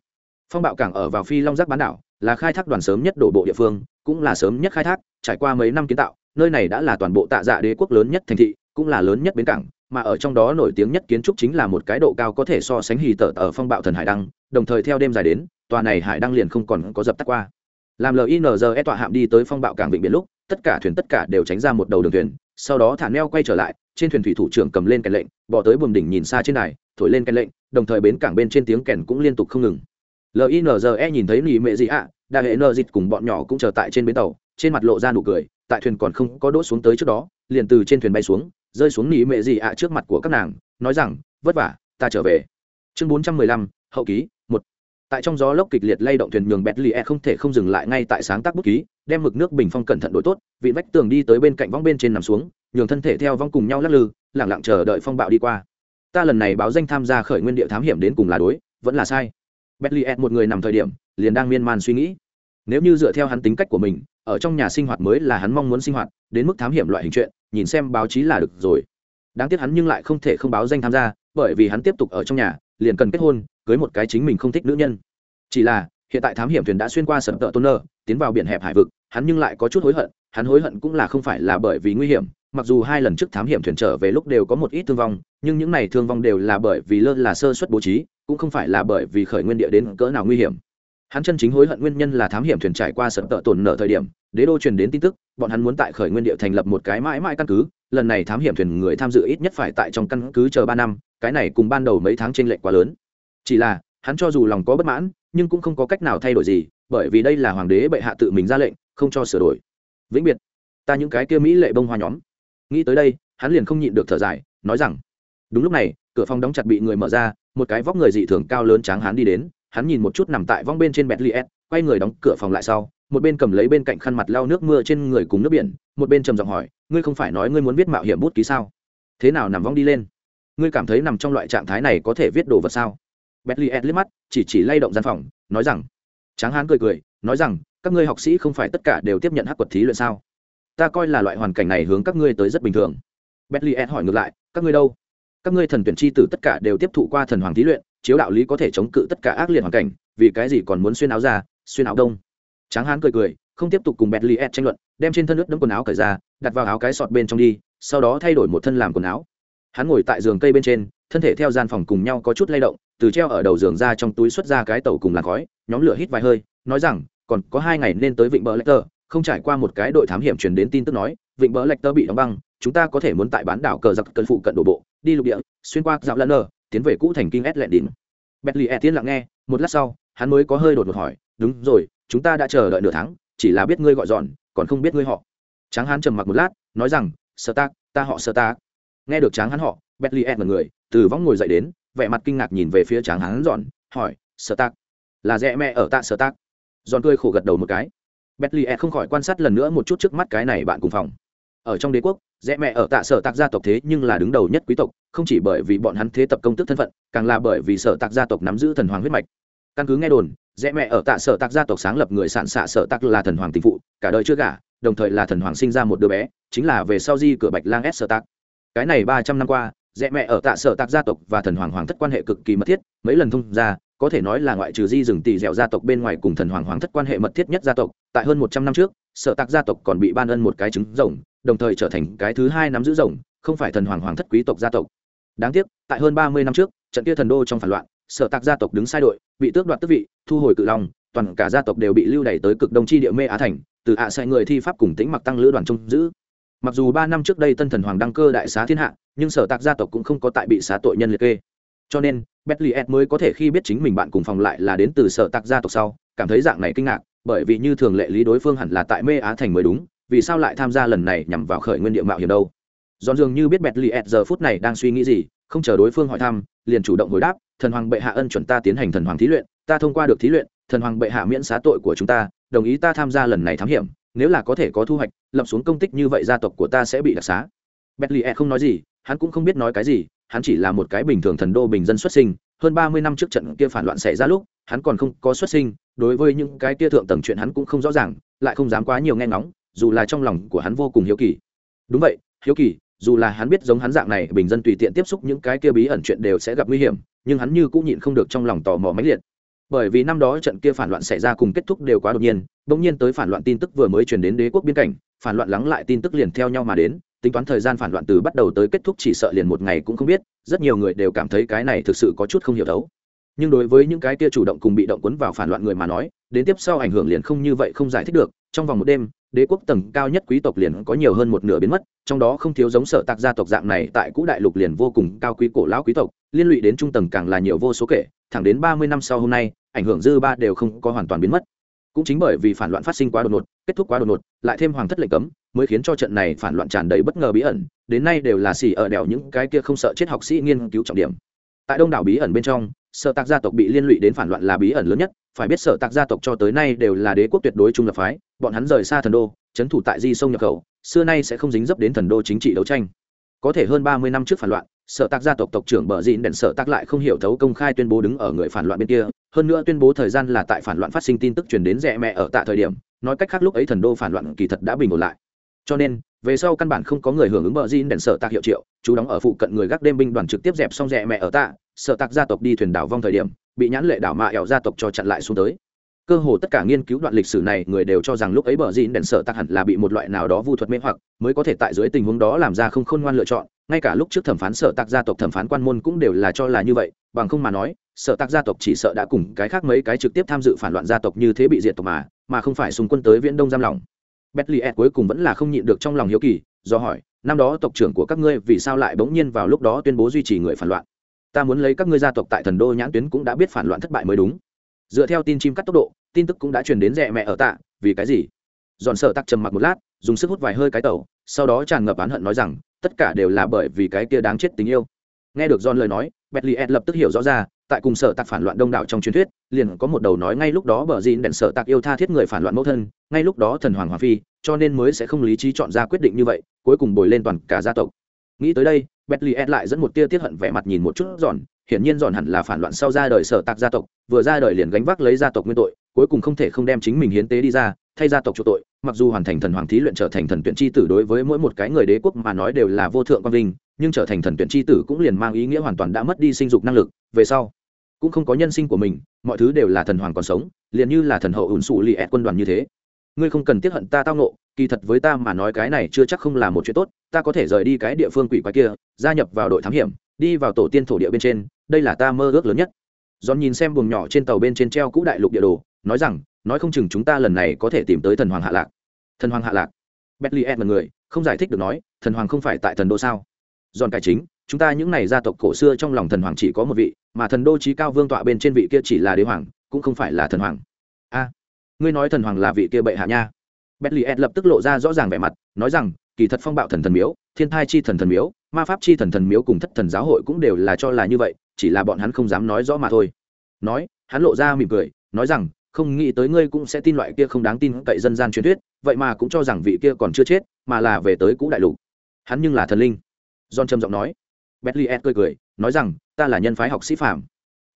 phong bạo cảng ở vào phi long giác bán đảo, là khai thác đoàn sớm nhất đổ bộ địa phương, cũng là sớm nhất khai thác, trải qua mấy năm kiến tạo, nơi này đã là toàn bộ tạ dạ đế quốc lớn nhất thành thị, cũng là lớn nhất bến cảng, mà ở trong đó nổi tiếng nhất kiến trúc chính là một cái độ cao có thể so sánh hì tở ở phong bạo thần hải đăng, đồng thời theo đêm dài đến, tòa này hải đăng liền không còn có dập tắt qua làm linze tọa hạm đi tới phong bạo cảng vịnh biển lúc, tất cả thuyền tất cả đều tránh ra một đầu đường thuyền, sau đó thả neo quay trở lại, trên thuyền thủy thủ trưởng cầm lên kèn lệnh, bỏ tới buồng đỉnh nhìn xa trên này thổi lên kèn lệnh, đồng thời bến cảng bên trên tiếng kèn cũng liên tục không ngừng. Linze nhìn thấy nỉ mệ gì ạ đại hệ nợ dịt cùng bọn nhỏ cũng chờ tại trên bến tàu, trên mặt lộ ra nụ cười, tại thuyền còn không có đỗ xuống tới trước đó, liền từ trên thuyền bay xuống, rơi xuống nỉ mệ gì ạ trước mặt của các nàng, nói rằng, vất vả, ta trở về. Chương bốn trăm mười lăm, hậu ký, một. Tại trong gió lốc kịch liệt lay động thuyền nhường bẹt lì e không thể không dừng lại ngay tại sáng tác bút ký, đem mực nước bình phong cẩn thận đổi tốt, vị vách tường đi tới bên cạnh vong bên trên nằm xuống, nhường thân thể theo vong cùng nhau lắc lư lẳng lặng chờ đợi phong bạo đi qua ta lần này báo danh tham gia khởi nguyên địa thám hiểm đến cùng là đối vẫn là sai Betliet một người nằm thời điểm, liền đang miên man suy nghĩ. Nếu như dựa theo hắn tính cách của mình, ở trong nhà sinh hoạt mới là hắn mong muốn sinh hoạt, đến mức thám hiểm loại hình chuyện, nhìn xem báo chí là được rồi. Đáng tiếc hắn nhưng lại không thể không báo danh tham gia, bởi vì hắn tiếp tục ở trong nhà, liền cần kết hôn, cưới một cái chính mình không thích nữ nhân. Chỉ là, hiện tại thám hiểm thuyền đã xuyên qua sầm tợ tôn nơ, tiến vào biển hẹp hải vực, hắn nhưng lại có chút hối hận, hắn hối hận cũng là không phải là bởi vì nguy hiểm, mặc dù hai lần trước thám hiểm thuyền trở về lúc đều có một ít thương vong, nhưng những này thương vong đều là bởi vì lơ là sơ suất bố trí, cũng không phải là bởi vì khởi nguyên địa đến cỡ nào nguy hiểm. Hắn chân chính hối hận nguyên nhân là thám hiểm thuyền trải qua sợ tợ tổn nợ thời điểm, đế đô truyền đến tin tức, bọn hắn muốn tại khởi nguyên địa thành lập một cái mãi mãi căn cứ, lần này thám hiểm thuyền người tham dự ít nhất phải tại trong căn cứ chờ ba năm, cái này cùng ban đầu mấy tháng t r ê n lệch quá lớn. Chỉ là, hắn cho dù lòng có bất mãn, nhưng cũng không có cách nào thay đổi gì, bởi vì đây là hoàng đế bệ hạ tự mình ra lệnh, không cho sửa đổi. Vĩnh biệt, ta những cái kia mỹ lệ bông hoa nhóm nghĩ tới đây, hắn liền không nhịn được thở dài, nói rằng, đúng lúc này, cửa phòng đóng chặt bị người mở ra, một cái vóc người dị thường cao lớn tráng hắn đi đến, hắn nhìn một chút nằm tại vong bên trên bẹt liệt quay người đóng cửa phòng lại sau, một bên cầm lấy bên cạnh khăn mặt lau nước mưa trên người cùng nước biển, một bên trầm giọng hỏi, ngươi không phải nói ngươi muốn viết mạo hiểm bút ký sao? Thế nào nằm vong đi lên? Ngươi cảm thấy nằm trong loại trạng thái này có thể viết đồ vật sao? Bẹt liệt liếc mắt, chỉ chỉ lay động gian phòng, nói rằng, tráng hán cười cười, nói rằng, các ngươi học sĩ không phải tất cả đều tiếp nhận hắc quật thí luyện sao? Ta coi là loại hoàn cảnh này hướng các ngươi tới rất bình thường. Betliet hỏi ngược lại, các ngươi đâu? các ngươi thần tuyển chi tử tất cả đều tiếp thụ qua thần hoàng thí luyện chiếu đạo lý có thể chống cự tất cả ác liệt hoàn cảnh vì cái gì còn muốn xuyên áo ra xuyên áo đông? Tráng hán cười cười không tiếp tục cùng bentley ed tranh luận đem trên thân nước đấm quần áo cởi ra đặt vào áo cái sọt bên trong đi sau đó thay đổi một thân làm quần áo. Hắn ngồi tại giường cây bên trên thân thể theo gian phòng cùng nhau có chút lay động từ treo ở đầu giường ra trong túi xuất ra cái tàu cùng làn khói nhóm lửa hít vài hơi nói rằng còn có hai ngày nên tới vịnh bờ lecter không trải qua một cái đội thám hiểm truyền đến tin tức nói, vịnh bờ tơ bị đóng băng, chúng ta có thể muốn tại bán đảo cờ giặc cân phụ cận đổ bộ, đi lục địa, xuyên qua dạo lân nơ, tiến về cũ thành kinh s lẹn đỉnh bentley e tiến lặng nghe, một lát sau, hắn mới có hơi đột ngột hỏi, đúng rồi, chúng ta đã chờ đợi nửa tháng, chỉ là biết ngươi gọi dọn, còn không biết ngươi họ. Tráng hắn trầm mặc một lát, nói rằng, sơ tác ta họ sơ tác nghe được tráng hắn họ bentley e người, từ võng ngồi dậy đến, vẻ mặt kinh ngạc nhìn về phía tráng hắn dọn, hỏi, sơ tác là rẽ mẹ ở tạ sơ tác dọn cười khổ gật đầu một cái Betty e không khỏi quan sát lần nữa một chút trước mắt cái này bạn cùng phòng. Ở trong đế quốc, rẽ mẹ ở tạ sở tạc gia tộc thế nhưng là đứng đầu nhất quý tộc, không chỉ bởi vì bọn hắn thế tập công tức thân phận, càng là bởi vì sở tạc gia tộc nắm giữ thần hoàng huyết mạch. Căn cứ nghe đồn, rẽ mẹ ở tạ sở tạc gia tộc sáng lập người sản xạ sở tạc là thần hoàng tình phụ, cả đời chưa gả, đồng thời là thần hoàng sinh ra một đứa bé, chính là về sau di cửa bạch lang s sở tạc. Cái này ba trăm năm qua, rẽ mẹ ở tạ sở tạc gia tộc và thần hoàng hoàng thất quan hệ cực kỳ mật thiết, mấy lần thông ra có thể nói là ngoại trừ di rừng tỷ dẻo gia tộc bên ngoài cùng thần hoàng hoàng thất quan hệ mật thiết nhất gia tộc, tại hơn một trăm năm trước, sở tạc gia tộc còn bị ban ân một cái trứng rồng, đồng thời trở thành cái thứ hai nắm giữ rồng, không phải thần hoàng hoàng thất quý tộc gia tộc. Đáng tiếc, tại hơn ba mươi năm trước, trận kia thần đô trong phản loạn, sở tạc gia tộc đứng sai đội, bị tước đoạt tước vị, thu hồi cự long, toàn cả gia tộc đều bị lưu đày tới cực đông chi địa mê á thành, từ ạ à người thi pháp cùng tính mặc tăng lữ đoàn trông giữ. Mặc dù ba năm trước đây tân thần hoàng đăng cơ đại xá thiên hạ, nhưng sở tạc gia tộc cũng không có tại bị xá tội nhân liệt kê cho nên Betliet mới có thể khi biết chính mình bạn cùng phòng lại là đến từ sở tạc gia tộc sau, cảm thấy dạng này kinh ngạc, bởi vì như thường lệ lý đối phương hẳn là tại mê á thành mới đúng, vì sao lại tham gia lần này nhằm vào khởi nguyên địa mạo hiểm đâu? Giòn dường như biết bẹt ed giờ phút này đang suy nghĩ gì, không chờ đối phương hỏi thăm, liền chủ động hồi đáp, thần hoàng bệ hạ ân chuẩn ta tiến hành thần hoàng thí luyện, ta thông qua được thí luyện, thần hoàng bệ hạ miễn xá tội của chúng ta, đồng ý ta tham gia lần này thám hiểm, nếu là có thể có thu hoạch, lập xuống công tích như vậy gia tộc của ta sẽ bị đặc xá. Bentley e không nói gì, hắn cũng không biết nói cái gì hắn chỉ là một cái bình thường thần đô bình dân xuất sinh, hơn ba mươi năm trước trận kia phản loạn xảy ra lúc, hắn còn không có xuất sinh, đối với những cái kia thượng tầng chuyện hắn cũng không rõ ràng, lại không dám quá nhiều nghe ngóng, dù là trong lòng của hắn vô cùng hiếu kỳ. Đúng vậy, hiếu kỳ, dù là hắn biết giống hắn dạng này bình dân tùy tiện tiếp xúc những cái kia bí ẩn chuyện đều sẽ gặp nguy hiểm, nhưng hắn như cũng nhịn không được trong lòng tò mò mãnh liệt. Bởi vì năm đó trận kia phản loạn xảy ra cùng kết thúc đều quá đột nhiên, bỗng nhiên tới phản loạn tin tức vừa mới truyền đến đế quốc biên cảnh, phản loạn lắng lại tin tức liền theo nhau mà đến tính toán thời gian phản loạn từ bắt đầu tới kết thúc chỉ sợ liền một ngày cũng không biết, rất nhiều người đều cảm thấy cái này thực sự có chút không hiểu đấu. Nhưng đối với những cái kia chủ động cùng bị động cuốn vào phản loạn người mà nói, đến tiếp sau ảnh hưởng liền không như vậy không giải thích được, trong vòng một đêm, đế quốc tầng cao nhất quý tộc liền có nhiều hơn một nửa biến mất, trong đó không thiếu giống sở tạc gia tộc dạng này tại cũ đại lục liền vô cùng cao quý cổ lão quý tộc, liên lụy đến trung tầng càng là nhiều vô số kể, thẳng đến ba mươi năm sau hôm nay, ảnh hưởng dư ba đều không có hoàn toàn biến mất. Cũng chính bởi vì phản loạn phát sinh quá đột ngột, kết thúc quá đột ngột, lại thêm hoàng thất lệnh cấm mới khiến cho trận này phản loạn tràn đầy bất ngờ bí ẩn, đến nay đều là xỉ ở đèo những cái kia không sợ chết học sĩ nghiên cứu trọng điểm. Tại đông đảo bí ẩn bên trong, sở tạc gia tộc bị liên lụy đến phản loạn là bí ẩn lớn nhất, phải biết sở tạc gia tộc cho tới nay đều là đế quốc tuyệt đối trung lập phái, bọn hắn rời xa thần đô, trấn thủ tại di sông nhập khẩu, xưa nay sẽ không dính dấp đến thần đô chính trị đấu tranh. Có thể hơn ba mươi năm trước phản loạn, sở tạc gia tộc tộc trưởng bờ dịn đèn sở tạc lại không hiểu thấu công khai tuyên bố đứng ở người phản loạn bên kia, hơn nữa tuyên bố thời gian là tại phản loạn phát sinh tin tức truyền đến rẽ mẹ ở tại thời điểm, nói cách khác lúc ấy thần đô phản loạn kỳ thật đã bình ổn lại cho nên, về sau căn bản không có người hưởng ứng bờ gin đèn sở tạc hiệu triệu, chú đóng ở phụ cận người gác đêm binh đoàn trực tiếp dẹp xong rẽ mẹ ở tạ, sở tạc gia tộc đi thuyền đảo vong thời điểm, bị nhãn lệ đảo mạ ẻo gia tộc cho chặn lại xuống tới. Cơ hồ tất cả nghiên cứu đoạn lịch sử này, người đều cho rằng lúc ấy bờ gin đèn sợ tạc hẳn là bị một loại nào đó vu thuật mê hoặc, mới có thể tại dưới tình huống đó làm ra không khôn ngoan lựa chọn, ngay cả lúc trước thẩm phán sợ tạc gia tộc thẩm phán quan môn cũng đều là cho là như vậy, bằng không mà nói sợ tạc gia tộc chỉ sợ đã cùng cái khác mấy cái trực tiếp tham dự phản loạn gia tộc như thế bị diệt tộc mà mà không phải xung quân tới viễn đông giam lòng Betliet cuối cùng vẫn là không nhịn được trong lòng hiếu kỳ do hỏi năm đó tộc trưởng của các ngươi vì sao lại bỗng nhiên vào lúc đó tuyên bố duy trì người phản loạn? Ta muốn lấy các ngươi gia tộc tại thần đô nhãn tuyến cũng đã biết phản loạn thất bại mới đúng. Dựa theo tin chim cắt tốc độ tin tức cũng đã truyền đến rẻ mẹ ở tạ vì cái gì? Dọn sợ tắc trầm mặc một lát dùng sức hút vài hơi cái tàu sau đó tràn ngập oán hận nói rằng tất cả đều là bởi vì cái kia đáng chết tình yêu. Nghe được John lời nói, Betliet lập tức hiểu rõ ra, tại cùng sở tạc phản loạn đông đảo trong truyền thuyết, liền có một đầu nói ngay lúc đó bờ dịn đèn sở tạc yêu tha thiết người phản loạn mẫu thân, ngay lúc đó thần hoàng hoàng phi, cho nên mới sẽ không lý trí chọn ra quyết định như vậy, cuối cùng bồi lên toàn cả gia tộc. Nghĩ tới đây, Betliet lại dẫn một tia tiết hận vẻ mặt nhìn một chút giòn, hiển nhiên giòn hẳn là phản loạn sau ra đời sở tạc gia tộc, vừa ra đời liền gánh vác lấy gia tộc nguyên tội, cuối cùng không thể không đem chính mình hiến tế đi ra thay gia tộc chỗ tội mặc dù hoàn thành thần hoàng thí luyện trở thành thần tuyển chi tử đối với mỗi một cái người đế quốc mà nói đều là vô thượng quang vinh nhưng trở thành thần tuyển chi tử cũng liền mang ý nghĩa hoàn toàn đã mất đi sinh dục năng lực về sau cũng không có nhân sinh của mình mọi thứ đều là thần hoàng còn sống liền như là thần hậu ủn xù lì ẹt quân đoàn như thế ngươi không cần tiếp hận ta tao nộ kỳ thật với ta mà nói cái này chưa chắc không là một chuyện tốt ta có thể rời đi cái địa phương quỷ quái kia gia nhập vào đội thám hiểm đi vào tổ tiên thổ địa bên trên đây là ta mơ ước lớn nhất Giòn nhìn xem buồng nhỏ trên tàu bên trên treo cũ đại lục địa đồ, nói rằng, nói không chừng chúng ta lần này có thể tìm tới thần hoàng hạ lạc. Thần hoàng hạ lạc. Bentley Ed người, không giải thích được nói, thần hoàng không phải tại thần đô sao? Giòn cải chính, chúng ta những này gia tộc cổ xưa trong lòng thần hoàng chỉ có một vị, mà thần đô chí cao vương tọa bên trên vị kia chỉ là đế hoàng, cũng không phải là thần hoàng. A, ngươi nói thần hoàng là vị kia bệ hạ nha? Bentley Ed lập tức lộ ra rõ ràng vẻ mặt, nói rằng, kỳ thật phong bạo thần thần miếu, thiên thai chi thần thần miếu, ma pháp chi thần thần miếu cùng thất thần giáo hội cũng đều là cho là như vậy, chỉ là bọn hắn không dám nói rõ mà thôi nói hắn lộ ra mỉm cười nói rằng không nghĩ tới ngươi cũng sẽ tin loại kia không đáng tin cậy dân gian truyền thuyết vậy mà cũng cho rằng vị kia còn chưa chết mà là về tới cũ đại lục hắn nhưng là thần linh john trầm giọng nói betliet cười cười, nói rằng, ta là nhân phái học sĩ phạm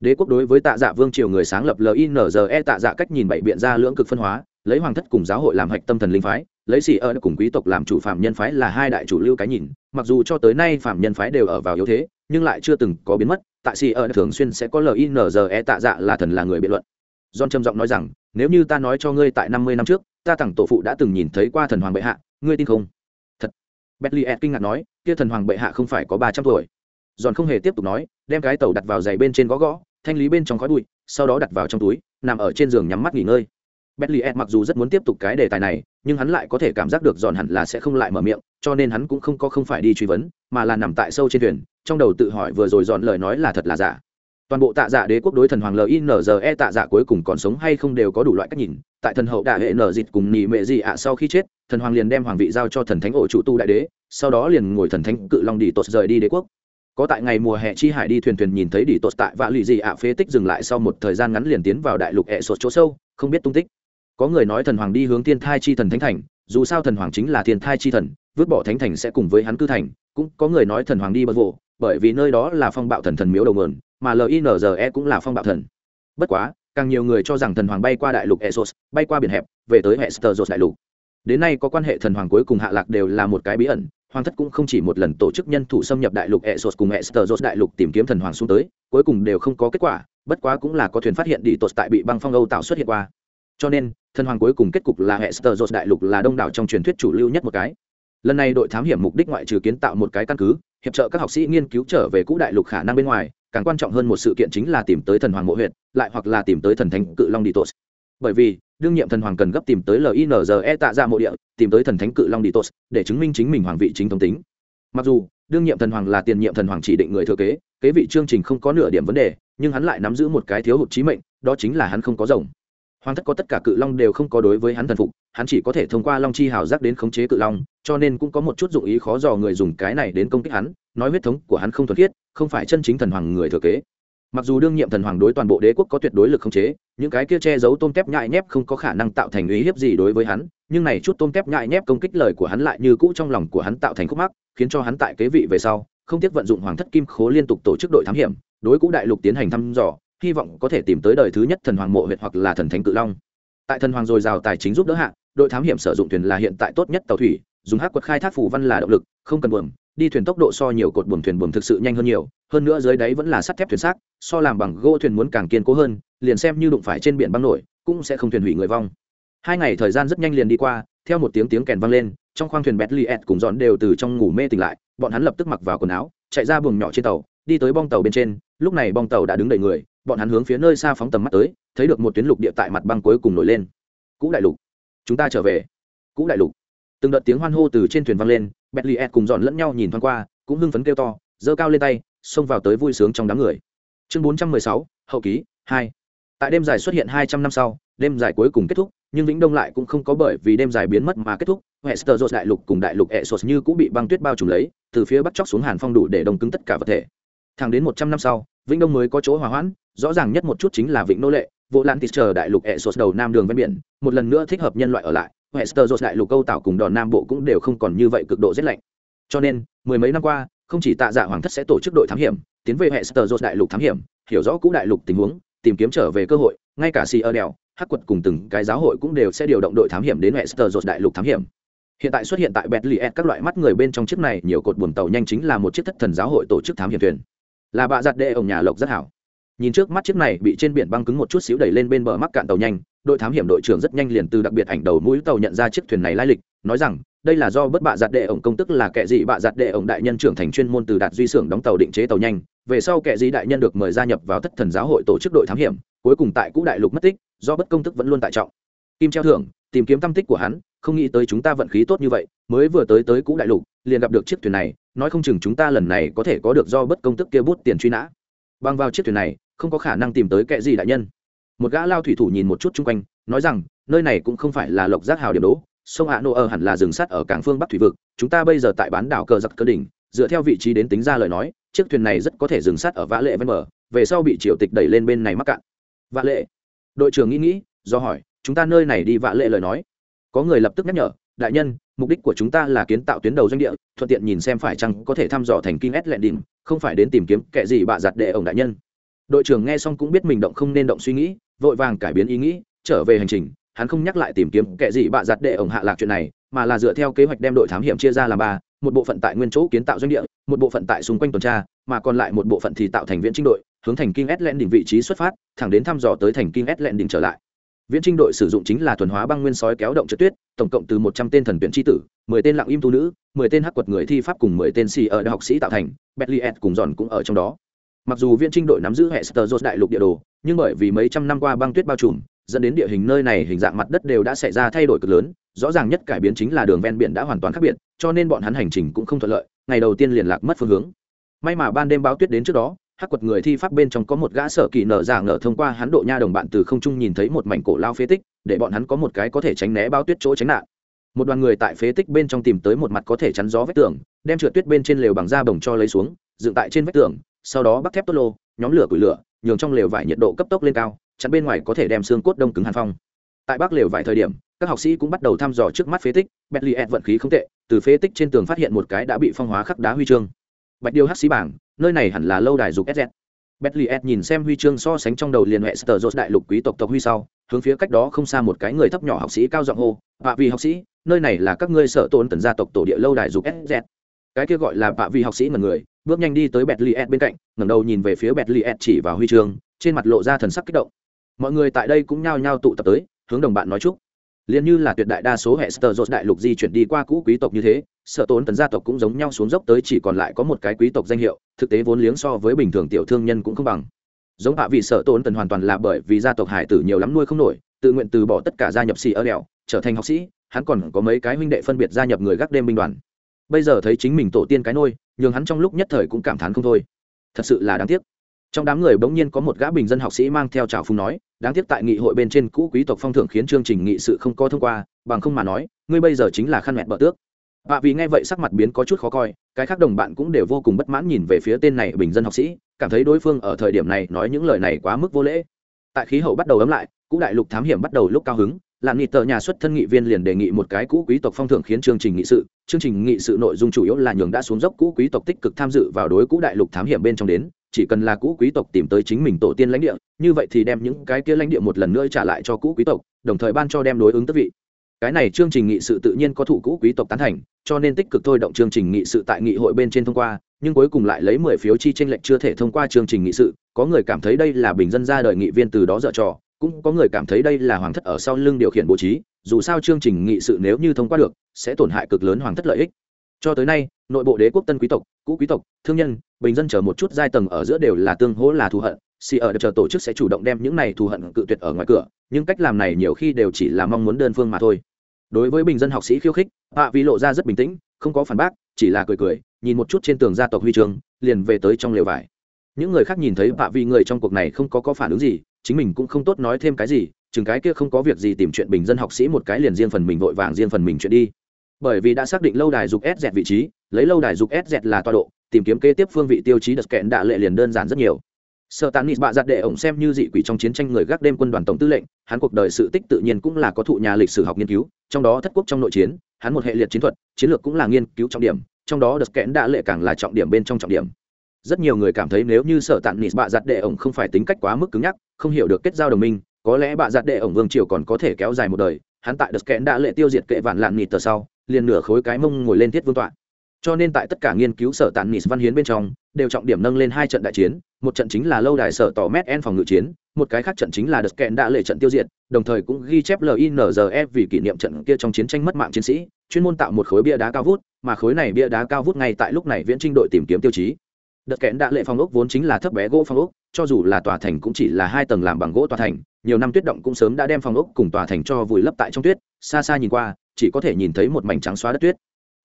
đế quốc đối với tạ dạ vương triều người sáng lập linze tạ dạ cách nhìn bảy biện ra lưỡng cực phân hóa, lấy hoàng thất cùng giáo hội làm hạch tâm thần linh phái, lấy sĩ ở cùng quý tộc làm chủ phạm nhân phái là hai đại chủ lưu cái nhìn, mặc dù cho tới nay phạm nhân phái đều ở vào yếu thế, nhưng lại chưa từng có biến mất, tại sĩ ở thường xuyên sẽ có linze tạ dạ là thần là người biện luận. John trầm giọng nói rằng, nếu như ta nói cho ngươi tại năm mươi năm trước, ta thẳng tổ phụ đã từng nhìn thấy qua thần hoàng bệ hạ, ngươi tin không? Thật. Betliet kinh ngạc nói kia thần hoàng bệ hạ không phải có ba trăm tuổi. Giòn không hề tiếp tục nói, đem cái tàu đặt vào giày bên trên gõ gõ, thanh lý bên trong khói bụi, sau đó đặt vào trong túi, nằm ở trên giường nhắm mắt nghỉ ngơi. Bentley ed mặc dù rất muốn tiếp tục cái đề tài này, nhưng hắn lại có thể cảm giác được giòn hẳn là sẽ không lại mở miệng, cho nên hắn cũng không có không phải đi truy vấn, mà là nằm tại sâu trên thuyền, trong đầu tự hỏi vừa rồi giòn lời nói là thật là giả toàn bộ tạ dạ đế quốc đối thần hoàng linze tạ dạ cuối cùng còn sống hay không đều có đủ loại cách nhìn. Tại thần hậu đại hệ nở dịt cùng nhị mệ gì ạ sau khi chết, thần hoàng liền đem hoàng vị giao cho thần thánh ổ trụ tu đại đế, sau đó liền ngồi thần thánh cự long đi tốt rời đi đế quốc. Có tại ngày mùa hè chi hải đi thuyền thuyền nhìn thấy đi tốt tại vạ lụy gì ạ phế tích dừng lại sau một thời gian ngắn liền tiến vào đại lục ẹ sột chỗ sâu, không biết tung tích. Có người nói thần hoàng đi hướng thiên thai chi thần thánh thành, dù sao thần hoàng chính là thiên thai chi thần, vứt bỏ thánh thành sẽ cùng với hắn cư thành. Cũng có người nói thần hoàng đi bật vụ bởi vì nơi đó là phong bạo thần thần miếu đầu mườn mà linze cũng là phong bạo thần. Bất quá, càng nhiều người cho rằng thần hoàng bay qua đại lục esos bay qua biển hẹp, về tới hệ sơ đại lục. Đến nay có quan hệ thần hoàng cuối cùng hạ lạc đều là một cái bí ẩn, hoàng thất cũng không chỉ một lần tổ chức nhân thủ xâm nhập đại lục esos cùng esos đại lục tìm kiếm thần hoàng xuống tới, cuối cùng đều không có kết quả, bất quá cũng là có thuyền phát hiện đi tột tại bị băng phong âu tạo xuất hiện qua. Cho nên, thần hoàng cuối cùng kết cục là hệ sơ đại lục là đông đảo trong truyền thuyết chủ lưu nhất một cái lần này đội thám hiểm mục đích ngoại trừ kiến tạo một cái căn cứ, hiệp trợ các học sĩ nghiên cứu trở về cũ đại lục khả năng bên ngoài, càng quan trọng hơn một sự kiện chính là tìm tới thần hoàng mộ huyện lại hoặc là tìm tới thần thánh cự long đi tốt bởi vì, đương nhiệm thần hoàng cần gấp tìm tới linze tạ ra mộ địa, tìm tới thần thánh cự long đi tốt để chứng minh chính mình hoàng vị chính thống tính. Mặc dù, đương nhiệm thần hoàng là tiền nhiệm thần hoàng chỉ định người thừa kế kế vị chương trình không có nửa điểm vấn đề, nhưng hắn lại nắm giữ một cái thiếu hụt trí mệnh, đó chính là hắn không có rồng hoàng thất có tất cả cự long đều không có đối với hắn thần phục, hắn chỉ có thể thông qua long chi hào giác đến khống chế cự long, cho nên cũng có một chút dụng ý khó dò người dùng cái này đến công kích hắn, nói huyết thống của hắn không thuần khiết, không phải chân chính thần hoàng người thừa kế. Mặc dù đương nhiệm thần hoàng đối toàn bộ đế quốc có tuyệt đối lực khống chế, những cái kia che giấu tôm tép nhại nhép không có khả năng tạo thành uy hiếp gì đối với hắn, nhưng này chút tôm tép nhại nhép công kích lời của hắn lại như cũ trong lòng của hắn tạo thành khúc mắc, khiến cho hắn tại kế vị về sau, không tiếc vận dụng hoàng thất kim khố liên tục tổ chức đội thám hiểm, đối cũ đại lục tiến hành thăm dò hy vọng có thể tìm tới đời thứ nhất thần hoàng mộ huyệt hoặc là thần thánh cự long. Tại thần hoàng dồi dào tài chính giúp đỡ hạ, đội thám hiểm sử dụng thuyền là hiện tại tốt nhất tàu thủy, dùng hắc quật khai thác phủ văn là động lực, không cần buồm, đi thuyền tốc độ so nhiều cột buồm thuyền buồm thực sự nhanh hơn nhiều, hơn nữa dưới đáy vẫn là sắt thép thuyền xác, so làm bằng gỗ thuyền muốn càng kiên cố hơn, liền xem như đụng phải trên biển băng nổi, cũng sẽ không thuyền hủy người vong. Hai ngày thời gian rất nhanh liền đi qua, theo một tiếng tiếng kèn vang lên, trong khoang thuyền Bentley Ed cùng dọn đều từ trong ngủ mê tỉnh lại, bọn hắn lập tức mặc vào quần áo, chạy ra buồng nhỏ trên tàu đi tới bong tàu bên trên lúc này bong tàu đã đứng đầy người bọn hắn hướng phía nơi xa phóng tầm mắt tới thấy được một tuyến lục địa tại mặt băng cuối cùng nổi lên. Cũ đại lục. Chúng ta trở về. Cũ đại lục. Từng đợt tiếng hoan hô từ trên thuyền vang lên Bentley Ed cùng dọn lẫn nhau nhìn thoáng qua cũng hưng phấn kêu to giơ cao lên tay xông vào tới vui sướng trong đám người. Chương 416, hậu ký hai. Tại đêm dài xuất hiện hai trăm năm sau đêm dài cuối cùng kết thúc nhưng vĩnh đông lại cũng không có bởi vì đêm dài biến mất mà kết thúc. Hester đại lục cùng đại lục Essos như cũng bị băng tuyết bao trùm lấy từ phía bắc chóc xuống hàn phong đủ để đông cứng tất cả vật thể thẳng đến một trăm năm sau, vĩnh đông mới có chỗ hòa hoãn, rõ ràng nhất một chút chính là vịnh nô lệ, vô lan tít chờ đại lục Essos đầu nam đường ven biển, một lần nữa thích hợp nhân loại ở lại hester đại lục câu Tạo cùng đòn nam bộ cũng đều không còn như vậy cực độ rét lạnh. Cho nên, mười mấy năm qua, không chỉ tạ dạ hoàng thất sẽ tổ chức đội thám hiểm, tiến về hệ sơ đại lục thám hiểm, hiểu rõ cũ đại lục tình huống, tìm kiếm trở về cơ hội, ngay cả si ở đèo hắc quật cùng từng cái giáo hội cũng đều sẽ điều động đội thám hiểm đến hệ sơ đại lục thám hiểm. Hiện tại xuất hiện tại Bentley các loại mắt người bên trong chiếc này nhiều cột buồm tàu nhanh chính là một chiếc thất thần giáo hội tổ chức thám hiểm thuyền là bạ giặt đệ ổng nhà lộc rất hảo. Nhìn trước mắt chiếc này bị trên biển băng cứng một chút xíu đẩy lên bên bờ mắc cạn tàu nhanh, đội thám hiểm đội trưởng rất nhanh liền từ đặc biệt ảnh đầu mũi tàu nhận ra chiếc thuyền này lai lịch, nói rằng, đây là do bất bạ giặt đệ ổng công tức là kẻ dị bạ giặt đệ ổng đại nhân trưởng thành chuyên môn từ đạt duy xưởng đóng tàu định chế tàu nhanh, về sau kẻ dị đại nhân được mời gia nhập vào thất thần giáo hội tổ chức đội thám hiểm, cuối cùng tại cũ đại lục mất tích, do bất công tức vẫn luôn tại trọng. Kim treo thưởng, tìm kiếm tâm tích của hắn, không nghĩ tới chúng ta vận khí tốt như vậy, mới vừa tới tới cũ đại lục liền gặp được chiếc thuyền này, nói không chừng chúng ta lần này có thể có được do bất công tức kia bút tiền truy nã. Băng vào chiếc thuyền này, không có khả năng tìm tới kẻ gì đại nhân. Một gã lao thủy thủ nhìn một chút chung quanh, nói rằng, nơi này cũng không phải là lộc giác hào điểm đố, sông hạ nô ở hẳn là rừng sắt ở cảng phương bắc thủy vực, chúng ta bây giờ tại bán đảo cờ giặc cơ đỉnh, dựa theo vị trí đến tính ra lời nói, chiếc thuyền này rất có thể dừng sắt ở vã lệ ven bờ, về sau bị triều tịch đẩy lên bên này mắc cạn. Vã lệ. Đội trưởng nghĩ nghĩ, do hỏi, chúng ta nơi này đi vã lệ lời nói. Có người lập tức nhắc nhở, đại nhân mục đích của chúng ta là kiến tạo tuyến đầu doanh địa, thuận tiện nhìn xem phải chăng có thể thăm dò thành kinh S lẹn đỉnh, không phải đến tìm kiếm kẻ gì bạ giặt đệ ổng đại nhân. Đội trưởng nghe xong cũng biết mình động không nên động suy nghĩ, vội vàng cải biến ý nghĩ, trở về hành trình. Hắn không nhắc lại tìm kiếm kẻ gì bạ giặt đệ ổng hạ lạc chuyện này, mà là dựa theo kế hoạch đem đội thám hiểm chia ra làm ba, một bộ phận tại nguyên chỗ kiến tạo doanh địa, một bộ phận tại xung quanh tuần tra, mà còn lại một bộ phận thì tạo thành viễn trinh đội, hướng thành kinh s đỉnh vị trí xuất phát, thẳng đến thăm dò tới thành kinh s đỉnh trở lại viễn trinh đội sử dụng chính là thuần hóa băng nguyên sói kéo động trượt tuyết, tổng cộng từ một trăm tên thần tuyển tri tử, mười tên lặng im tu nữ, mười tên hắc quật người thi pháp cùng mười tên xì ở đại học sĩ tạo thành betliet cùng giòn cũng ở trong đó. Mặc dù viễn trinh đội nắm giữ hệ sơ đại lục địa đồ, nhưng bởi vì mấy trăm năm qua băng tuyết bao trùm, dẫn đến địa hình nơi này hình dạng mặt đất đều đã xảy ra thay đổi cực lớn, rõ ràng nhất cải biến chính là đường ven biển đã hoàn toàn khác biệt, cho nên bọn hắn hành trình cũng không thuận lợi, ngày đầu tiên liền lạc mất phương hướng. May mà ban đêm báo tuyết đến trước đó hắc quật người thi pháp bên trong có một gã sở kỳ nở giả ngờ thông qua hắn độ nha đồng bạn từ không trung nhìn thấy một mảnh cổ lao phế tích, để bọn hắn có một cái có thể tránh né bao tuyết chỗ tránh nạn. Một đoàn người tại phế tích bên trong tìm tới một mặt có thể chắn gió vách tường, đem trượt tuyết bên trên lều bằng da bồng cho lấy xuống, dựng tại trên vách tường, sau đó bắt thép tốt lô, nhóm lửa củi lửa, nhường trong lều vải nhiệt độ cấp tốc lên cao, chắn bên ngoài có thể đem xương cốt đông cứng hàn phong. Tại bắc lều vải thời điểm, các học sĩ cũng bắt đầu thăm dò trước mắt phế tích bentley ed vận khí không tệ, từ phế tích trên tường phát hiện một cái đã bị phong hóa khắc đá huy chương. Bạch điêu hắc sĩ bảng nơi này hẳn là lâu đài dục sz bentley nhìn xem huy chương so sánh trong đầu liền hệ sờ đại lục quý tộc tộc huy sau, hướng phía cách đó không xa một cái người thấp nhỏ học sĩ cao giọng hô và vì học sĩ, nơi này là các ngươi sợ tôn tần gia tộc tổ địa lâu đài dục sz cái kia gọi là bạ vì học sĩ mà người, bước nhanh đi tới bentley bên cạnh, ngẩng đầu nhìn về phía bentley chỉ vào huy chương, trên mặt lộ ra thần sắc kích động. Mọi người tại đây cũng nhao nhao tụ tập tới, hướng đồng bạn nói chúc. Liền như là tuyệt đại đa số hệ sơ đại lục di chuyển đi qua cũ quý tộc như thế sợ tốn tần gia tộc cũng giống nhau xuống dốc tới chỉ còn lại có một cái quý tộc danh hiệu, thực tế vốn liếng so với bình thường tiểu thương nhân cũng không bằng. Giống hạ vị sợ tốn tần hoàn toàn là bởi vì gia tộc hải tử nhiều lắm nuôi không nổi, tự nguyện từ bỏ tất cả gia nhập xì ở đèo trở thành học sĩ, hắn còn có mấy cái huynh đệ phân biệt gia nhập người gác đêm binh đoàn. Bây giờ thấy chính mình tổ tiên cái nôi, nhường hắn trong lúc nhất thời cũng cảm thán không thôi. Thật sự là đáng tiếc. Trong đám người bỗng nhiên có một gã bình dân học sĩ mang theo trào phung nói, đáng tiếc tại nghị hội bên trên cũ quý tộc phong thưởng khiến chương trình nghị sự không có thông qua, bằng không mà nói, ngươi bây giờ chính là khăn mẹt bợ tước và vì nghe vậy sắc mặt biến có chút khó coi, cái khác đồng bạn cũng đều vô cùng bất mãn nhìn về phía tên này bình dân học sĩ, cảm thấy đối phương ở thời điểm này nói những lời này quá mức vô lễ. Tại khí hậu bắt đầu ấm lại, cũ đại lục thám hiểm bắt đầu lúc cao hứng làm nghị tờ nhà xuất thân nghị viên liền đề nghị một cái cũ quý tộc phong thưởng khiến chương trình nghị sự. Chương trình nghị sự nội dung chủ yếu là nhường đã xuống dốc cũ quý tộc tích cực tham dự vào đối cũ đại lục thám hiểm bên trong đến, chỉ cần là cũ quý tộc tìm tới chính mình tổ tiên lãnh địa, như vậy thì đem những cái kia lãnh địa một lần nữa trả lại cho cũ quý tộc, đồng thời ban cho đem đối ứng tức vị cái này chương trình nghị sự tự nhiên có thủ cũ quý tộc tán thành, cho nên tích cực thôi động chương trình nghị sự tại nghị hội bên trên thông qua, nhưng cuối cùng lại lấy mười phiếu chi tranh lệch chưa thể thông qua chương trình nghị sự. Có người cảm thấy đây là bình dân ra đời nghị viên từ đó dở trò, cũng có người cảm thấy đây là hoàng thất ở sau lưng điều khiển bố trí, dù sao chương trình nghị sự nếu như thông qua được, sẽ tổn hại cực lớn hoàng thất lợi ích. Cho tới nay, nội bộ đế quốc tân quý tộc, cũ quý tộc, thương nhân, bình dân chờ một chút giai tầng ở giữa đều là tương hỗ là thù hận. Si ở chờ tổ chức sẽ chủ động đem những này thù hận cự tuyệt ở ngoài cửa, nhưng cách làm này nhiều khi đều chỉ là mong muốn đơn phương mà thôi đối với bình dân học sĩ khiêu khích, hạ vi lộ ra rất bình tĩnh, không có phản bác, chỉ là cười cười, nhìn một chút trên tường gia tộc huy trường liền về tới trong lều vải. Những người khác nhìn thấy hạ vi người trong cuộc này không có có phản ứng gì, chính mình cũng không tốt nói thêm cái gì, chừng cái kia không có việc gì tìm chuyện bình dân học sĩ một cái liền riêng phần mình vội vàng riêng phần mình chuyện đi. Bởi vì đã xác định lâu đài dục s vị trí, lấy lâu đài dục s là tọa độ, tìm kiếm kế tiếp phương vị tiêu chí đợt kẹn đạ lệ liền đơn giản rất nhiều sợ tàn nịt bạ giặt đệ ổng xem như dị quỷ trong chiến tranh người gác đêm quân đoàn tổng tư lệnh, hắn cuộc đời sự tích tự nhiên cũng là có thụ nhà lịch sử học nghiên cứu, trong đó thất quốc trong nội chiến, hắn một hệ liệt chiến thuật, chiến lược cũng là nghiên cứu trọng điểm, trong đó đợt kẽn đã lệ càng là trọng điểm bên trong trọng điểm. Rất nhiều người cảm thấy nếu như Sở tàn nịt bạ giặt đệ ổng không phải tính cách quá mức cứng nhắc, không hiểu được kết giao đồng minh, có lẽ bạ giặt đệ ổng vương triều còn có thể kéo dài một đời, hắn tại đợt kẽn đã lệ tiêu diệt kệ vạn lạn nịt tờ sau, liền nửa khối cái mông ngồi lên thiết vương tọa. Cho nên tại tất cả nghiên cứu sở tàn nịt văn hiến bên trong, đều trọng điểm nâng lên hai trận đại chiến một trận chính là lâu đài sở tỏ mét en phòng ngự chiến, một cái khác trận chính là đất kẹn đã lệ trận tiêu diệt, đồng thời cũng ghi chép linze vì kỷ niệm trận kia trong chiến tranh mất mạng chiến sĩ, chuyên môn tạo một khối bia đá cao vút, mà khối này bia đá cao vút ngay tại lúc này viễn trinh đội tìm kiếm tiêu chí. Đất kẽn đã lệ phòng ốc vốn chính là thấp bé gỗ phòng ốc, cho dù là tòa thành cũng chỉ là hai tầng làm bằng gỗ tòa thành, nhiều năm tuyết động cũng sớm đã đem phòng ốc cùng tòa thành cho vùi lấp tại trong tuyết, xa xa nhìn qua, chỉ có thể nhìn thấy một mảnh trắng xóa đất tuyết.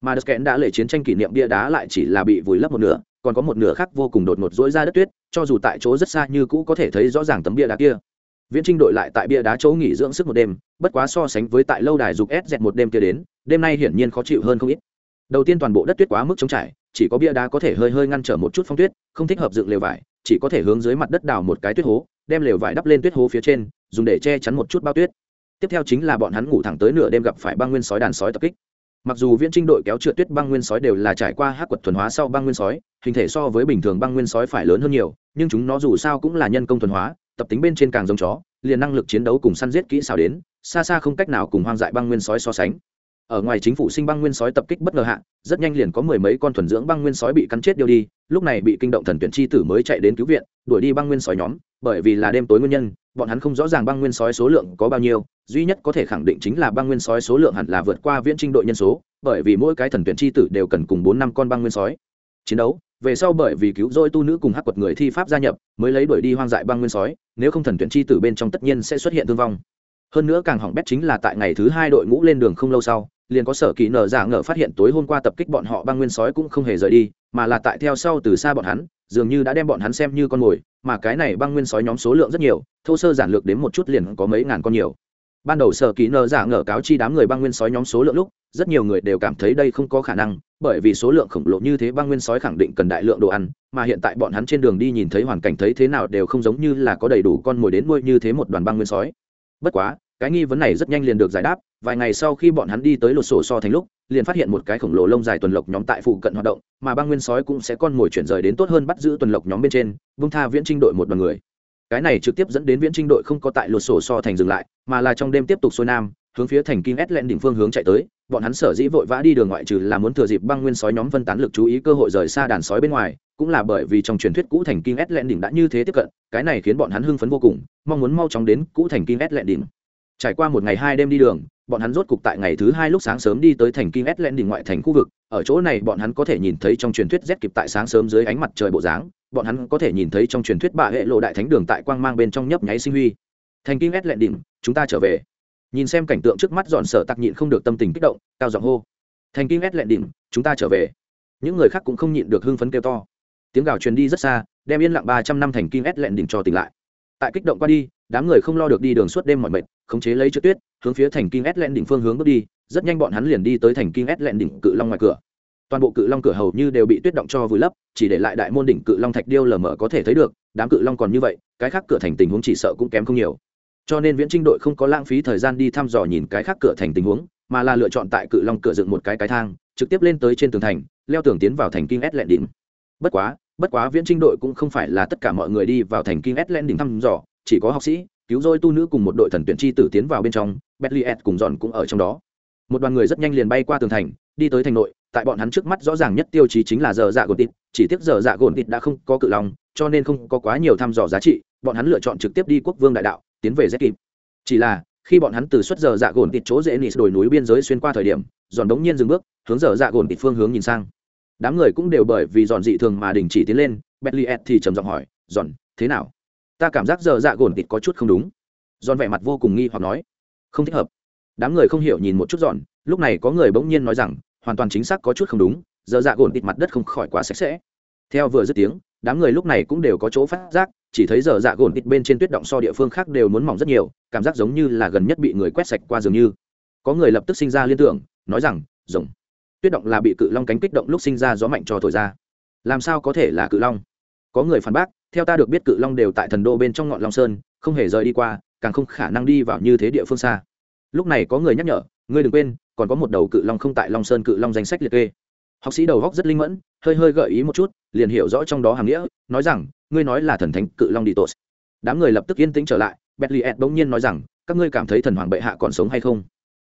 Mà đất kẽn đã lệ chiến tranh kỷ niệm bia đá lại chỉ là bị vùi lấp một nửa, còn có một nửa khác vô cùng đột ngột rỗi ra đất tuyết cho dù tại chỗ rất xa như cũ có thể thấy rõ ràng tấm bia đá kia. Viễn trinh đội lại tại bia đá chỗ nghỉ dưỡng sức một đêm, bất quá so sánh với tại lâu đài dục ép dẹt một đêm kia đến, đêm nay hiển nhiên khó chịu hơn không ít. Đầu tiên toàn bộ đất tuyết quá mức trống trải, chỉ có bia đá có thể hơi hơi ngăn trở một chút phong tuyết, không thích hợp dựng lều vải, chỉ có thể hướng dưới mặt đất đào một cái tuyết hố, đem lều vải đắp lên tuyết hố phía trên, dùng để che chắn một chút bao tuyết. Tiếp theo chính là bọn hắn ngủ thẳng tới nửa đêm gặp phải băng nguyên sói đàn sói tập kích mặc dù viễn trinh đội kéo trượt tuyết băng nguyên sói đều là trải qua hát quật thuần hóa sau băng nguyên sói, hình thể so với bình thường băng nguyên sói phải lớn hơn nhiều, nhưng chúng nó dù sao cũng là nhân công thuần hóa, tập tính bên trên càng giống chó, liền năng lực chiến đấu cùng săn giết kỹ xảo đến, xa xa không cách nào cùng hoang dại băng nguyên sói so sánh. Ở ngoài chính phủ sinh băng nguyên sói tập kích bất ngờ hạ, rất nhanh liền có mười mấy con thuần dưỡng băng nguyên sói bị cắn chết điêu đi, lúc này bị kinh động thần tuyển chi tử mới chạy đến cứu viện, đuổi đi băng nguyên sói nhóm bởi vì là đêm tối nguyên nhân, bọn hắn không rõ ràng băng nguyên sói số lượng có bao nhiêu, duy nhất có thể khẳng định chính là băng nguyên sói số lượng hẳn là vượt qua viễn trinh đội nhân số, bởi vì mỗi cái thần tuyển chi tử đều cần cùng bốn năm con băng nguyên sói chiến đấu. Về sau bởi vì cứu rỗi tu nữ cùng hắc quật người thi pháp gia nhập, mới lấy đuổi đi hoang dại băng nguyên sói, nếu không thần tuyển chi tử bên trong tất nhiên sẽ xuất hiện thương vong. Hơn nữa càng hỏng bét chính là tại ngày thứ hai đội ngũ lên đường không lâu sau, liền có sở kỳ nở giả ngờ phát hiện tối hôm qua tập kích bọn họ băng nguyên sói cũng không hề rời đi mà là tại theo sau từ xa bọn hắn, dường như đã đem bọn hắn xem như con mồi, mà cái này băng nguyên sói nhóm số lượng rất nhiều, thô sơ giản lược đến một chút liền có mấy ngàn con nhiều. Ban đầu sở kỹ nơ giả ngờ cáo chi đám người băng nguyên sói nhóm số lượng lúc, rất nhiều người đều cảm thấy đây không có khả năng, bởi vì số lượng khổng lồ như thế băng nguyên sói khẳng định cần đại lượng đồ ăn, mà hiện tại bọn hắn trên đường đi nhìn thấy hoàn cảnh thấy thế nào đều không giống như là có đầy đủ con mồi đến nuôi như thế một đoàn băng nguyên sói. Bất quá cái nghi vấn này rất nhanh liền được giải đáp, vài ngày sau khi bọn hắn đi tới lột sổ so thành lúc, liền phát hiện một cái khổng lồ lông dài tuần lộc nhóm tại phụ cận hoạt động, mà băng nguyên sói cũng sẽ con mồi chuyển rời đến tốt hơn bắt giữ tuần lộc nhóm bên trên, vung tha viễn trinh đội một bằng người. Cái này trực tiếp dẫn đến viễn trinh đội không có tại lột sổ so thành dừng lại, mà là trong đêm tiếp tục xuôi nam, hướng phía thành kinh ét lẹn đỉnh phương hướng chạy tới. Bọn hắn sở dĩ vội vã đi đường ngoại trừ là muốn thừa dịp băng nguyên sói nhóm phân tán lực chú ý cơ hội rời xa đàn sói bên ngoài, cũng là bởi vì trong truyền thuyết cũ thành kinh ét lẹn đỉnh đã như thế tiếp cận, cái này khiến bọn hắn hưng phấn vô cùng, mong muốn mau chóng đến cũ thành kinh ét lẹn đỉnh trải qua một ngày hai đêm đi đường, bọn hắn rốt cục tại ngày thứ hai lúc sáng sớm đi tới thành kinh s len đỉnh ngoại thành khu vực. Ở chỗ này bọn hắn có thể nhìn thấy trong truyền thuyết rét kịp tại sáng sớm dưới ánh mặt trời bộ dáng. Bọn hắn có thể nhìn thấy trong truyền thuyết bà hệ lộ đại thánh đường tại quang mang bên trong nhấp nháy sinh huy. Thành kinh s len đỉnh chúng ta trở về. Nhìn xem cảnh tượng trước mắt dọn sở tặc nhịn không được tâm tình kích động, cao giọng hô. Thành kinh s len đỉnh chúng ta trở về. Những người khác cũng không nhịn được hưng phấn kêu to. Tiếng gào truyền đi rất xa, đem yên lặng ba trăm năm thành kinh s len đỉnh cho tỉnh lại. Tại kích động qua đi, đám người không lo được đi đường suốt đêm mọi mệt khống chế lấy trượt tuyết, hướng phía thành kinh ét lẹn đỉnh phương hướng bước đi, rất nhanh bọn hắn liền đi tới thành kinh ét lẹn đỉnh cự long ngoài cửa. Toàn bộ cự long cửa hầu như đều bị tuyết động cho vùi lấp, chỉ để lại đại môn đỉnh cự long thạch điêu lờ mờ có thể thấy được, đám cự long còn như vậy, cái khác cửa thành tình huống chỉ sợ cũng kém không nhiều. Cho nên viễn trinh đội không có lãng phí thời gian đi thăm dò nhìn cái khác cửa thành tình huống, mà là lựa chọn tại cự long cửa dựng một cái cái thang, trực tiếp lên tới trên tường thành, leo tường tiến vào thành kinh ét lẹn đỉnh bất quá bất quá viễn trinh đội cũng không phải là tất cả mọi người đi vào thành kinh ét lẹn đỉnh thăm dò, chỉ có học sĩ cứu rỗi tu nữ cùng một đội thần tuyển chi tử tiến vào bên trong betliet cùng Giòn cũng ở trong đó. Một đoàn người rất nhanh liền bay qua tường thành, đi tới thành nội, tại bọn hắn trước mắt rõ ràng nhất tiêu chí chính là giờ dạ gồn tịt, chỉ tiếc giờ dạ gồn tịt đã không có cự lòng cho nên không có quá nhiều thăm dò giá trị, bọn hắn lựa chọn trực tiếp đi quốc vương đại đạo, tiến về z kịp chỉ là, khi bọn hắn từ xuất giờ dạ gồn tịt chỗ dễ nịt đồi núi biên giới xuyên qua thời điểm giòn đống nhiên dừng bước, hướng giờ dạ gồn tịt phương hướng nhìn sang. Đám người cũng đều bởi vì giòn dị thường mà đình chỉ tiến lên betliet thì trầm giọng hỏi giòn thế nào? Ta cảm giác giờ dạ gồn tịt có chút không đúng. Giòn vẻ mặt vô cùng nghi hoặc nói, không thích hợp. Đám người không hiểu nhìn một chút giòn, lúc này có người bỗng nhiên nói rằng, hoàn toàn chính xác có chút không đúng, giờ dạ gồn tịt mặt đất không khỏi quá sạch sẽ. Theo vừa dứt tiếng, đám người lúc này cũng đều có chỗ phát giác, chỉ thấy giờ dạ gồn tịt bên trên tuyết động so địa phương khác đều muốn mỏng rất nhiều, cảm giác giống như là gần nhất bị người quét sạch qua dường như. Có người lập tức sinh ra liên tưởng, nói rằng, rồng, tuyết động là bị cự long cánh kích động lúc sinh ra gió mạnh cho thổi ra. Làm sao có thể là cự long? Có người phản bác, theo ta được biết cự long đều tại thần đô bên trong ngọn long sơn, không hề rời đi qua, càng không khả năng đi vào như thế địa phương xa. Lúc này có người nhắc nhở, ngươi đừng quên, còn có một đầu cự long không tại long sơn cự long danh sách liệt kê. Học sĩ đầu góc rất linh mẫn, hơi hơi gợi ý một chút, liền hiểu rõ trong đó hàm nghĩa, nói rằng, ngươi nói là thần thánh cự long đi tội. đám người lập tức yên tĩnh trở lại bentley ed bỗng nhiên nói rằng, các ngươi cảm thấy thần hoàng bệ hạ còn sống hay không?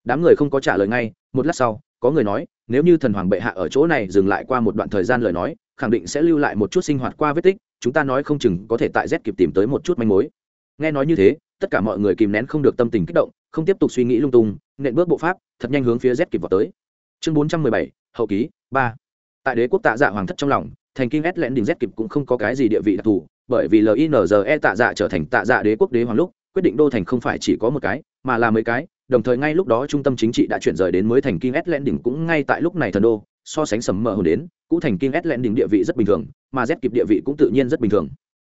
Đám người không có trả lời ngay, một lát sau, có người nói, nếu như thần hoàng bệ hạ ở chỗ này dừng lại qua một đoạn thời gian lời nói khẳng định sẽ lưu lại một chút sinh hoạt qua vết tích, chúng ta nói không chừng có thể tại z kịp tìm tới một chút manh mối. Nghe nói như thế, tất cả mọi người kìm nén không được tâm tình kích động, không tiếp tục suy nghĩ lung tung, nện bước bộ pháp, thật nhanh hướng phía z kịp vào tới. Chương bốn trăm mười bảy, hậu ký, ba. Tại đế quốc tạ dạ hoàng thất trong lòng, thành kinh s lẽn đình z kịp cũng không có cái gì địa vị đặc thù, bởi vì linze tạ dạ trở thành tạ dạ đế quốc đế hoàng lúc, quyết định đô thành không phải chỉ có một cái, mà là mấy cái, đồng thời ngay lúc đó trung tâm chính trị đã chuyển rời đến mới thành kinh s lẽn đỉnh cũng ngay tại lúc này thần đô so sánh sầm mờ hồn đến, cũ thành kinh ét lẹn đỉnh địa vị rất bình thường, mà z kịp địa vị cũng tự nhiên rất bình thường.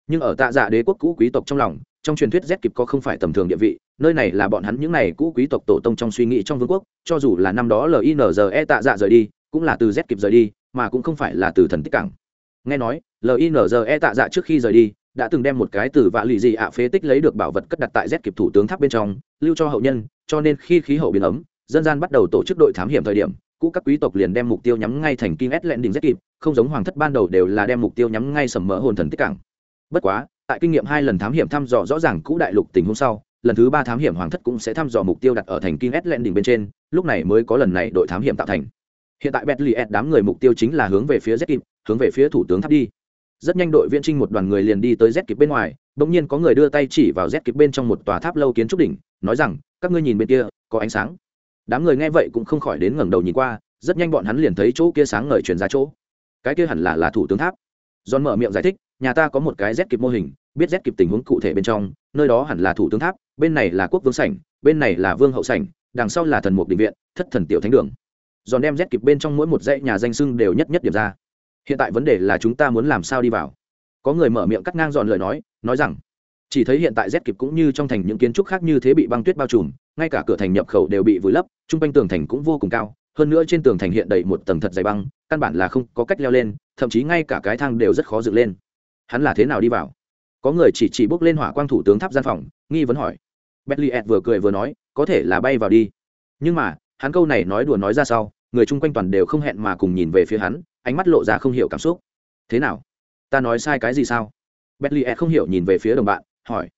Nhưng ở tạ dạ đế quốc cũ quý tộc trong lòng, trong truyền thuyết z kịp có không phải tầm thường địa vị, nơi này là bọn hắn những này cũ quý tộc tổ tông trong suy nghĩ trong vương quốc, cho dù là năm đó linze tạ dạ rời đi, cũng là từ z kịp rời đi, mà cũng không phải là từ thần tích cảng. Nghe nói linze tạ dạ trước khi rời đi, đã từng đem một cái từ vạ lì dị ạ phế tích lấy được bảo vật cất đặt tại z kịp thủ tướng tháp bên trong, lưu cho hậu nhân, cho nên khi khí hậu biến ấm, dân gian bắt đầu tổ chức đội thám hiểm thời điểm cũ các quý tộc liền đem mục tiêu nhắm ngay thành kinh ét lẹn đỉnh rất kịp, không giống hoàng thất ban đầu đều là đem mục tiêu nhắm ngay sầm mỡ hồn thần tích cảng. Bất quá, tại kinh nghiệm hai lần thám hiểm thăm dò rõ ràng cũ đại lục tình huống sau, lần thứ ba thám hiểm hoàng thất cũng sẽ thăm dò mục tiêu đặt ở thành kinh ét lẹn đỉnh bên trên, lúc này mới có lần này đội thám hiểm tạo thành. Hiện tại bentley ed đám người mục tiêu chính là hướng về phía z kịp, hướng về phía thủ tướng tháp đi. Rất nhanh đội viễn trinh một đoàn người liền đi tới z kịp bên ngoài, bỗng nhiên có người đưa tay chỉ vào z kịp bên trong một tòa tháp lâu kiến trúc đỉnh, nói rằng, các ngươi nhìn bên kia, có ánh sáng đám người nghe vậy cũng không khỏi đến ngẩng đầu nhìn qua, rất nhanh bọn hắn liền thấy chỗ kia sáng ngời truyền ra chỗ. Cái kia hẳn là là thủ tướng tháp. John mở miệng giải thích, nhà ta có một cái z kịp mô hình, biết z kịp tình huống cụ thể bên trong, nơi đó hẳn là thủ tướng tháp, bên này là quốc vương sảnh, bên này là vương hậu sảnh, đằng sau là thần mục định viện, thất thần tiểu thánh đường. Giòn đem rét kịp bên trong mỗi một dãy nhà danh sưng đều nhất nhất điểm ra. Hiện tại vấn đề là chúng ta muốn làm sao đi vào? Có người mở miệng cắt ngang dọn lời nói nói rằng chỉ thấy hiện tại rét kịp cũng như trong thành những kiến trúc khác như thế bị băng tuyết bao trùm, ngay cả cửa thành nhập khẩu đều bị vùi lấp chung quanh tường thành cũng vô cùng cao, hơn nữa trên tường thành hiện đầy một tầng thật dày băng, căn bản là không có cách leo lên, thậm chí ngay cả cái thang đều rất khó dựng lên. Hắn là thế nào đi vào? Có người chỉ chỉ bước lên hỏa quang thủ tướng tháp gian phòng, nghi vấn hỏi. Bentley ed vừa cười vừa nói, có thể là bay vào đi. Nhưng mà, hắn câu này nói đùa nói ra sau, người chung quanh toàn đều không hẹn mà cùng nhìn về phía hắn, ánh mắt lộ ra không hiểu cảm xúc. Thế nào? Ta nói sai cái gì sao? Bentley ed không hiểu nhìn về phía đồng bạn hỏi.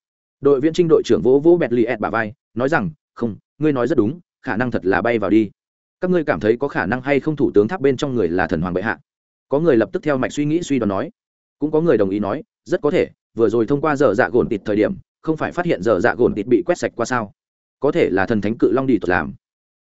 Đội viên trinh đội trưởng vỗ vỗ bentley ed bà vai, nói rằng, không, ngươi nói rất đúng, khả năng thật là bay vào đi. Các ngươi cảm thấy có khả năng hay không thủ tướng tháp bên trong người là thần hoàng bệ hạ? Có người lập tức theo mạch suy nghĩ suy đoán nói. Cũng có người đồng ý nói, rất có thể, vừa rồi thông qua dở dạ gồn tịt thời điểm, không phải phát hiện dở dạ gồn tịt bị quét sạch qua sao? Có thể là thần thánh cự long đi tuột làm.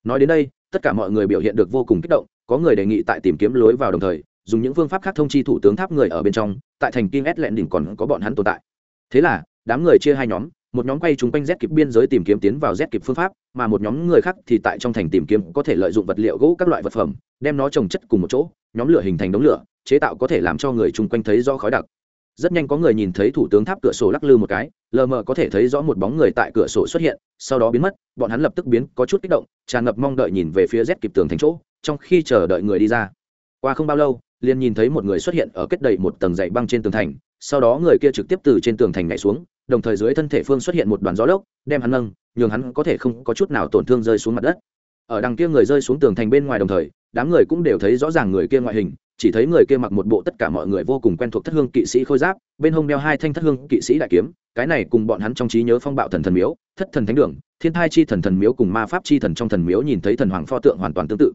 Nói đến đây, tất cả mọi người biểu hiện được vô cùng kích động, có người đề nghị tại tìm kiếm lối vào đồng thời, dùng những phương pháp khác thông chi thủ tướng tháp người ở bên trong, tại thành kim ét lẹn đỉnh còn có bọn hắn tồn tại. Thế là đám người chia hai nhóm, một nhóm quay chúng quanh z kịp biên giới tìm kiếm tiến vào z kịp phương pháp, mà một nhóm người khác thì tại trong thành tìm kiếm có thể lợi dụng vật liệu gỗ các loại vật phẩm, đem nó trồng chất cùng một chỗ, nhóm lửa hình thành đống lửa, chế tạo có thể làm cho người chung quanh thấy do khói đặc. Rất nhanh có người nhìn thấy thủ tướng tháp cửa sổ lắc lư một cái, lờ mờ có thể thấy rõ một bóng người tại cửa sổ xuất hiện, sau đó biến mất, bọn hắn lập tức biến, có chút kích động, tràn ngập mong đợi nhìn về phía z kịp tường thành chỗ, trong khi chờ đợi người đi ra. Qua không bao lâu, liền nhìn thấy một người xuất hiện ở kết đầy một tầng dày băng trên tường thành, sau đó người kia trực tiếp từ trên tường thành nhảy xuống đồng thời dưới thân thể phương xuất hiện một đoàn gió lốc, đem hắn nâng, nhường hắn có thể không có chút nào tổn thương rơi xuống mặt đất. Ở đằng kia người rơi xuống tường thành bên ngoài đồng thời, đám người cũng đều thấy rõ ràng người kia ngoại hình, chỉ thấy người kia mặc một bộ tất cả mọi người vô cùng quen thuộc thất hương kỵ sĩ khôi giáp, bên hông đeo hai thanh thất hương kỵ sĩ đại kiếm, cái này cùng bọn hắn trong trí nhớ phong bạo thần thần miếu, thất thần thánh đường, thiên thai chi thần thần miếu cùng ma pháp chi thần trong thần miếu nhìn thấy thần hoàng pho tượng hoàn toàn tương tự.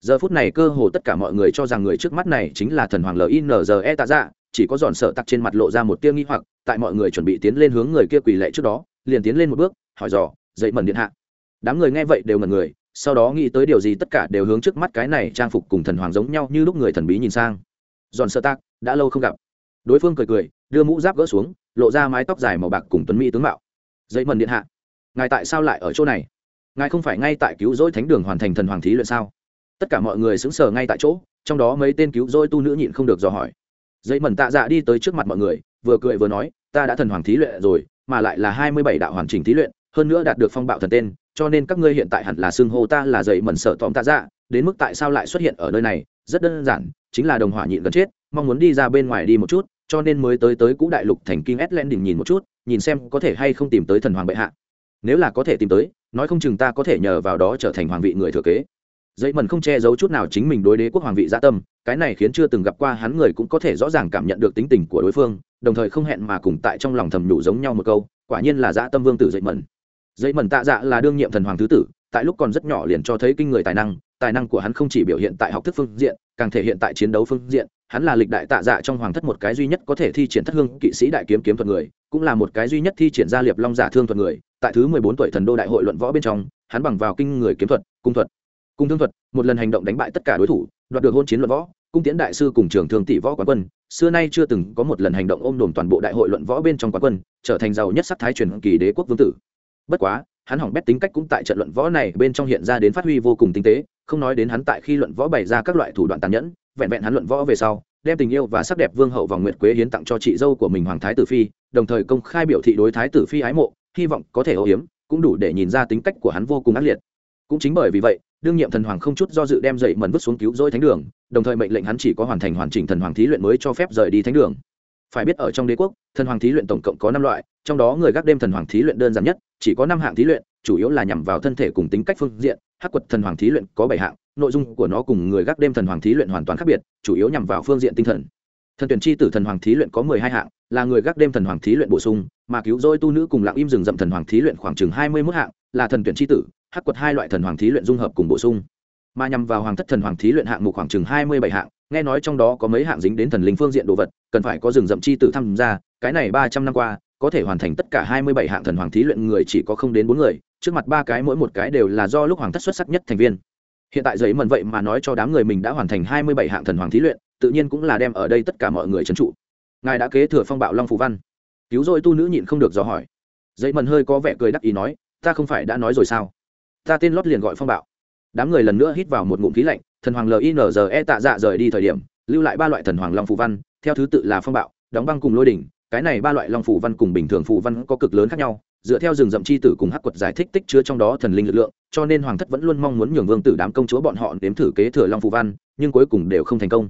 Giờ phút này cơ hồ tất cả mọi người cho rằng người trước mắt này chính là thần hoàng linze tạ dạ chỉ có dọn sợ tặc trên mặt lộ ra một tia nghi hoặc, tại mọi người chuẩn bị tiến lên hướng người kia quỳ lệ trước đó, liền tiến lên một bước, hỏi dò, dậy mần điện hạ. Đám người nghe vậy đều ngần người, sau đó nghĩ tới điều gì tất cả đều hướng trước mắt cái này trang phục cùng thần hoàng giống nhau như lúc người thần bí nhìn sang. Giòn sợ tặc, đã lâu không gặp. Đối phương cười cười, đưa mũ giáp gỡ xuống, lộ ra mái tóc dài màu bạc cùng tuấn mỹ tướng mạo. Dậy mần điện hạ, ngài tại sao lại ở chỗ này? Ngài không phải ngay tại cứu rỗi thánh đường hoàn thành thần hoàng thí luyện sao? Tất cả mọi người xứng sờ ngay tại chỗ, trong đó mấy tên cứu rỗi tu nữ nhịn không được dò hỏi dậy mẩn tạ dạ đi tới trước mặt mọi người, vừa cười vừa nói, ta đã thần hoàng thí luyện rồi, mà lại là hai mươi bảy đạo hoàn chỉnh thí luyện, hơn nữa đạt được phong bạo thần tên, cho nên các ngươi hiện tại hẳn là xưng hô ta là dậy mẩn sợ tóm tạ dạ đến mức tại sao lại xuất hiện ở nơi này, rất đơn giản, chính là đồng hỏa nhịn gần chết, mong muốn đi ra bên ngoài đi một chút, cho nên mới tới tới cũ đại lục thành kinh ét len đỉnh nhìn một chút, nhìn xem có thể hay không tìm tới thần hoàng bệ hạ. Nếu là có thể tìm tới, nói không chừng ta có thể nhờ vào đó trở thành hoàng vị người thừa kế dây mần không che giấu chút nào chính mình đối đế quốc hoàng vị gia tâm, cái này khiến chưa từng gặp qua hắn người cũng có thể rõ ràng cảm nhận được tính tình của đối phương, đồng thời không hẹn mà cùng tại trong lòng thầm nhủ giống nhau một câu, quả nhiên là dã tâm vương tử dậy mần. Dậy mần tạ dạ là đương nhiệm thần hoàng thứ tử, tại lúc còn rất nhỏ liền cho thấy kinh người tài năng tài năng của hắn không chỉ biểu hiện tại học thức phương diện, càng thể hiện tại chiến đấu phương diện, hắn là lịch đại tạ dạ trong hoàng thất một cái duy nhất có thể thi triển thất hương kỵ sĩ đại kiếm kiếm thuật người, cũng là một cái duy nhất thi triển gia liệp long giả thương thuật người, tại thứ mười bốn tuổi thần đô đại hội luận võ bên trong, hắn bằng vào kinh người kiếm thuật, cung thuật cung thương thuật, một lần hành động đánh bại tất cả đối thủ, đoạt được hôn chiến luận võ, cung tiễn đại sư cùng trường thương tỷ võ quán quân. Xưa nay chưa từng có một lần hành động ôm đồm toàn bộ đại hội luận võ bên trong quán quân, trở thành giàu nhất sắc thái truyền kỳ đế quốc vương tử. Bất quá, hắn hỏng bét tính cách cũng tại trận luận võ này bên trong hiện ra đến phát huy vô cùng tinh tế, không nói đến hắn tại khi luận võ bày ra các loại thủ đoạn tàn nhẫn, vẹn vẹn hắn luận võ về sau, đem tình yêu và sắc đẹp vương hậu vòng nguyệt quế hiến tặng cho chị dâu của mình hoàng thái tử phi, đồng thời công khai biểu thị đối thái tử phi ái mộ, hy vọng có thể ô hiếm cũng đủ để nhìn ra tính cách của hắn vô cùng ác liệt. Cũng chính bởi vì vậy đương nhiệm thần hoàng không chút do dự đem dậy mần vứt xuống cứu rỗi thánh đường, đồng thời mệnh lệnh hắn chỉ có hoàn thành hoàn chỉnh thần hoàng thí luyện mới cho phép rời đi thánh đường. Phải biết ở trong đế quốc, thần hoàng thí luyện tổng cộng có năm loại, trong đó người gác đêm thần hoàng thí luyện đơn giản nhất, chỉ có năm hạng thí luyện, chủ yếu là nhằm vào thân thể cùng tính cách phương diện, hắc quật thần hoàng thí luyện có bảy hạng, nội dung của nó cùng người gác đêm thần hoàng thí luyện hoàn toàn khác biệt, chủ yếu nhằm vào phương diện tinh thần. Thần tuyển chi tử thần hoàng thí luyện có mười hai hạng, là người gác đêm thần hoàng thí luyện bổ sung, mà cứu rỗi tu nữ cùng lặng im rừng rậm thần hoàng thí luyện khoảng chừng hai mươi mốt hạng, là thần tuyển chi tử hắc quật hai loại thần hoàng thí luyện dung hợp cùng bổ sung. Mà nhằm vào hoàng thất thần hoàng thí luyện hạng mục khoảng chừng hai mươi bảy hạng, nghe nói trong đó có mấy hạng dính đến thần linh phương diện đồ vật, cần phải có rừng rậm chi tử tham gia, cái này ba trăm năm qua, có thể hoàn thành tất cả hai mươi bảy hạng thần hoàng thí luyện người chỉ có không đến bốn người, trước mặt ba cái mỗi một cái đều là do lúc hoàng thất xuất sắc nhất thành viên. Hiện tại giấy mần vậy mà nói cho đám người mình đã hoàn thành hai mươi bảy hạng thần hoàng thí luyện, tự nhiên cũng là đem ở đây tất cả mọi người trấn trụ. Ngài đã kế thừa phong bạo long phù văn. Cứu rồi tu nữ nhịn không được dò hỏi. Giấy mần hơi có vẻ cười đắc ý nói, ta không phải đã nói rồi sao? Ta tên lót liền gọi phong bạo. Đám người lần nữa hít vào một ngụm khí lạnh, thần hoàng linze tạ dạ rời đi thời điểm, lưu lại ba loại thần hoàng long phù văn, theo thứ tự là phong bạo, đóng băng cùng lôi đỉnh, cái này ba loại long phù văn cùng bình thường phù văn có cực lớn khác nhau, dựa theo rừng rậm chi tử cùng hắc quật giải thích tích chứa trong đó thần linh lực lượng, cho nên hoàng thất vẫn luôn mong muốn nhường vương tử đám công chúa bọn họ đếm thử kế thừa long phù văn, nhưng cuối cùng đều không thành công.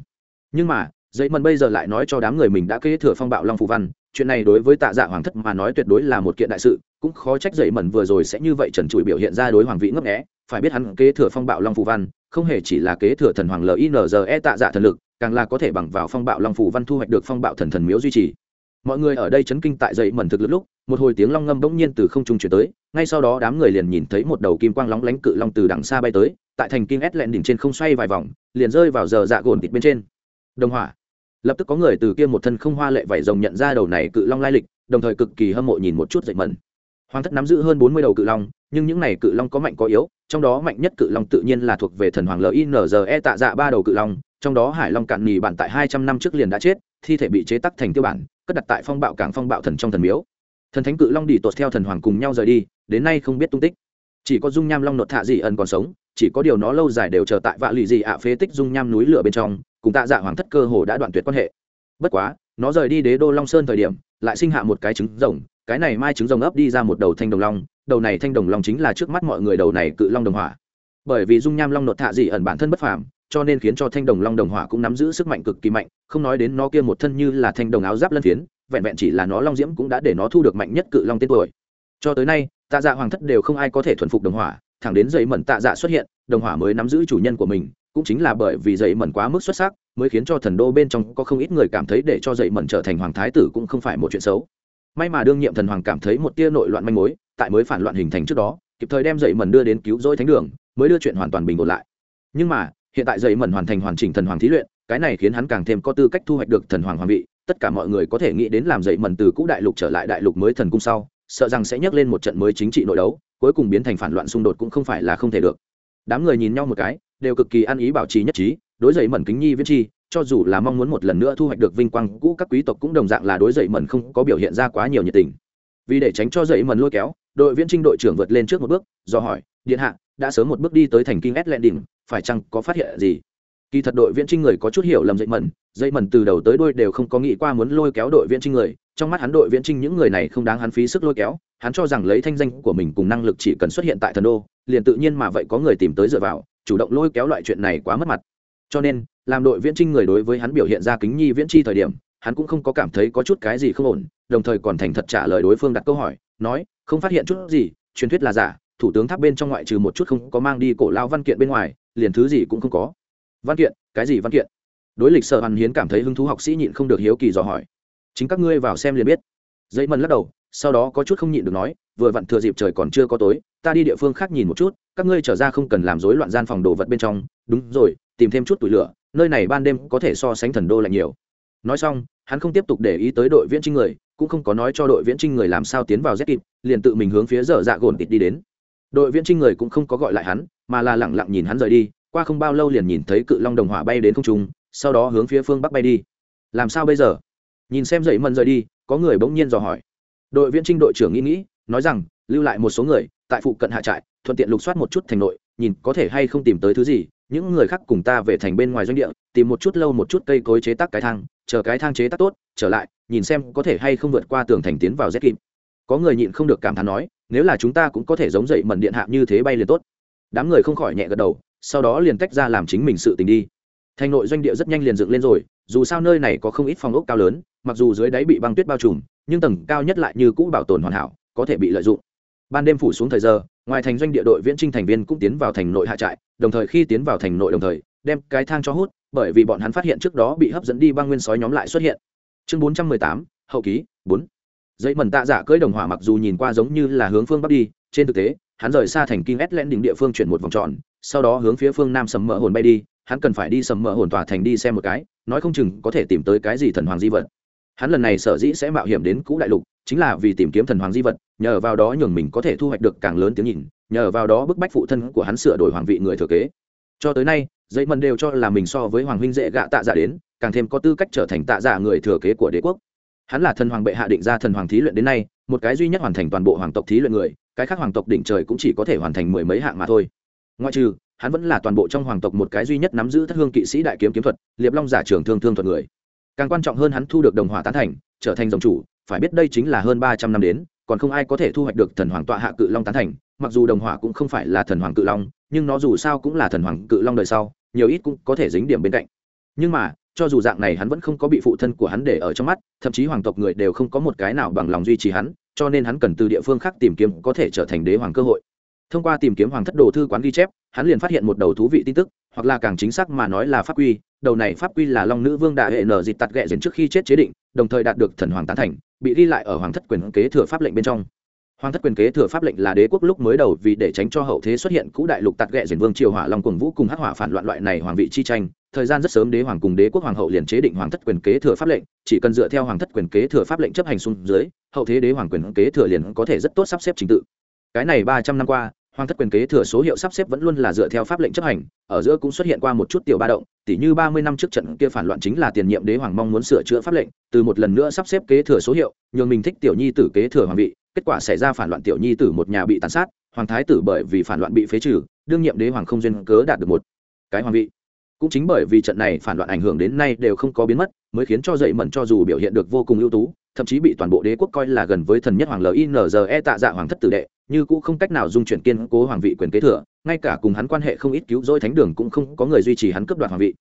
Nhưng mà, dậy mần bây giờ lại nói cho đám người mình đã kế thừa phong bạo long phù văn chuyện này đối với tạ dạ hoàng thất mà nói tuyệt đối là một kiện đại sự, cũng khó trách dậy mẩn vừa rồi sẽ như vậy trần trụi biểu hiện ra đối hoàng vị ngấp nghẽ phải biết hắn kế thừa phong bạo long phù văn, không hề chỉ là kế thừa thần hoàng linze tạ dạ thần lực, càng là có thể bằng vào phong bạo long phù văn thu hoạch được phong bạo thần thần miếu duy trì. Mọi người ở đây chấn kinh tại dậy mẩn thực lực lúc, một hồi tiếng long ngâm bỗng nhiên từ không trung chuyển tới, ngay sau đó đám người liền nhìn thấy một đầu kim quang lóng lánh cự long từ đằng xa bay tới, tại thành kim ét lẹn đỉnh trên không xoay vài vòng, liền rơi vào giờ dạ gồn thịt bên trên. Đồng hỏa lập tức có người từ kia một thân không hoa lệ vảy rồng nhận ra đầu này cự long lai lịch, đồng thời cực kỳ hâm mộ nhìn một chút dậy mẩn. Hoàng thất nắm giữ hơn bốn mươi đầu cự long, nhưng những này cự long có mạnh có yếu, trong đó mạnh nhất cự long tự nhiên là thuộc về thần hoàng linze tạ dạ ba đầu cự long, trong đó hải long cạn nhì bản tại hai trăm năm trước liền đã chết, thi thể bị chế tắc thành tiêu bản, cất đặt tại phong bạo cảng phong bạo thần trong thần miếu. Thần thánh cự long đi tột theo thần hoàng cùng nhau rời đi, đến nay không biết tung tích. Chỉ có dung nham long nột thạ dị ẩn còn sống, chỉ có điều nó lâu dài đều chờ tại vạ lì dị ạ phế tích dung nham núi lửa bên trong cùng tạ dạ hoàng thất cơ hồ đã đoạn tuyệt quan hệ. Bất quá, nó rời đi đế đô long sơn thời điểm, lại sinh hạ một cái trứng rồng, cái này mai trứng rồng ấp đi ra một đầu thanh đồng long, đầu này thanh đồng long chính là trước mắt mọi người đầu này cự long đồng hỏa. Bởi vì dung nham long nột thạ dị ẩn bản thân bất phàm, cho nên khiến cho thanh đồng long đồng hỏa cũng nắm giữ sức mạnh cực kỳ mạnh, không nói đến nó kia một thân như là thanh đồng áo giáp lân phiến, vẹn vẹn chỉ là nó long diễm cũng đã để nó thu được mạnh nhất cự long tên tuổi. Cho tới nay, tạ dạ hoàng thất đều không ai có thể thuần phục đồng hỏa, thẳng đến dậy mẩn tạ dạ xuất hiện, đồng hỏa mới nắm giữ chủ nhân của mình cũng chính là bởi vì dậy mẩn quá mức xuất sắc, mới khiến cho thần đô bên trong có không ít người cảm thấy để cho dậy mẩn trở thành hoàng thái tử cũng không phải một chuyện xấu. May mà đương nhiệm thần hoàng cảm thấy một tia nội loạn manh mối, tại mới phản loạn hình thành trước đó, kịp thời đem dậy mẩn đưa đến cứu rỗi thánh đường, mới đưa chuyện hoàn toàn bình ổn lại. Nhưng mà, hiện tại dậy mẩn hoàn thành hoàn chỉnh thần hoàng thí luyện, cái này khiến hắn càng thêm có tư cách thu hoạch được thần hoàng hoàng vị, tất cả mọi người có thể nghĩ đến làm dậy mẩn từ cũ đại lục trở lại đại lục mới thần cung sau, sợ rằng sẽ nhắc lên một trận mới chính trị nội đấu, cuối cùng biến thành phản loạn xung đột cũng không phải là không thể được. Đám người nhìn nhau một cái đều cực kỳ ăn ý bảo trì nhất trí, đối dậy mẩn kính nhi viễn chi, cho dù là mong muốn một lần nữa thu hoạch được vinh quang, cũ các quý tộc cũng đồng dạng là đối dậy mẩn không có biểu hiện ra quá nhiều nhiệt tình. Vì để tránh cho dậy mẩn lôi kéo, đội viễn trinh đội trưởng vượt lên trước một bước, do hỏi, điện hạ, đã sớm một bước đi tới thành kinh s đỉnh phải chăng có phát hiện gì? Kỳ thật đội viễn trinh người có chút hiểu lầm dậy mẩn dậy mẩn từ đầu tới đuôi đều không có nghĩ qua muốn lôi kéo đội viễn trinh người, trong mắt hắn đội viễn trinh những người này không đáng hắn phí sức lôi kéo, hắn cho rằng lấy thanh danh của mình cùng năng lực chỉ cần xuất hiện tại thần đô, liền tự nhiên mà vậy có người tìm tới dựa vào chủ động lôi kéo loại chuyện này quá mất mặt. Cho nên, làm đội viễn trinh người đối với hắn biểu hiện ra kính nhi viễn chi thời điểm, hắn cũng không có cảm thấy có chút cái gì không ổn, đồng thời còn thành thật trả lời đối phương đặt câu hỏi, nói, không phát hiện chút gì, truyền thuyết là giả, thủ tướng tháp bên trong ngoại trừ một chút không có mang đi cổ lao văn kiện bên ngoài, liền thứ gì cũng không có. Văn kiện? Cái gì văn kiện? Đối lịch sở hàn hiến cảm thấy hứng thú học sĩ nhịn không được hiếu kỳ dò hỏi. Chính các ngươi vào xem liền biết. Dây mần lắc đầu sau đó có chút không nhịn được nói, vừa vặn thừa dịp trời còn chưa có tối, ta đi địa phương khác nhìn một chút, các ngươi trở ra không cần làm rối loạn gian phòng đồ vật bên trong. Đúng rồi, tìm thêm chút tủi lửa, nơi này ban đêm có thể so sánh thần đô lại nhiều. Nói xong, hắn không tiếp tục để ý tới đội viễn trinh người, cũng không có nói cho đội viễn trinh người làm sao tiến vào z kịp, liền tự mình hướng phía dở dạ gồn tịt đi đến. Đội viễn trinh người cũng không có gọi lại hắn, mà là lẳng lặng nhìn hắn rời đi, qua không bao lâu liền nhìn thấy cự long đồng hỏa bay đến không trung, sau đó hướng phía phương bắc bay đi. Làm sao bây giờ? Nhìn xem dậy mần rời đi, có người bỗng nhiên dò hỏi đội viễn trinh đội trưởng nghĩ nghĩ, nói rằng, lưu lại một số người, tại phụ cận hạ trại, thuận tiện lục soát một chút thành nội, nhìn có thể hay không tìm tới thứ gì. Những người khác cùng ta về thành bên ngoài doanh địa, tìm một chút lâu một chút cây cối chế tác cái thang, chờ cái thang chế tác tốt, trở lại, nhìn xem có thể hay không vượt qua tường thành tiến vào rét kịp. Có người nhịn không được cảm thán nói, nếu là chúng ta cũng có thể giống dậy mẩn điện hạ như thế bay liền tốt. Đám người không khỏi nhẹ gật đầu, sau đó liền tách ra làm chính mình sự tình đi. Thành nội doanh địa rất nhanh liền dựng lên rồi, dù sao nơi này có không ít phòng ốc cao lớn, mặc dù dưới đáy bị băng tuyết bao trùm nhưng tầng cao nhất lại như cũ bảo tồn hoàn hảo, có thể bị lợi dụng. Ban đêm phủ xuống thời giờ, ngoài thành doanh địa đội viễn trinh thành viên cũng tiến vào thành nội hạ trại, đồng thời khi tiến vào thành nội đồng thời, đem cái thang cho hút, bởi vì bọn hắn phát hiện trước đó bị hấp dẫn đi băng nguyên sói nhóm lại xuất hiện. Chương bốn trăm mười tám, hậu ký, bốn. Giấy mần tạ giả cưỡi đồng hỏa mặc dù nhìn qua giống như là hướng phương bắc đi, trên thực tế, hắn rời xa thành kinh ét len đỉnh địa phương chuyển một vòng tròn, sau đó hướng phía phương nam sầm mỡ hồn bay đi, hắn cần phải đi sầm mỡ hồn tòa thành đi xem một cái, nói không chừng có thể tìm tới cái gì thần hoàng di vật hắn lần này sở dĩ sẽ mạo hiểm đến cũ đại lục, chính là vì tìm kiếm thần hoàng di vật, nhờ vào đó nhường mình có thể thu hoạch được càng lớn tiếng nhìn, nhờ vào đó bức bách phụ thân của hắn sửa đổi hoàng vị người thừa kế. Cho tới nay dây mần đều cho là mình so với hoàng huynh dễ gạ tạ giả đến, càng thêm có tư cách trở thành tạ giả người thừa kế của đế quốc. Hắn là thần hoàng bệ hạ định ra thần hoàng thí luyện đến nay, một cái duy nhất hoàn thành toàn bộ hoàng tộc thí luyện người, cái khác hoàng tộc đỉnh trời cũng chỉ có thể hoàn thành mười mấy hạng mà thôi. Ngoại trừ, hắn vẫn là toàn bộ trong hoàng tộc một cái duy nhất nắm giữ thất hương kỵ sĩ đại kiếm kiếm thuật, liệp long giả Trường thương thương thuật người càng quan trọng hơn hắn thu được đồng hỏa tán thành, trở thành dòng chủ, phải biết đây chính là hơn ba trăm năm đến, còn không ai có thể thu hoạch được thần hoàng tọa hạ cự long tán thành, mặc dù đồng hỏa cũng không phải là thần hoàng cự long, nhưng nó dù sao cũng là thần hoàng cự long đời sau, nhiều ít cũng có thể dính điểm bên cạnh. Nhưng mà, cho dù dạng này hắn vẫn không có bị phụ thân của hắn để ở trong mắt, thậm chí hoàng tộc người đều không có một cái nào bằng lòng duy trì hắn, cho nên hắn cần từ địa phương khác tìm kiếm có thể trở thành đế hoàng cơ hội thông qua tìm kiếm hoàng thất đồ thư quán ghi chép, hắn liền phát hiện một đầu thú vị tin tức, hoặc là càng chính xác mà nói là pháp quy. Đầu này pháp quy là long nữ vương đại hệ nở dịt tạt ghẹ dần trước khi chết chế định, đồng thời đạt được thần hoàng tán thành, bị ghi lại ở hoàng thất quyền kế thừa pháp lệnh bên trong. Hoàng thất quyền kế thừa pháp lệnh là đế quốc lúc mới đầu vì để tránh cho hậu thế xuất hiện cũ đại lục tạt ghẹ dần vương triều hỏa long cùng vũ cùng hắc hỏa phản loạn loại này hoàng vị chi tranh. Thời gian rất sớm đế hoàng cùng đế quốc hoàng hậu liền chế định hoàng thất quyền kế thừa pháp lệnh, chỉ cần dựa theo hoàng thất quyền kế thừa pháp lệnh chấp hành xuống dưới, hậu thế đế hoàng quyền kế thừa liền có thể rất tốt sắp xếp trình tự cái này ba trăm năm qua, hoàng thất quyền kế thừa số hiệu sắp xếp vẫn luôn là dựa theo pháp lệnh chấp hành, ở giữa cũng xuất hiện qua một chút tiểu ba động, tỉ như ba mươi năm trước trận kia phản loạn chính là tiền nhiệm đế hoàng mong muốn sửa chữa pháp lệnh, từ một lần nữa sắp xếp kế thừa số hiệu, nhường mình thích tiểu nhi tử kế thừa hoàng vị, kết quả xảy ra phản loạn tiểu nhi tử một nhà bị tàn sát, hoàng thái tử bởi vì phản loạn bị phế trừ, đương nhiệm đế hoàng không duyên cớ đạt được một cái hoàng vị. Cũng chính bởi vì trận này phản loạn ảnh hưởng đến nay đều không có biến mất, mới khiến cho dậy mẩn cho dù biểu hiện được vô cùng ưu tú, thậm chí bị toàn bộ đế quốc coi là gần với thần nhất hoàng linze tạ dạ hoàng thất tử đệ như cũng không cách nào dung chuyển kiên cố hoàng vị quyền kế thừa, ngay cả cùng hắn quan hệ không ít cứu rỗi thánh đường cũng không có người duy trì hắn cướp đoạt hoàng vị.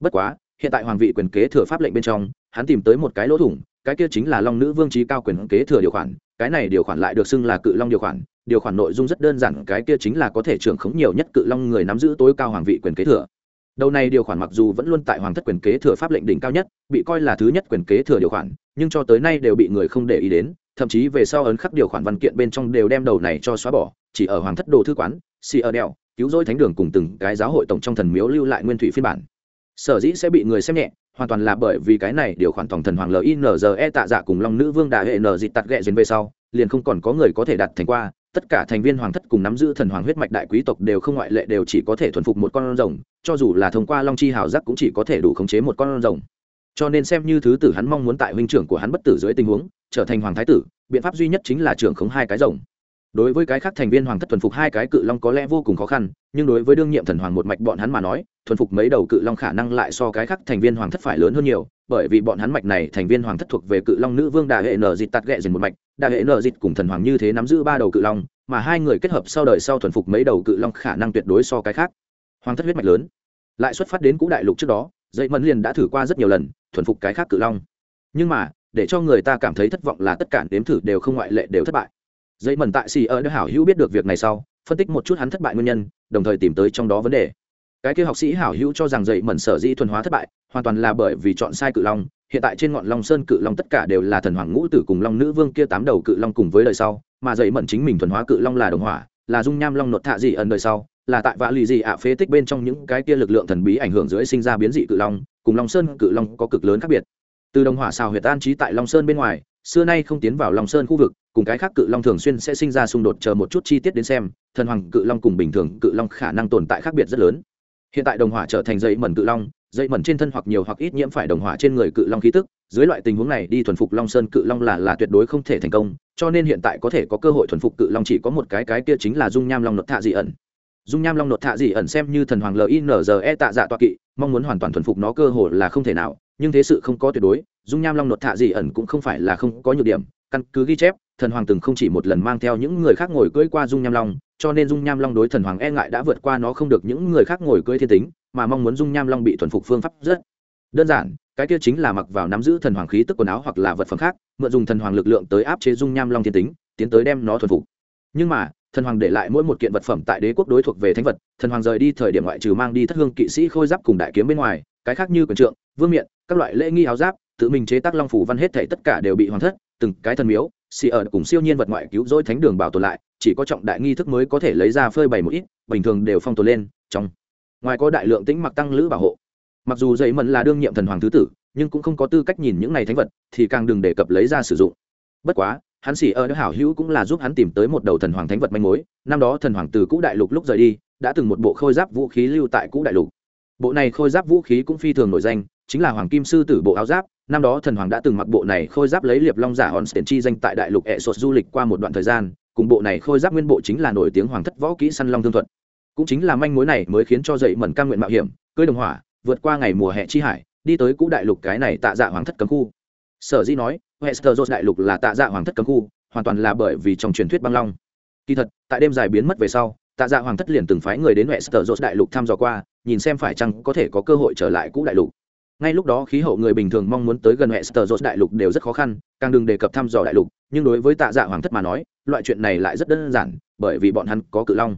Bất quá, hiện tại hoàng vị quyền kế thừa pháp lệnh bên trong, hắn tìm tới một cái lỗ thủng, cái kia chính là long nữ vương trí cao quyền kế thừa điều khoản, cái này điều khoản lại được xưng là cự long điều khoản điều khoản nội dung rất đơn giản, cái kia chính là có thể trưởng khống nhiều nhất cự long người nắm giữ tối cao hoàng vị quyền kế thừa. Đầu này điều khoản mặc dù vẫn luôn tại hoàng thất quyền kế thừa pháp lệnh đỉnh cao nhất, bị coi là thứ nhất quyền kế thừa điều khoản, nhưng cho tới nay đều bị người không để ý đến thậm chí về sau ấn khắc điều khoản văn kiện bên trong đều đem đầu này cho xóa bỏ, chỉ ở hoàng thất đồ thư quán si ở đèo cứu rỗi thánh đường cùng từng cái giáo hội tổng trong thần miếu lưu lại nguyên thủy phiên bản. Sở dĩ sẽ bị người xem nhẹ, hoàn toàn là bởi vì cái này điều khoản tổng thần hoàng linze tạ dạ cùng long nữ vương đại hệ nở dịt tạt ghẹ duyên về sau, liền không còn có người có thể đặt thành qua, tất cả thành viên hoàng thất cùng nắm giữ thần hoàng huyết mạch đại quý tộc đều không ngoại lệ đều chỉ có thể thuần phục một con rồng, cho dù là thông qua long chi hào giác cũng chỉ có thể đủ khống chế một con rồng cho nên xem như thứ tử hắn mong muốn tại huynh trưởng của hắn bất tử dưới tình huống, trở thành hoàng thái tử, biện pháp duy nhất chính là trưởng khống hai cái rồng. Đối với cái khác thành viên hoàng thất thuần phục hai cái cự long có lẽ vô cùng khó khăn, nhưng đối với đương nhiệm thần hoàng một mạch bọn hắn mà nói, thuần phục mấy đầu cự long khả năng lại so cái khác thành viên hoàng thất phải lớn hơn nhiều, bởi vì bọn hắn mạch này thành viên hoàng thất thuộc về cự long nữ vương đà hệ nở dịt tạt ghẹ dình một mạch. Đà hệ nở dịt cùng thần hoàng như thế nắm giữ ba đầu cự long, mà hai người kết hợp sau đời sau thuần phục mấy đầu cự long khả năng tuyệt đối so cái khác. Hoàng thất huyết mạch lớn, lại xuất phát đến cũ đại lục trước đó dậy mẫn liền đã thử qua rất nhiều lần, thuần phục cái khác cự long. Nhưng mà, để cho người ta cảm thấy thất vọng là tất cả đếm thử đều không ngoại lệ đều thất bại. Dậy mẫn tại xì ở đứa hảo hữu biết được việc này sau, phân tích một chút hắn thất bại nguyên nhân, đồng thời tìm tới trong đó vấn đề. Cái kia học sĩ hảo hữu cho rằng dậy mẫn sở dĩ thuần hóa thất bại, hoàn toàn là bởi vì chọn sai cự long, hiện tại trên ngọn long sơn cự long tất cả đều là thần hoàng ngũ tử cùng long nữ vương kia tám đầu cự long cùng với đời sau, mà dậy mẫn chính mình thuần hóa cự long là đồng hỏa, là dung nham long nột thạ dị ẩn đời sau là tại vạ lì dị ạ phế tích bên trong những cái kia lực lượng thần bí ảnh hưởng dưới sinh ra biến dị cự long, cùng long sơn cự long có cực lớn khác biệt. Từ đồng hỏa xào huyệt an trí tại long sơn bên ngoài, xưa nay không tiến vào long sơn khu vực, cùng cái khác cự long thường xuyên sẽ sinh ra xung đột chờ một chút chi tiết đến xem, thần hoàng cự long cùng bình thường cự long khả năng tồn tại khác biệt rất lớn. Hiện tại đồng hỏa trở thành dây mẩn cự long, dây mẩn trên thân hoặc nhiều hoặc ít nhiễm phải đồng hỏa trên người cự long khí tức, dưới loại tình huống này đi thuần phục long sơn cự long là là tuyệt đối không thể thành công, cho nên hiện tại có thể có cơ hội thuần phục cự long chỉ có một cái cái kia chính là dung nham long nột thạ dị ẩn dung nham long nột thạ dị ẩn xem như thần hoàng linze tạ dạ toa kỵ, mong muốn hoàn toàn thuần phục nó cơ hồ là không thể nào, nhưng thế sự không có tuyệt đối, dung nham long nột thạ dị ẩn cũng không phải là không có nhược điểm. Căn cứ ghi chép, thần hoàng từng không chỉ một lần mang theo những người khác ngồi cưỡi qua dung nham long, cho nên dung nham long đối thần hoàng e ngại đã vượt qua nó không được những người khác ngồi cưỡi thiên tính, mà mong muốn dung nham long bị thuần phục phương pháp rất đơn giản, cái kia chính là mặc vào nắm giữ thần hoàng khí tức quần áo hoặc là vật phẩm khác, mượn dùng thần hoàng lực lượng tới áp chế dung nham long thiên tính, tiến tới đem nó thuần phục. Nhưng mà thần hoàng để lại mỗi một kiện vật phẩm tại đế quốc đối thuộc về thánh vật, thần hoàng rời đi thời điểm ngoại trừ mang đi thất hương kỵ sĩ khôi giáp cùng đại kiếm bên ngoài, cái khác như quyền trượng, vương miện, các loại lễ nghi áo giáp, tự mình chế tác long phủ văn hết thể tất cả đều bị hoàn thất, từng cái thần miếu, xì ở cùng siêu nhiên vật ngoại cứu rỗi thánh đường bảo tồn lại, chỉ có trọng đại nghi thức mới có thể lấy ra phơi bày một ít, bình thường đều phong tồn lên, trong ngoài có đại lượng tĩnh mặc tăng lữ bảo hộ. Mặc dù dậy mẫn là đương nhiệm thần hoàng thứ tử, nhưng cũng không có tư cách nhìn những này thánh vật, thì càng đừng đề cập lấy ra sử dụng. Bất quá hắn xỉ ở đứa hảo hữu cũng là giúp hắn tìm tới một đầu thần hoàng thánh vật manh mối. Năm đó thần hoàng từ cũ đại lục lúc rời đi, đã từng một bộ khôi giáp vũ khí lưu tại cũ đại lục. Bộ này khôi giáp vũ khí cũng phi thường nổi danh, chính là hoàng kim sư tử bộ áo giáp. Năm đó thần hoàng đã từng mặc bộ này khôi giáp lấy liệp long giả hòn tiền chi danh tại đại lục ẹ sột du lịch qua một đoạn thời gian, cùng bộ này khôi giáp nguyên bộ chính là nổi tiếng hoàng thất võ kỹ săn long thương thuật. Cũng chính là manh mối này mới khiến cho dậy mẩn cam nguyện mạo hiểm, cưới đồng hỏa, vượt qua ngày mùa hè chi hải, đi tới cũ đại lục cái này tạ dạ hoàng thất cấm khu sở dĩ nói, westeros đại lục là tạ dạ hoàng thất cấm khu, hoàn toàn là bởi vì trong truyền thuyết băng long. Kỳ thật, tại đêm dài biến mất về sau, tạ dạ hoàng thất liền từng phái người đến westeros đại lục thăm dò qua, nhìn xem phải chăng có thể có cơ hội trở lại cũ đại lục. Ngay lúc đó khí hậu người bình thường mong muốn tới gần westeros đại lục đều rất khó khăn, càng đừng đề cập thăm dò đại lục, nhưng đối với tạ dạ hoàng thất mà nói, loại chuyện này lại rất đơn giản, bởi vì bọn hắn có cự long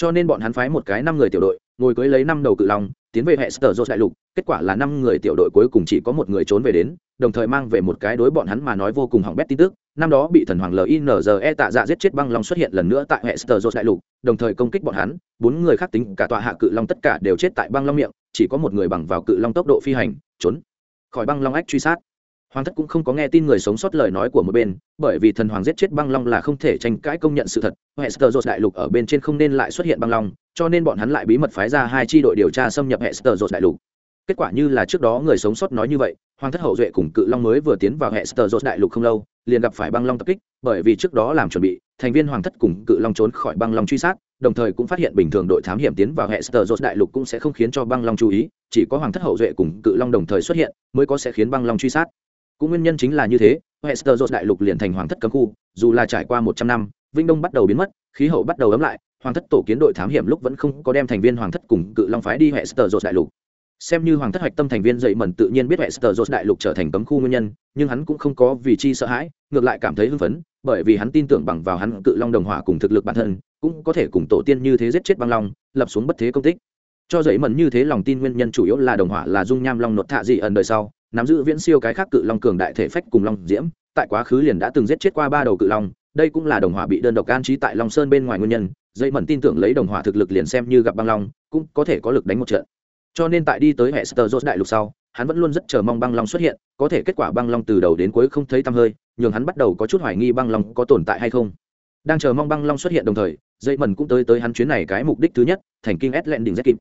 cho nên bọn hắn phái một cái năm người tiểu đội, ngồi cưới lấy năm đầu cự long, tiến về hệ sở đại lục. Kết quả là năm người tiểu đội cuối cùng chỉ có một người trốn về đến, đồng thời mang về một cái đối bọn hắn mà nói vô cùng hỏng bét tin tức. Năm đó bị thần hoàng linze tạ dạ giết chết băng long xuất hiện lần nữa tại hệ sở đại lục, đồng thời công kích bọn hắn. Bốn người khác tính cả tọa hạ cự long tất cả đều chết tại băng long miệng, chỉ có một người bằng vào cự long tốc độ phi hành, trốn. Khỏi băng long ách truy sát hoàng thất cũng không có nghe tin người sống sót lời nói của một bên, bởi vì thần hoàng giết chết băng long là không thể tranh cãi công nhận sự thật. Hester dột đại lục ở bên trên không nên lại xuất hiện băng long, cho nên bọn hắn lại bí mật phái ra hai tri đội điều tra xâm nhập hester dột đại lục. Kết quả như là trước đó người sống sót nói như vậy, hoàng thất hậu duệ cùng cự long mới vừa tiến vào hester dột đại lục không lâu, liền gặp phải băng long tập kích, bởi vì trước đó làm chuẩn bị, thành viên hoàng thất cùng cự long trốn khỏi băng long truy sát, đồng thời cũng phát hiện bình thường đội thám hiểm tiến vào hệ sở đại lục cũng sẽ không khiến cho băng long chú ý, chỉ có hoàng thất hậu duệ cùng cự long đồng thời xuất hiện mới có sẽ khiến băng long truy sát cũng nguyên nhân chính là như thế hester đại lục liền thành hoàng thất cấm khu, dù là trải qua một trăm năm, vinh đông bắt đầu biến mất, khí hậu bắt đầu ấm lại, hoàng thất tổ kiến đội thám hiểm lúc vẫn không có đem thành viên hoàng thất cùng cự long phái đi hester đại lục. Xem như hoàng thất hoạch tâm thành viên dậy mẩn tự nhiên biết hester đại lục trở thành cấm khu nguyên nhân, nhưng hắn cũng không có vì chi sợ hãi, ngược lại cảm thấy hưng phấn, bởi vì hắn tin tưởng bằng vào hắn cự long đồng hỏa cùng thực lực bản thân, cũng có thể cùng tổ tiên như thế giết chết băng long, lập xuống bất thế công tích. Cho dậy mẩn như thế lòng tin nguyên nhân chủ yếu là đồng hỏa là dung nham long nột thạ dị ẩn đời sau nắm giữ viễn siêu cái khác cự long cường đại thể phách cùng long diễm, tại quá khứ liền đã từng giết chết qua ba đầu cự long, đây cũng là đồng hỏa bị đơn độc an trí tại long sơn bên ngoài nguyên nhân, dây mẩn tin tưởng lấy đồng hỏa thực lực liền xem như gặp băng long, cũng có thể có lực đánh một trận. Cho nên tại đi tới hệ sơ đại lục sau, hắn vẫn luôn rất chờ mong băng long xuất hiện, có thể kết quả băng long từ đầu đến cuối không thấy tăm hơi, nhường hắn bắt đầu có chút hoài nghi băng long có tồn tại hay không. Đang chờ mong băng long xuất hiện đồng thời, dây mẩn cũng tới tới hắn chuyến này cái mục đích thứ nhất, thành kinh ét lẹn đỉnh rất kịp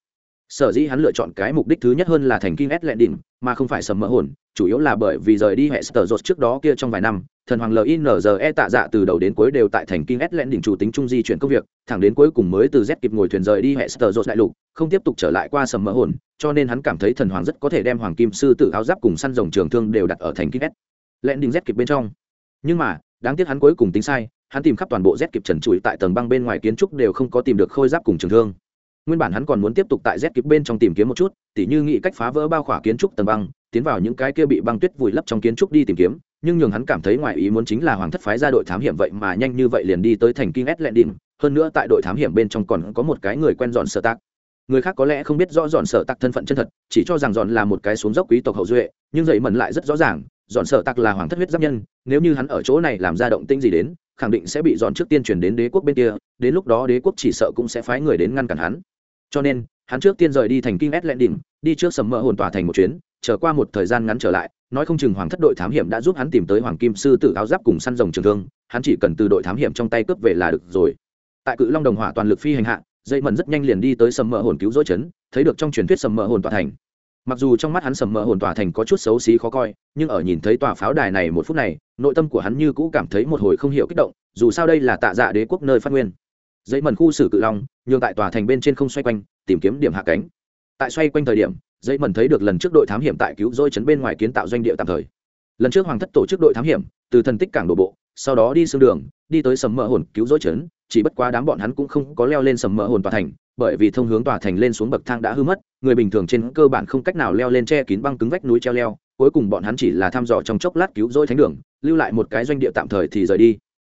sở dĩ hắn lựa chọn cái mục đích thứ nhất hơn là thành kinh s lệ đỉnh, mà không phải sầm mỡ hồn, chủ yếu là bởi vì rời đi hệ sở dột trước đó kia trong vài năm, thần hoàng linze tạ dạ từ đầu đến cuối đều tại thành kinh s lệ đỉnh chủ tính trung di chuyển công việc, thẳng đến cuối cùng mới từ z kịp ngồi thuyền rời đi hệ sở dột đại lục, không tiếp tục trở lại qua sầm mỡ hồn, cho nên hắn cảm thấy thần hoàng rất có thể đem hoàng kim sư tự áo giáp cùng săn rồng trường thương đều đặt ở thành kinh s lệ đỉnh z kịp bên trong. Nhưng mà, đáng tiếc hắn cuối cùng tính sai, hắn tìm khắp toàn bộ z kịp trần trụi tại tầng băng bên ngoài kiến trúc đều không có tìm được khôi giáp cùng trường thương nguyên bản hắn còn muốn tiếp tục tại z kịp bên trong tìm kiếm một chút, tỉ như nghĩ cách phá vỡ bao khỏa kiến trúc tầng băng, tiến vào những cái kia bị băng tuyết vùi lấp trong kiến trúc đi tìm kiếm, nhưng nhường hắn cảm thấy ngoài ý muốn chính là hoàng thất phái ra đội thám hiểm vậy mà nhanh như vậy liền đi tới thành kinh s lending hơn nữa tại đội thám hiểm bên trong còn có một cái người quen dọn sợ tạc. Người khác có lẽ không biết rõ dọn sợ tạc thân phận chân thật, chỉ cho rằng dọn là một cái xuống dốc quý tộc hậu duệ, nhưng dậy mẩn lại rất rõ ràng dọn sợ tạc là hoàng thất huyết giáp nhân, nếu như hắn ở chỗ này làm ra động tĩnh gì đến, khẳng định sẽ bị dọn trước tiên chuyển đến đế quốc bên kia, đến lúc đó đế quốc chỉ sợ cũng sẽ phái người đến ngăn cản hắn cho nên, hắn trước tiên rời đi thành kinh s đỉnh đi trước sầm mỡ hồn tòa thành một chuyến trở qua một thời gian ngắn trở lại, nói không chừng hoàng thất đội thám hiểm đã giúp hắn tìm tới hoàng kim sư tử áo giáp cùng săn rồng trường thương, hắn chỉ cần từ đội thám hiểm trong tay cướp về là được rồi. Tại cự long đồng hỏa toàn lực phi hành hạ, dây mần rất nhanh liền đi tới sầm mỡ hồn cứu rỗi chấn thấy được trong truyền thuyết sầm mỡ hồn tòa thành. Mặc dù trong mắt hắn sầm mỡ hồn tòa thành có chút xấu xí khó coi, nhưng ở nhìn thấy tòa pháo đài này một phút này, nội tâm của hắn như cũ cảm thấy một hồi không hiểu kích động, dù sao đây là tạ dạ đế quốc nơi phát nguyên dây mần khu xử cự long, nhường tại tòa thành bên trên không xoay quanh, tìm kiếm điểm hạ cánh. Tại xoay quanh thời điểm dây mần thấy được lần trước đội thám hiểm tại cứu dôi chấn bên ngoài kiến tạo doanh địa tạm thời. Lần trước hoàng thất tổ chức đội thám hiểm, từ thần tích cảng đổ bộ, sau đó đi xương đường, đi tới sầm mỡ hồn cứu dối chấn, chỉ bất quá đám bọn hắn cũng không có leo lên sầm mỡ hồn tòa thành, bởi vì thông hướng tòa thành lên xuống bậc thang đã hư mất, người bình thường trên cơ bản không cách nào leo lên che kín băng cứng vách núi treo leo, cuối cùng bọn hắn chỉ là thăm dò trong chốc lát cứu dối thánh đường, lưu lại một cái doanh địa tạm thời thì rời đi.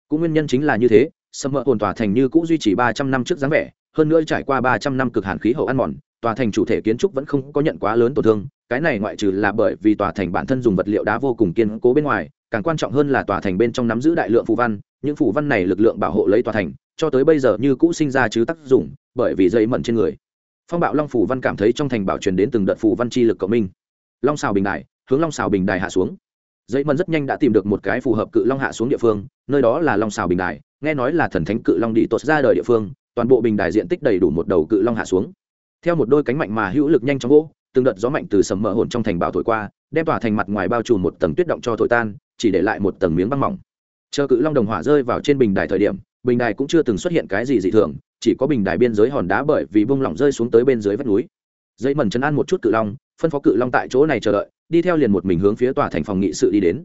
Cũng nguyên nhân chính là như thế sầm mỡ hồn tòa thành như cũ duy trì ba trăm năm trước dáng vẻ, hơn nữa trải qua ba trăm năm cực hàn khí hậu ăn mòn, tòa thành chủ thể kiến trúc vẫn không có nhận quá lớn tổn thương, cái này ngoại trừ là bởi vì tòa thành bản thân dùng vật liệu đá vô cùng kiên cố bên ngoài, càng quan trọng hơn là tòa thành bên trong nắm giữ đại lượng phù văn, những phù văn này lực lượng bảo hộ lấy tòa thành, cho tới bây giờ như cũ sinh ra chứ tác dụng, bởi vì dây mẩn trên người. Phong bạo long phù văn cảm thấy trong thành bảo truyền đến từng đợt phù văn chi lực cộng minh. Long xào bình đài hướng long xào bình đài hạ xuống dây mân rất nhanh đã tìm được một cái phù hợp cự long hạ xuống địa phương, nơi đó là long xào bình đài, nghe nói là thần thánh cự long đi tuột ra đời địa phương, toàn bộ bình đài diện tích đầy đủ một đầu cự long hạ xuống. Theo một đôi cánh mạnh mà hữu lực nhanh chóng gỗ, từng đợt gió mạnh từ sầm mỡ hồn trong thành bảo thổi qua, đem tỏa thành mặt ngoài bao trùm một tầng tuyết động cho thổi tan, chỉ để lại một tầng miếng băng mỏng. Chờ cự long đồng hỏa rơi vào trên bình đài thời điểm, bình đài cũng chưa từng xuất hiện cái gì dị thường, chỉ có bình đài biên giới hòn đá bởi vì bông lỏng rơi xuống tới bên dưới vách núi. Dây mần chấn an một chút cự long, phân phó cự long tại chỗ này chờ đợi đi theo liền một mình hướng phía tòa thành phòng nghị sự đi đến.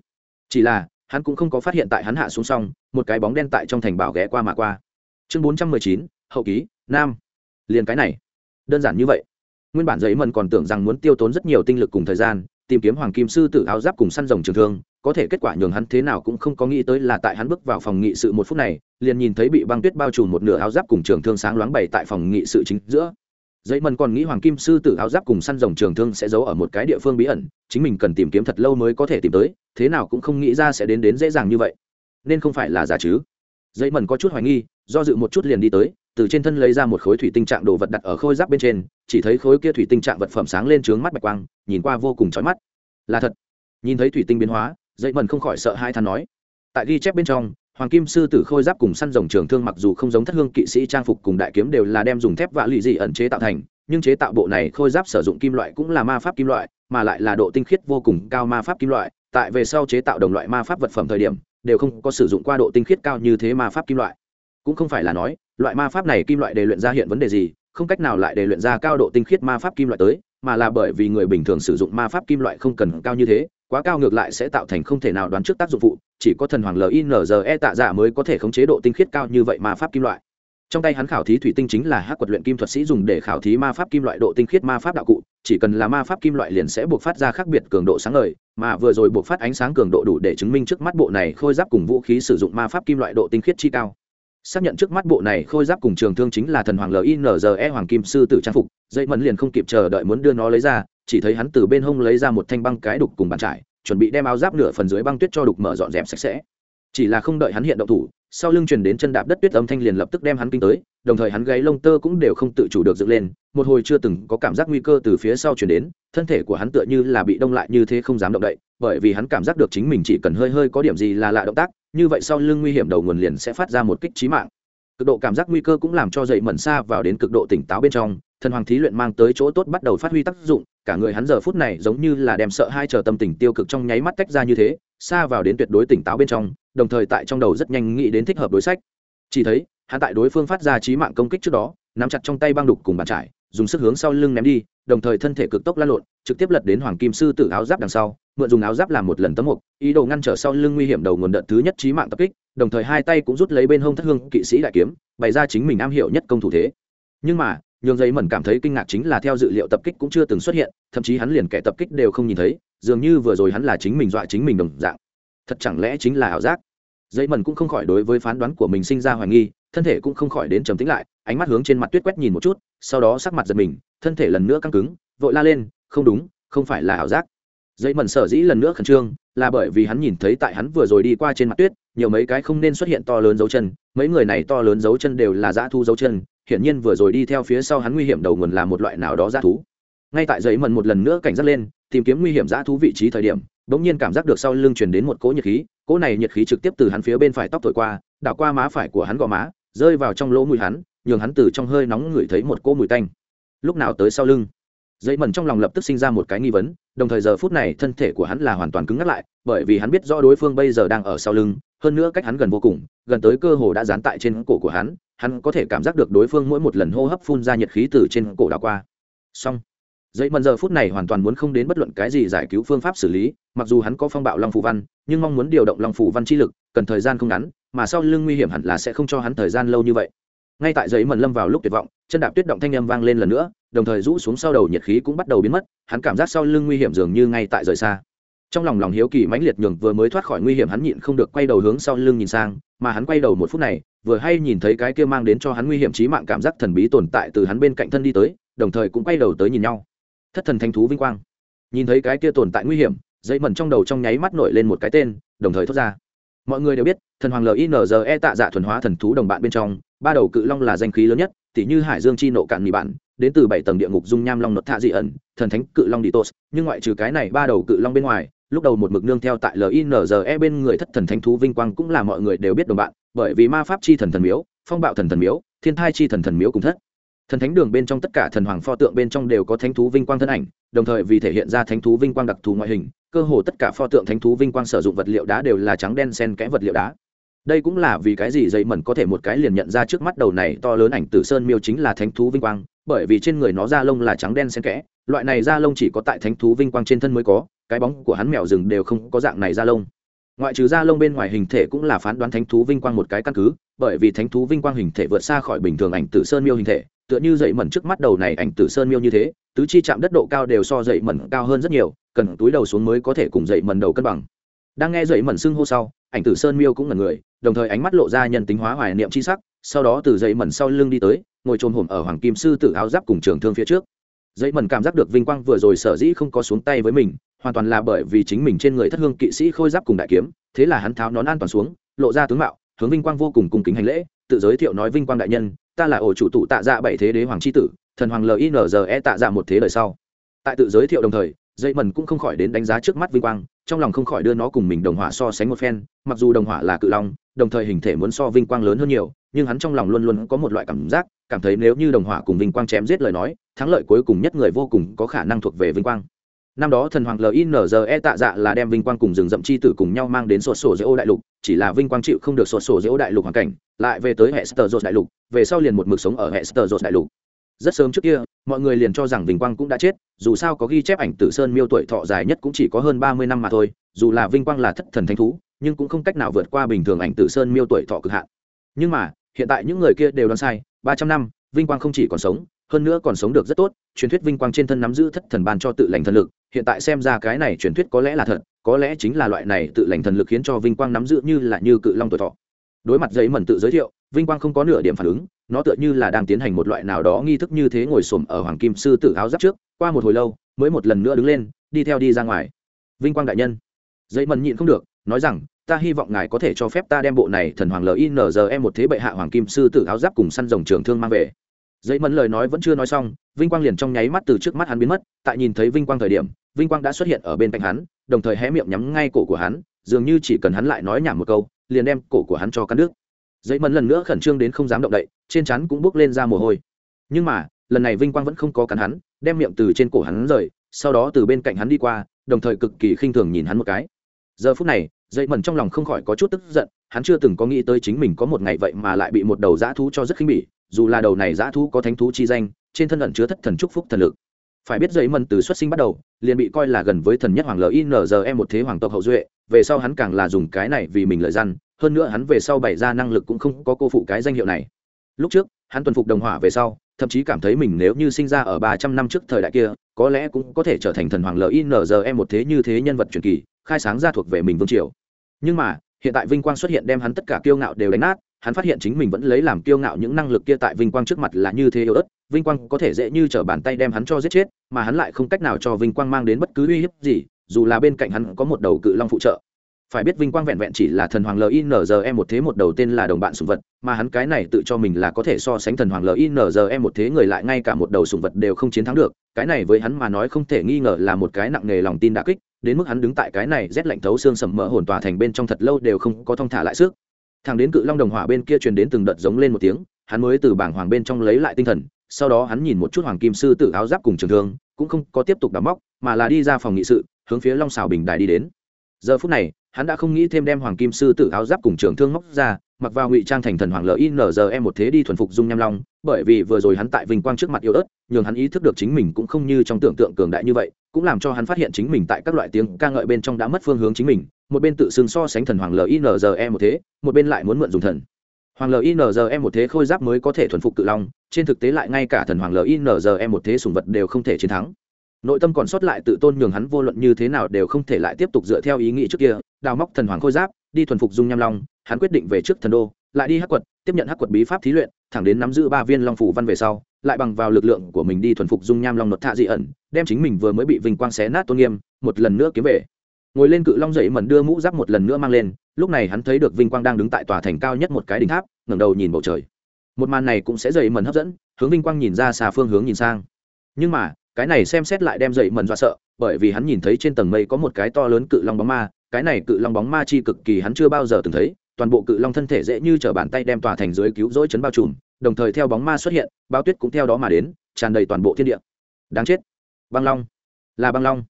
Chỉ là, hắn cũng không có phát hiện tại hắn hạ xuống xong, một cái bóng đen tại trong thành bảo ghé qua mà qua. Chương bốn trăm mười chín, hậu ký, nam. Liền cái này. Đơn giản như vậy. Nguyên bản giấy mần còn tưởng rằng muốn tiêu tốn rất nhiều tinh lực cùng thời gian, tìm kiếm hoàng kim sư tử áo giáp cùng săn rồng trường thương, có thể kết quả nhường hắn thế nào cũng không có nghĩ tới là tại hắn bước vào phòng nghị sự một phút này, liền nhìn thấy bị băng tuyết bao trùm một nửa áo giáp cùng trường thương sáng loáng bày tại phòng nghị sự chính giữa dây mần còn nghĩ hoàng kim sư tử áo giáp cùng săn rồng trường thương sẽ giấu ở một cái địa phương bí ẩn, chính mình cần tìm kiếm thật lâu mới có thể tìm tới, thế nào cũng không nghĩ ra sẽ đến đến dễ dàng như vậy. Nên không phải là giả chứ. Dây mần có chút hoài nghi, do dự một chút liền đi tới, từ trên thân lấy ra một khối thủy tinh trạng đồ vật đặt ở khôi giáp bên trên, chỉ thấy khối kia thủy tinh trạng vật phẩm sáng lên trướng mắt bạch quang, nhìn qua vô cùng chói mắt. Là thật. Nhìn thấy thủy tinh biến hóa dây mần không khỏi sợ hai than nói. Tại ghi chép bên trong hoàng kim sư tử khôi giáp cùng săn rồng trường thương mặc dù không giống thất hương kỵ sĩ trang phục cùng đại kiếm đều là đem dùng thép và lụy dị ẩn chế tạo thành, nhưng chế tạo bộ này khôi giáp sử dụng kim loại cũng là ma pháp kim loại, mà lại là độ tinh khiết vô cùng cao ma pháp kim loại. Tại về sau chế tạo đồng loại ma pháp vật phẩm thời điểm, đều không có sử dụng qua độ tinh khiết cao như thế ma pháp kim loại. Cũng không phải là nói, loại ma pháp này kim loại đề luyện ra hiện vấn đề gì, không cách nào lại đề luyện ra cao độ tinh khiết ma pháp kim loại tới, mà là bởi vì người bình thường sử dụng ma pháp kim loại không cần cao như thế quá cao ngược lại sẽ tạo thành không thể nào đoán trước tác dụng phụ, chỉ có thần hoàng linze tạ giả mới có thể khống chế độ tinh khiết cao như vậy ma pháp kim loại. Trong tay hắn khảo thí thủy tinh chính là hắc quật luyện kim thuật sĩ dùng để khảo thí ma pháp kim loại độ tinh khiết ma pháp đạo cụ, chỉ cần là ma pháp kim loại liền sẽ buộc phát ra khác biệt cường độ sáng ngời, mà vừa rồi buộc phát ánh sáng cường độ đủ để chứng minh trước mắt bộ này khôi giáp cùng vũ khí sử dụng ma pháp kim loại độ tinh khiết chi cao. Xác nhận trước mắt bộ này khôi giáp cùng trường thương chính là thần hoàng linze hoàng kim sư tử trang phục dây mẫn liền không kịp chờ đợi muốn đưa nó lấy ra chỉ thấy hắn từ bên hông lấy ra một thanh băng cái đục cùng bàn trải, chuẩn bị đem áo giáp nửa phần dưới băng tuyết cho đục mở dọn dẹp sạch sẽ. Chỉ là không đợi hắn hiện động thủ, sau lưng chuyển đến chân đạp đất tuyết âm thanh liền lập tức đem hắn kinh tới, đồng thời hắn gáy lông tơ cũng đều không tự chủ được dựng lên, một hồi chưa từng có cảm giác nguy cơ từ phía sau chuyển đến, thân thể của hắn tựa như là bị đông lại như thế không dám động đậy, bởi vì hắn cảm giác được chính mình chỉ cần hơi hơi có điểm gì là lạ động tác, như vậy sau lưng nguy hiểm đầu nguồn liền sẽ phát ra một kích trí mạng. Cực độ cảm giác nguy cơ cũng làm cho dậy mẩn xa vào đến cực độ tỉnh táo bên trong thần hoàng thí luyện mang tới chỗ tốt bắt đầu phát huy tác dụng, cả người hắn giờ phút này giống như là đem sợ hai chờ tâm tình tiêu cực trong nháy mắt tách ra như thế, xa vào đến tuyệt đối tỉnh táo bên trong, đồng thời tại trong đầu rất nhanh nghĩ đến thích hợp đối sách. Chỉ thấy, hắn tại đối phương phát ra trí mạng công kích trước đó, nắm chặt trong tay băng đục cùng bàn trải, dùng sức hướng sau lưng ném đi, đồng thời thân thể cực tốc lan lộn, trực tiếp lật đến hoàng kim sư tử áo giáp đằng sau, mượn dùng áo giáp làm một lần tấm mục, ý đồ ngăn trở sau lưng nguy hiểm đầu nguồn đợt thứ nhất trí mạng tập kích, đồng thời hai tay cũng rút lấy bên hông thất hương kỵ sĩ đại kiếm, bày ra chính mình am hiểu nhất công thủ thế. Nhưng mà nhường dây mẩn cảm thấy kinh ngạc chính là theo dự liệu tập kích cũng chưa từng xuất hiện, thậm chí hắn liền kẻ tập kích đều không nhìn thấy, dường như vừa rồi hắn là chính mình dọa chính mình đồng dạng. Thật chẳng lẽ chính là ảo giác? Dây mẩn cũng không khỏi đối với phán đoán của mình sinh ra hoài nghi, thân thể cũng không khỏi đến trầm tĩnh lại, ánh mắt hướng trên mặt tuyết quét nhìn một chút, sau đó sắc mặt giật mình, thân thể lần nữa căng cứng, vội la lên, không đúng, không phải là ảo giác. Dây mẩn sở dĩ lần nữa khẩn trương, là bởi vì hắn nhìn thấy tại hắn vừa rồi đi qua trên mặt tuyết, nhiều mấy cái không nên xuất hiện to lớn dấu chân, mấy người này to lớn dấu chân đều là dã thu dấu chân hiển nhiên vừa rồi đi theo phía sau hắn nguy hiểm đầu nguồn là một loại nào đó dã thú. Ngay tại giấy mần một lần nữa cảnh giác lên, tìm kiếm nguy hiểm dã thú vị trí thời điểm bỗng nhiên cảm giác được sau lưng truyền đến một cỗ nhiệt khí, cỗ này nhiệt khí trực tiếp từ hắn phía bên phải tóc thổi qua, đảo qua má phải của hắn gò má, rơi vào trong lỗ mũi hắn, nhường hắn từ trong hơi nóng ngửi thấy một cỗ mùi tanh. Lúc nào tới sau lưng? Dây mẩn trong lòng lập tức sinh ra một cái nghi vấn, đồng thời giờ phút này thân thể của hắn là hoàn toàn cứng ngắt lại, bởi vì hắn biết rõ đối phương bây giờ đang ở sau lưng, hơn nữa cách hắn gần vô cùng, gần tới cơ hồ đã dán tại trên cổ của hắn hắn có thể cảm giác được đối phương mỗi một lần hô hấp phun ra nhiệt khí từ trên cổ đảo qua. Xong. Dây mần giờ phút này hoàn toàn muốn không đến bất luận cái gì giải cứu phương pháp xử lý, mặc dù hắn có phong bạo long phủ văn, nhưng mong muốn điều động long phủ văn chi lực, cần thời gian không ngắn, mà sau lưng nguy hiểm hẳn là sẽ không cho hắn thời gian lâu như vậy. Ngay tại giấy mần lâm vào lúc tuyệt vọng, chân đạp tuyết động thanh â m vang lên lần nữa, đồng thời rũ xuống sau đầu nhiệt khí cũng bắt đầu biến mất, hắn cảm giác sau lưng nguy hiểm dường như ngay tại rời xa. Trong lòng lòng hiếu kỳ mãnh liệt nhường vừa mới thoát khỏi nguy hiểm hắn nhịn không được quay đầu hướng sau lưng nhìn sang mà hắn quay đầu một phút này, vừa hay nhìn thấy cái kia mang đến cho hắn nguy hiểm trí mạng cảm giác thần bí tồn tại từ hắn bên cạnh thân đi tới, đồng thời cũng quay đầu tới nhìn nhau. Thất thần thanh thú vinh quang. Nhìn thấy cái kia tồn tại nguy hiểm dây mẩn trong đầu trong nháy mắt nổi lên một cái tên, đồng thời thốt ra. Mọi người đều biết, thần hoàng linze tạ dạ thuần hóa thần thú đồng bạn bên trong, ba đầu cự long là danh khí lớn nhất, tỉ như hải dương chi nộ cạn mì bản, đến từ bảy tầng địa ngục dung nham long nột thạ dị ẩn, thần thánh cự long đi tos nhưng ngoại trừ cái này ba đầu cự long bên ngoài lúc đầu một mực nương theo tại linze bên người thất thần thánh thú vinh quang cũng là mọi người đều biết đồng bạn, bởi vì ma pháp chi thần thần miếu, phong bạo thần thần miếu, thiên thai chi thần thần miếu cùng thất. Thần thánh đường bên trong tất cả thần hoàng pho tượng bên trong đều có thánh thú vinh quang thân ảnh, đồng thời vì thể hiện ra thánh thú vinh quang đặc thù ngoại hình, cơ hồ tất cả pho tượng thánh thú vinh quang sử dụng vật liệu đá đều là trắng đen sen kẽ vật liệu đá. Đây cũng là vì cái gì dây mẩn có thể một cái liền nhận ra trước mắt đầu này to lớn ảnh tử sơn miêu chính là thánh thú vinh quang, bởi vì trên người nó da lông là trắng đen xen kẽ, loại này da lông chỉ có tại thánh thú vinh quang trên thân mới có cái bóng của hắn mèo rừng đều không có dạng này da lông. Ngoại trừ da lông bên ngoài hình thể cũng là phán đoán thánh thú vinh quang một cái căn cứ, bởi vì thánh thú vinh quang hình thể vượt xa khỏi bình thường ảnh tử sơn miêu hình thể, tựa như dậy mẩn trước mắt đầu này ảnh tử sơn miêu như thế, tứ chi chạm đất độ cao đều so dậy mẩn cao hơn rất nhiều, cần túi đầu xuống mới có thể cùng dậy mẩn đầu cân bằng. Đang nghe dậy mẩn xưng hô sau, ảnh tử sơn miêu cũng là người, đồng thời ánh mắt lộ ra nhân tính hóa hoài niệm c h i sắc, sau đó từ dậy mẩn sau lưng đi tới, ngồi trồm hổm ở hoàng kim sư tử áo giáp cùng trường thương phía trước dây mần cảm giác được vinh quang vừa rồi sở dĩ không có xuống tay với mình, hoàn toàn là bởi vì chính mình trên người thất hương kỵ sĩ khôi giáp cùng đại kiếm, thế là hắn tháo nón an toàn xuống, lộ ra tướng mạo, hướng vinh quang vô cùng cung kính hành lễ, tự giới thiệu nói vinh quang đại nhân, ta là ổ chủ tụ tạ dạ bảy thế đế hoàng c h i tử, thần hoàng linze tạ dạ một thế đời sau. Tại tự giới thiệu đồng thời dây mần cũng không khỏi đến đánh giá trước mắt vinh quang, trong lòng không khỏi đưa nó cùng mình đồng hỏa so sánh một phen, mặc dù đồng hỏa là cự long, đồng thời hình thể muốn so vinh quang lớn hơn nhiều, nhưng hắn trong lòng luôn luôn có một loại cảm giác, cảm thấy nếu như đồng hỏa cùng vinh quang chém giết lời nói thắng lợi cuối cùng nhất người vô cùng có khả năng thuộc về vinh quang. Năm đó thần hoàng linze tạ dạ là đem vinh quang cùng rừng rậm chi tử cùng nhau mang đến sổ sổ dễ ô đại lục, chỉ là vinh quang chịu không được sổ sổ dễ ô đại lục hoàn cảnh, lại về tới hệ sơ đại lục, về sau liền một mực sống ở hệ sơ đại lục. Rất sớm trước kia, mọi người liền cho rằng vinh quang cũng đã chết, dù sao có ghi chép ảnh tử sơn miêu tuổi thọ dài nhất cũng chỉ có hơn ba mươi năm mà thôi, dù là vinh quang là thất thần thanh thú, nhưng cũng không cách nào vượt qua bình thường ảnh tử sơn miêu tuổi thọ cực hạn. Nhưng mà, hiện tại những người kia đều đoán sai, ba trăm năm, vinh quang không chỉ còn sống hơn nữa còn sống được rất tốt, truyền thuyết vinh quang trên thân nắm giữ thất thần ban cho tự lành thần lực, hiện tại xem ra cái này truyền thuyết có lẽ là thật, có lẽ chính là loại này tự lành thần lực khiến cho vinh quang nắm giữ như là như cự long tuổi thọ. Đối mặt giấy mẩn tự giới thiệu, vinh quang không có nửa điểm phản ứng, nó tựa như là đang tiến hành một loại nào đó nghi thức như thế ngồi xổm ở hoàng kim sư tử áo giáp trước, qua một hồi lâu, mới một lần nữa đứng lên, đi theo đi ra ngoài. Vinh quang đại nhân. Giấy mẩn nhịn không được, nói rằng, ta hy vọng ngài có thể cho phép ta đem bộ này thần hoàng linze một thế bệ hạ hoàng kim sư tử áo giáp cùng săn rồng trường thương mang về dây mẫn lời nói vẫn chưa nói xong, vinh quang liền trong nháy mắt từ trước mắt hắn biến mất, tại nhìn thấy vinh quang thời điểm, vinh quang đã xuất hiện ở bên cạnh hắn, đồng thời hé miệng nhắm ngay cổ của hắn, dường như chỉ cần hắn lại nói nhảm một câu, liền đem cổ của hắn cho cắn nước dây mẫn lần nữa khẩn trương đến không dám động đậy, trên chắn cũng bước lên ra mồ hôi. Nhưng mà, lần này vinh quang vẫn không có cắn hắn, đem miệng từ trên cổ hắn rời, sau đó từ bên cạnh hắn đi qua, đồng thời cực kỳ khinh thường nhìn hắn một cái. Giờ phút này dây mẩn trong lòng không khỏi có chút tức giận, hắn chưa từng có nghĩ tới chính mình có một ngày vậy mà lại bị một đầu dã thú cho rất khinh bỉ dù là đầu này dã thú có thánh thú chi danh, trên thân ẩn chứa thất thần trúc phúc thần lực. Phải biết dậy mần từ xuất sinh bắt đầu, liền bị coi là gần với thần nhất hoàng linze một thế hoàng tộc hậu duệ, về sau hắn càng là dùng cái này vì mình lợi gian hơn nữa hắn về sau bày ra năng lực cũng không có cô phụ cái danh hiệu này. Lúc trước, hắn tuần phục đồng hỏa về sau, thậm chí cảm thấy mình nếu như sinh ra ở ba trăm năm trước thời đại kia, có lẽ cũng có thể trở thành thần hoàng linze một thế như thế nhân vật truyền kỳ, khai sáng ra thuộc về mình vương triều. Nhưng mà, hiện tại vinh quang xuất hiện đem hắn tất cả kiêu ngạo đều đánh nát hắn phát hiện chính mình vẫn lấy làm kiêu ngạo những năng lực kia tại vinh quang trước mặt là như thế yếu ớt, vinh quang có thể dễ như t r ở bàn tay đem hắn cho giết chết, mà hắn lại không cách nào cho vinh quang mang đến bất cứ uy hiếp gì, dù là bên cạnh hắn có một đầu cự long phụ trợ. Phải biết vinh quang vẹn vẹn chỉ là thần hoàng linze một thế một đầu tên là đồng bạn sùng vật, mà hắn cái này tự cho mình là có thể so sánh thần hoàng linze một thế người lại ngay cả một đầu sùng vật đều không chiến thắng được, cái này với hắn mà nói không thể nghi ngờ là một cái nặng nề lòng tin đã kích, đến mức hắn đứng tại cái này rét lạnh thấu xương sầm mỡ hồn tòa thành bên trong thật lâu đều không có thong thả lại sức thằng đến cự long đồng hỏa bên kia truyền đến từng đợt giống lên một tiếng, hắn mới từ bảng hoàng bên trong lấy lại tinh thần, sau đó hắn nhìn một chút hoàng kim sư tử áo giáp cùng trường thương, cũng không có tiếp tục đắm móc, mà là đi ra phòng nghị sự, hướng phía long xào bình đài đi đến. Giờ phút này, hắn đã không nghĩ thêm đem hoàng kim sư tử áo giáp cùng trường thương móc ra mặc vào ngụy trang thành thần hoàng linze một thế đi thuần phục dung nham long, bởi vì vừa rồi hắn tại vinh quang trước mặt yêu ớt, nhường hắn ý thức được chính mình cũng không như trong tưởng tượng cường đại như vậy, cũng làm cho hắn phát hiện chính mình tại các loại tiếng ca ngợi bên trong đã mất phương hướng chính mình, một bên tự xưng so sánh thần hoàng linze một thế, một bên lại muốn mượn dùng thần. Hoàng linze một thế khôi giáp mới có thể thuần phục cự long, trên thực tế lại ngay cả thần hoàng linze một thế sùng vật đều không thể chiến thắng. Nội tâm còn sót lại tự tôn nhường hắn vô luận như thế nào đều không thể lại tiếp tục dựa theo ý nghĩ trước kia, đào móc thần hoàng khôi giáp, đi thuần phục dung nham long hắn quyết định về trước thần đô, lại đi hắc quật, tiếp nhận hắc quật bí pháp thí luyện, thẳng đến nắm giữ ba viên long phủ văn về sau, lại bằng vào lực lượng của mình đi thuần phục dung nham long nột thạ dị ẩn, đem chính mình vừa mới bị vinh quang xé nát tôn nghiêm, một lần nữa kiếm về. Ngồi lên cự long dậy mẩn đưa mũ giáp một lần nữa mang lên, lúc này hắn thấy được vinh quang đang đứng tại tòa thành cao nhất một cái đỉnh tháp, ngẩng đầu nhìn bầu trời. Một màn này cũng sẽ dậy mẩn hấp dẫn, hướng vinh quang nhìn ra xa phương hướng nhìn sang. Nhưng mà, cái này xem xét lại đem dậy mẩn dọa sợ, bởi vì hắn nhìn thấy trên tầng mây có một cái to lớn cự long bóng ma, cái này cự long bóng ma chi cực kỳ hắn chưa bao giờ từng thấy toàn bộ cự long thân thể dễ như t r ở bàn tay đem tòa thành dưới cứu rỗi chấn bao trùm, đồng thời theo bóng ma xuất hiện bao tuyết cũng theo đó mà đến, tràn đầy toàn bộ thiên địa. Đáng chết. Băng long. Là băng long.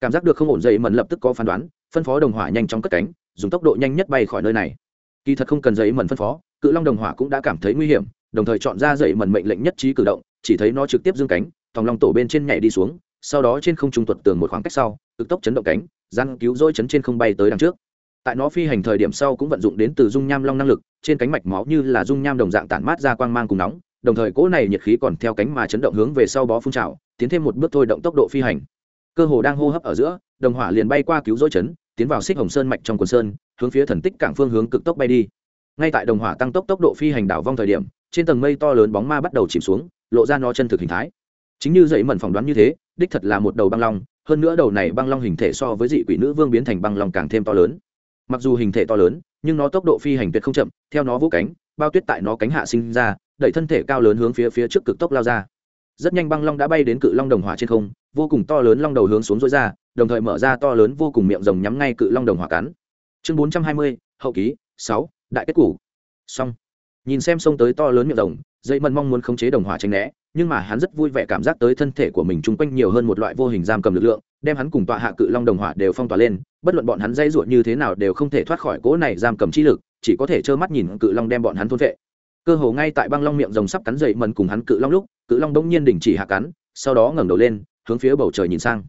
Cảm giác được không ổn dậy mần lập tức có phán đoán, phân phó đồng hỏa nhanh chóng cất cánh, dùng tốc độ nhanh nhất bay khỏi nơi này. Kỳ thật không cần giấy mần phân phó, cự long đồng hỏa cũng đã cảm thấy nguy hiểm, đồng thời chọn ra dậy mần mệnh lệnh nhất trí cử động, chỉ thấy nó trực tiếp dương cánh thòng long tổ bên trên nhảy đi xuống, sau đó trên không trung tuột tường một khoảng cách sau, cực tốc chấn động cánh gian cứu dỗi chấn trên không bay tới đằng trước tại nó phi hành thời điểm sau cũng vận dụng đến từ dung nham long năng lực, trên cánh mạch máu như là dung nham đồng dạng tản mát ra quang mang cùng nóng, đồng thời cỗ này nhiệt khí còn theo cánh mà chấn động hướng về sau bó phun trào, tiến thêm một bước thôi động tốc độ phi hành. Cơ hồ đang hô hấp ở giữa, đồng hỏa liền bay qua cứu rỗi chấn, tiến vào xích hồng sơn mạch trong quần sơn, hướng phía thần tích cảng phương hướng cực tốc bay đi. Ngay tại đồng hỏa tăng tốc tốc độ phi hành đảo vong thời điểm, trên tầng mây to lớn bóng ma bắt đầu chìm xuống, lộ ra nó chân thực hình thái. Chính như dậy mẩn phỏng đoán như thế, đích thật là một đầu băng long, hơn nữa đầu này băng long hình thể so với dị quỷ nữ vương biến thành băng long càng thêm to lớn mặc dù hình thể to lớn, nhưng nó tốc độ phi hành tuyệt không chậm, theo nó vũ cánh, bao tuyết tại nó cánh hạ sinh ra, đẩy thân thể cao lớn hướng phía phía trước cực tốc lao ra. Rất nhanh băng long đã bay đến cự long đồng hỏa trên không, vô cùng to lớn long đầu hướng xuống dối ra, đồng thời mở ra to lớn vô cùng miệng rồng nhắm ngay cự long đồng hỏa cắn. Chương bốn trăm hai mươi, hậu ký, sáu, đại kết củ. Xong. Nhìn xem sông tới to lớn miệng rồng dây mần mong muốn khống chế đồng hỏa tranh né nhưng mà hắn rất vui vẻ cảm giác tới thân thể của mình chung quanh nhiều hơn một loại vô hình giam cầm lực lượng, đem hắn cùng tọa hạ cự long đồng hỏa đều phong tỏa lên, bất luận bọn hắn dây ruột như thế nào đều không thể thoát khỏi cỗ này giam cầm chi lực, chỉ có thể trơ mắt nhìn cự long đem bọn hắn thôn vệ. Cơ hồ ngay tại băng long miệng rồng sắp cắn dậy mần cùng hắn cự long lúc, cự long bỗng nhiên đình chỉ hạ cắn, sau đó ngẩng đầu lên, hướng phía bầu trời nhìn sang.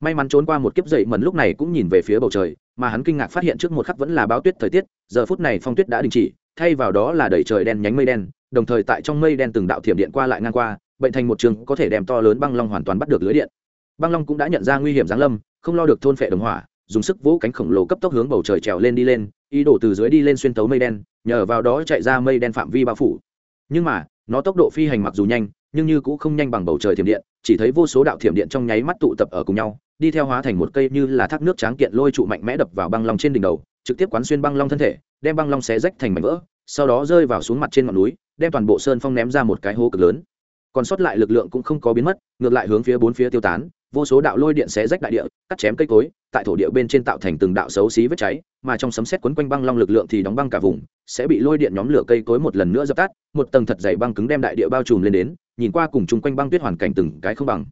May mắn trốn qua một kiếp dậy mần lúc này cũng nhìn về phía bầu trời, mà hắn kinh ngạc phát hiện trước một khắc vẫn là báo tuyết thời tiết, giờ phút này phong tuyết đã đình chỉ, thay vào đó là đẩy trời đen nhánh mây đen, đồng thời tại trong mây đen từng đạo thiểm điện qua lại ngang qua bệnh thành một trường có thể đem to lớn băng long hoàn toàn bắt được lưới điện. Băng long cũng đã nhận ra nguy hiểm giáng lâm, không lo được thôn phệ đồng hỏa, dùng sức vỗ cánh khổng lồ cấp tốc hướng bầu trời trèo lên đi lên, ý đổ từ dưới đi lên xuyên tấu mây đen, nhờ vào đó chạy ra mây đen phạm vi bao phủ. Nhưng mà, nó tốc độ phi hành mặc dù nhanh, nhưng như cũng không nhanh bằng bầu trời thiểm điện, chỉ thấy vô số đạo thiểm điện trong nháy mắt tụ tập ở cùng nhau, đi theo hóa thành một cây như là thác nước tráng kiện lôi trụ mạnh mẽ đập vào băng long trên đỉnh đầu, trực tiếp quán xuyên băng long thân thể, đem băng long xé rách thành mảnh vỡ, sau đó rơi vào xuống mặt trên ngọn núi, đem toàn bộ sơn phong ném ra một cái hố cực lớn còn sót lại lực lượng cũng không có biến mất, ngược lại hướng phía bốn phía tiêu tán, vô số đạo lôi điện xé rách đại địa, cắt chém cây cối, tại thổ địa bên trên tạo thành từng đạo xấu xí vết cháy, mà trong sấm xét quấn quanh băng long lực lượng thì đóng băng cả vùng, sẽ bị lôi điện nhóm lửa cây cối một lần nữa dập tắt, một tầng thật dày băng cứng đem đại địa bao trùm lên đến, nhìn qua cùng chung quanh băng tuyết hoàn cảnh từng cái không bằng.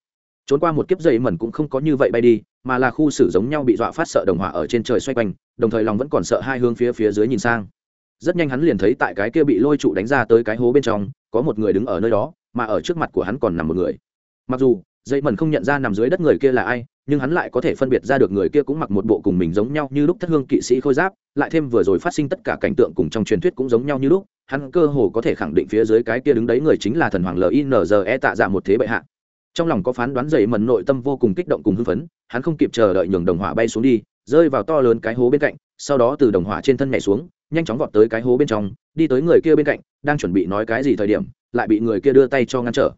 Trốn qua một kiếp dày mẩn cũng không có như vậy bay đi, mà là khu xử giống nhau bị dọa phát sợ đồng hỏa ở trên trời xoay quanh, đồng thời lòng vẫn còn sợ hai hướng phía phía dưới nhìn sang. Rất nhanh hắn liền thấy tại cái kia bị lôi trụ đánh ra tới cái hố bên trong, có một người đứng ở nơi đó mà ở trước mặt của hắn còn nằm một người. Mặc dù dây mẩn không nhận ra nằm dưới đất người kia là ai, nhưng hắn lại có thể phân biệt ra được người kia cũng mặc một bộ cùng mình giống nhau như lúc thất hương kỵ sĩ khôi giáp, lại thêm vừa rồi phát sinh tất cả cảnh tượng cùng trong truyền thuyết cũng giống nhau như lúc, hắn cơ hồ có thể khẳng định phía dưới cái kia đứng đấy người chính là thần hoàng linze tạ dạ một thế bệ hạ. Trong lòng có phán đoán dây mần nội tâm vô cùng kích động cùng hưng phấn, hắn không kịp chờ đợi nhường đồng hỏa bay xuống đi, rơi vào to lớn cái hố bên cạnh, sau đó từ đồng hỏa trên thân nhảy xuống, nhanh chóng vọt tới cái hố bên trong, đi tới người kia bên cạnh, đang chuẩn bị nói cái gì thời điểm lại bị người kia đưa tay cho ngăn trở.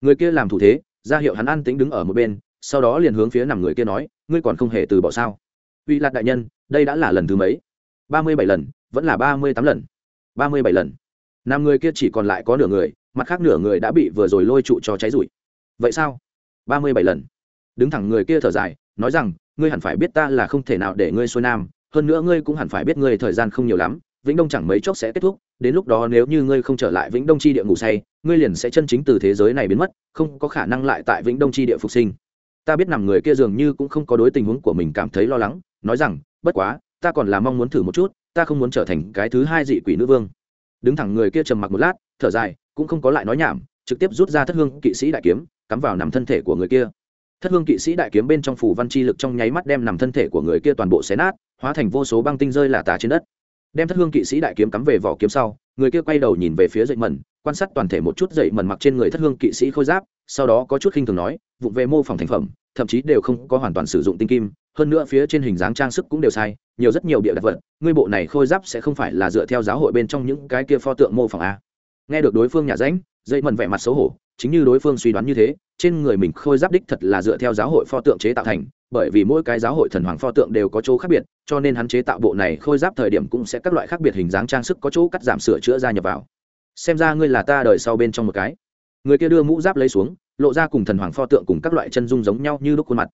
Người kia làm thủ thế, ra hiệu hắn an tính đứng ở một bên, sau đó liền hướng phía nằm người kia nói, ngươi còn không hề từ bỏ sao? Uy lạc đại nhân, đây đã là lần thứ mấy? Ba mươi bảy lần, vẫn là ba mươi tám lần. Ba mươi bảy lần. Năm người kia chỉ còn lại có nửa người, mặt khác nửa người đã bị vừa rồi lôi trụ cho cháy rụi. Vậy sao? Ba mươi bảy lần. Đứng thẳng người kia thở dài, nói rằng, ngươi hẳn phải biết ta là không thể nào để ngươi xuôi nam, hơn nữa ngươi cũng hẳn phải biết ngươi thời gian không nhiều lắm vĩnh đông chẳng mấy chốc sẽ kết thúc, đến lúc đó nếu như ngươi không trở lại vĩnh đông chi địa ngủ say, ngươi liền sẽ chân chính từ thế giới này biến mất, không có khả năng lại tại vĩnh đông chi địa phục sinh. Ta biết nằm người kia dường như cũng không có đối tình huống của mình cảm thấy lo lắng, nói rằng, bất quá, ta còn là mong muốn thử một chút, ta không muốn trở thành cái thứ hai dị quỷ nữ vương. Đứng thẳng người kia trầm mặc một lát, thở dài, cũng không có lại nói nhảm, trực tiếp rút ra thất hương kỵ sĩ đại kiếm, cắm vào nằm thân thể của người kia. Thất hương kỵ sĩ đại kiếm bên trong phủ văn chi lực trong nháy mắt đem nằm thân thể của người kia toàn bộ xé nát, hóa thành vô số băng tinh rơi là tà trên đất đem thất hương kỵ sĩ đại kiếm cắm về vỏ kiếm sau, người kia quay đầu nhìn về phía dậy mẩn, quan sát toàn thể một chút dậy mẩn mặc trên người thất hương kỵ sĩ khôi giáp, sau đó có chút khinh thường nói, vụng về mô phỏng thành phẩm, thậm chí đều không có hoàn toàn sử dụng tinh kim, hơn nữa phía trên hình dáng trang sức cũng đều sai, nhiều rất nhiều địa đặc vật, ngươi bộ này khôi giáp sẽ không phải là dựa theo giáo hội bên trong những cái kia pho tượng mô phỏng a nghe được đối phương nhà ránh, dậy mẩn vẻ mặt xấu hổ chính như đối phương suy đoán như thế, trên người mình khôi giáp đích thật là dựa theo giáo hội pho tượng chế tạo thành, bởi vì mỗi cái giáo hội thần hoàng pho tượng đều có chỗ khác biệt, cho nên hắn chế tạo bộ này khôi giáp thời điểm cũng sẽ các loại khác biệt hình dáng trang sức có chỗ cắt giảm sửa chữa ra nhập vào. Xem ra ngươi là ta đời sau bên trong một cái. Người kia đưa mũ giáp lấy xuống, lộ ra cùng thần hoàng pho tượng cùng các loại chân dung giống nhau như lúc khuôn mặt.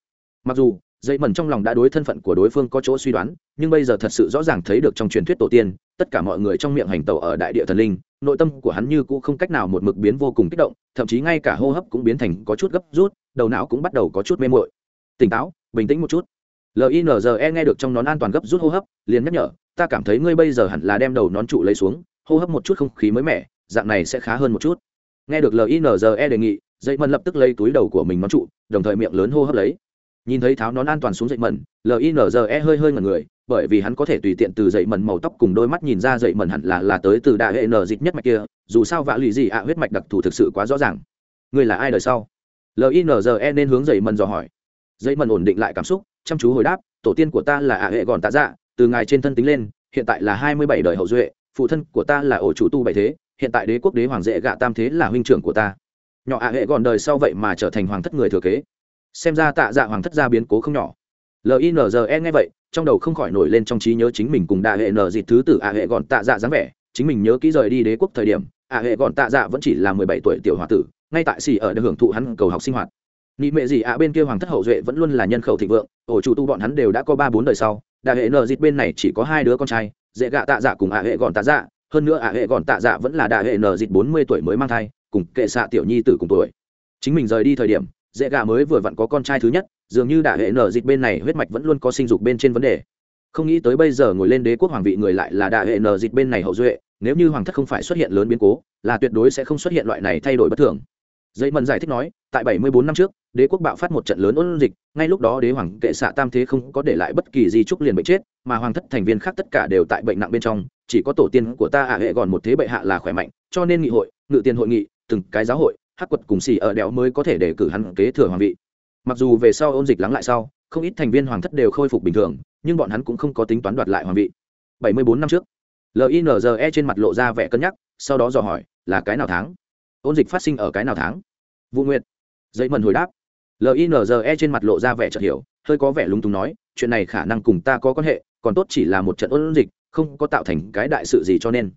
Mặc dù dây mẩn trong lòng đã đối thân phận của đối phương có chỗ suy đoán, nhưng bây giờ thật sự rõ ràng thấy được trong truyền thuyết tổ tiên, tất cả mọi người trong miệng hành tàu ở đại địa thần linh, nội tâm của hắn như cũ không cách nào một mực biến vô cùng kích động, thậm chí ngay cả hô hấp cũng biến thành có chút gấp rút, đầu não cũng bắt đầu có chút mê mội tỉnh táo, bình tĩnh một chút. Linze nghe được trong nón an toàn gấp rút hô hấp, liền nhắc nhở, ta cảm thấy ngươi bây giờ hẳn là đem đầu nón trụ lấy xuống, hô hấp một chút không khí mới mẻ, dạng này sẽ khá hơn một chút. Nghe được linze đề nghị dây mân lập tức lấy túi đầu của mình nón trụ, đồng thời miệng lớn hô hấp lấy nhìn thấy tháo nón an toàn xuống dậy mẩn linze hơi hơi ngần người, bởi vì hắn có thể tùy tiện từ dậy mẩn màu tóc cùng đôi mắt nhìn ra dậy mẩn hẳn là là tới từ đại hệ nờ dịch nhất mạch kia, dù sao vạ lụy gì ạ, huyết mạch đặc thù thực sự quá rõ ràng. Người là ai đời sau? Linze nên hướng dậy mẩn dò hỏi. Dậy mẩn ổn định lại cảm xúc, chăm chú hồi đáp, tổ tiên của ta là ạ hệ gòn tạ dạ từ ngài trên thân tính lên, hiện tại là hai mươi bảy đời hậu duệ, phụ thân của ta là ổ chủ tu bảy thế, hiện tại đế quốc đế hoàng dễ gạ tam thế là huynh trưởng của ta. Nhỏ ạ hệ gòn đời sau vậy mà trở thành hoàng thất người thừa kế xem ra tạ dạ hoàng thất gia biến cố không nhỏ. Linze nghe vậy, trong đầu không khỏi nổi lên trong trí nhớ chính mình cùng đại hệ nờ dịt thứ tử ạ hệ gọn tạ dạ dáng vẻ. Chính mình nhớ kỹ rời đi đế quốc thời điểm, ạ hệ gọn tạ dạ vẫn chỉ là mười bảy tuổi tiểu h o a tử, ngay tại xì ở được hưởng thụ hắn cầu học sinh hoạt. Nị mệ gì ạ, bên kia hoàng thất hậu duệ vẫn luôn là nhân khẩu thịnh vượng, ổ chủ tu bọn hắn đều đã có ba bốn đời sau đại hệ nờ dịt bên này chỉ có hai đứa con trai, dễ gạ tạ dạ cùng ạ hệ gọn tạ dạ. Hơn nữa ạ hệ gọn tạ dạ vẫn là đại hệ nờ dịt bốn mươi tuổi mới mang thai, cùng kệ xạ tiểu nhi tử cùng tuổi. Chính mình rời đi thời điểm dễ gà mới vừa vặn có con trai thứ nhất, dường như đại hệ nở dịch bên này huyết mạch vẫn luôn có sinh dục bên trên vấn đề. Không nghĩ tới bây giờ ngồi lên đế quốc hoàng vị người lại là đại hệ nở dịch bên này hậu duệ, nếu như hoàng thất không phải xuất hiện lớn biến cố, là tuyệt đối sẽ không xuất hiện loại này thay đổi bất thường. Dây mần giải thích nói, tại 74 năm trước, đế quốc bạo phát một trận lớn ôn dịch, ngay lúc đó đế hoàng kệ xạ tam thế không có để lại bất kỳ di trúc liền bệnh chết, mà hoàng thất thành viên khác tất cả đều tại bệnh nặng bên trong, chỉ có tổ tiên của ta hạ hệ còn một thế bệ hạ là khỏe mạnh, cho nên nghị hội, ngự tiền hội nghị, từng cái giáo hội hắc quật cùng xì ở đèo mới có thể để cử hắn kế thừa hoàng vị. Mặc dù về sau ôn dịch lắng lại sau, không ít thành viên hoàng thất đều khôi phục bình thường, nhưng bọn hắn cũng không có tính toán đoạt lại hoàng vị. 74 năm trước linze trên mặt lộ ra vẻ cân nhắc, sau đó dò hỏi, là cái nào tháng? Ôn dịch phát sinh ở cái nào tháng? Vũ nguyệt. Dây mần hồi đáp. Linze trên mặt lộ ra vẻ chợt hiểu, hơi có vẻ lúng túng nói, chuyện này khả năng cùng ta có quan hệ, còn tốt chỉ là một trận ôn dịch, không có tạo thành cái đại sự gì cho nên.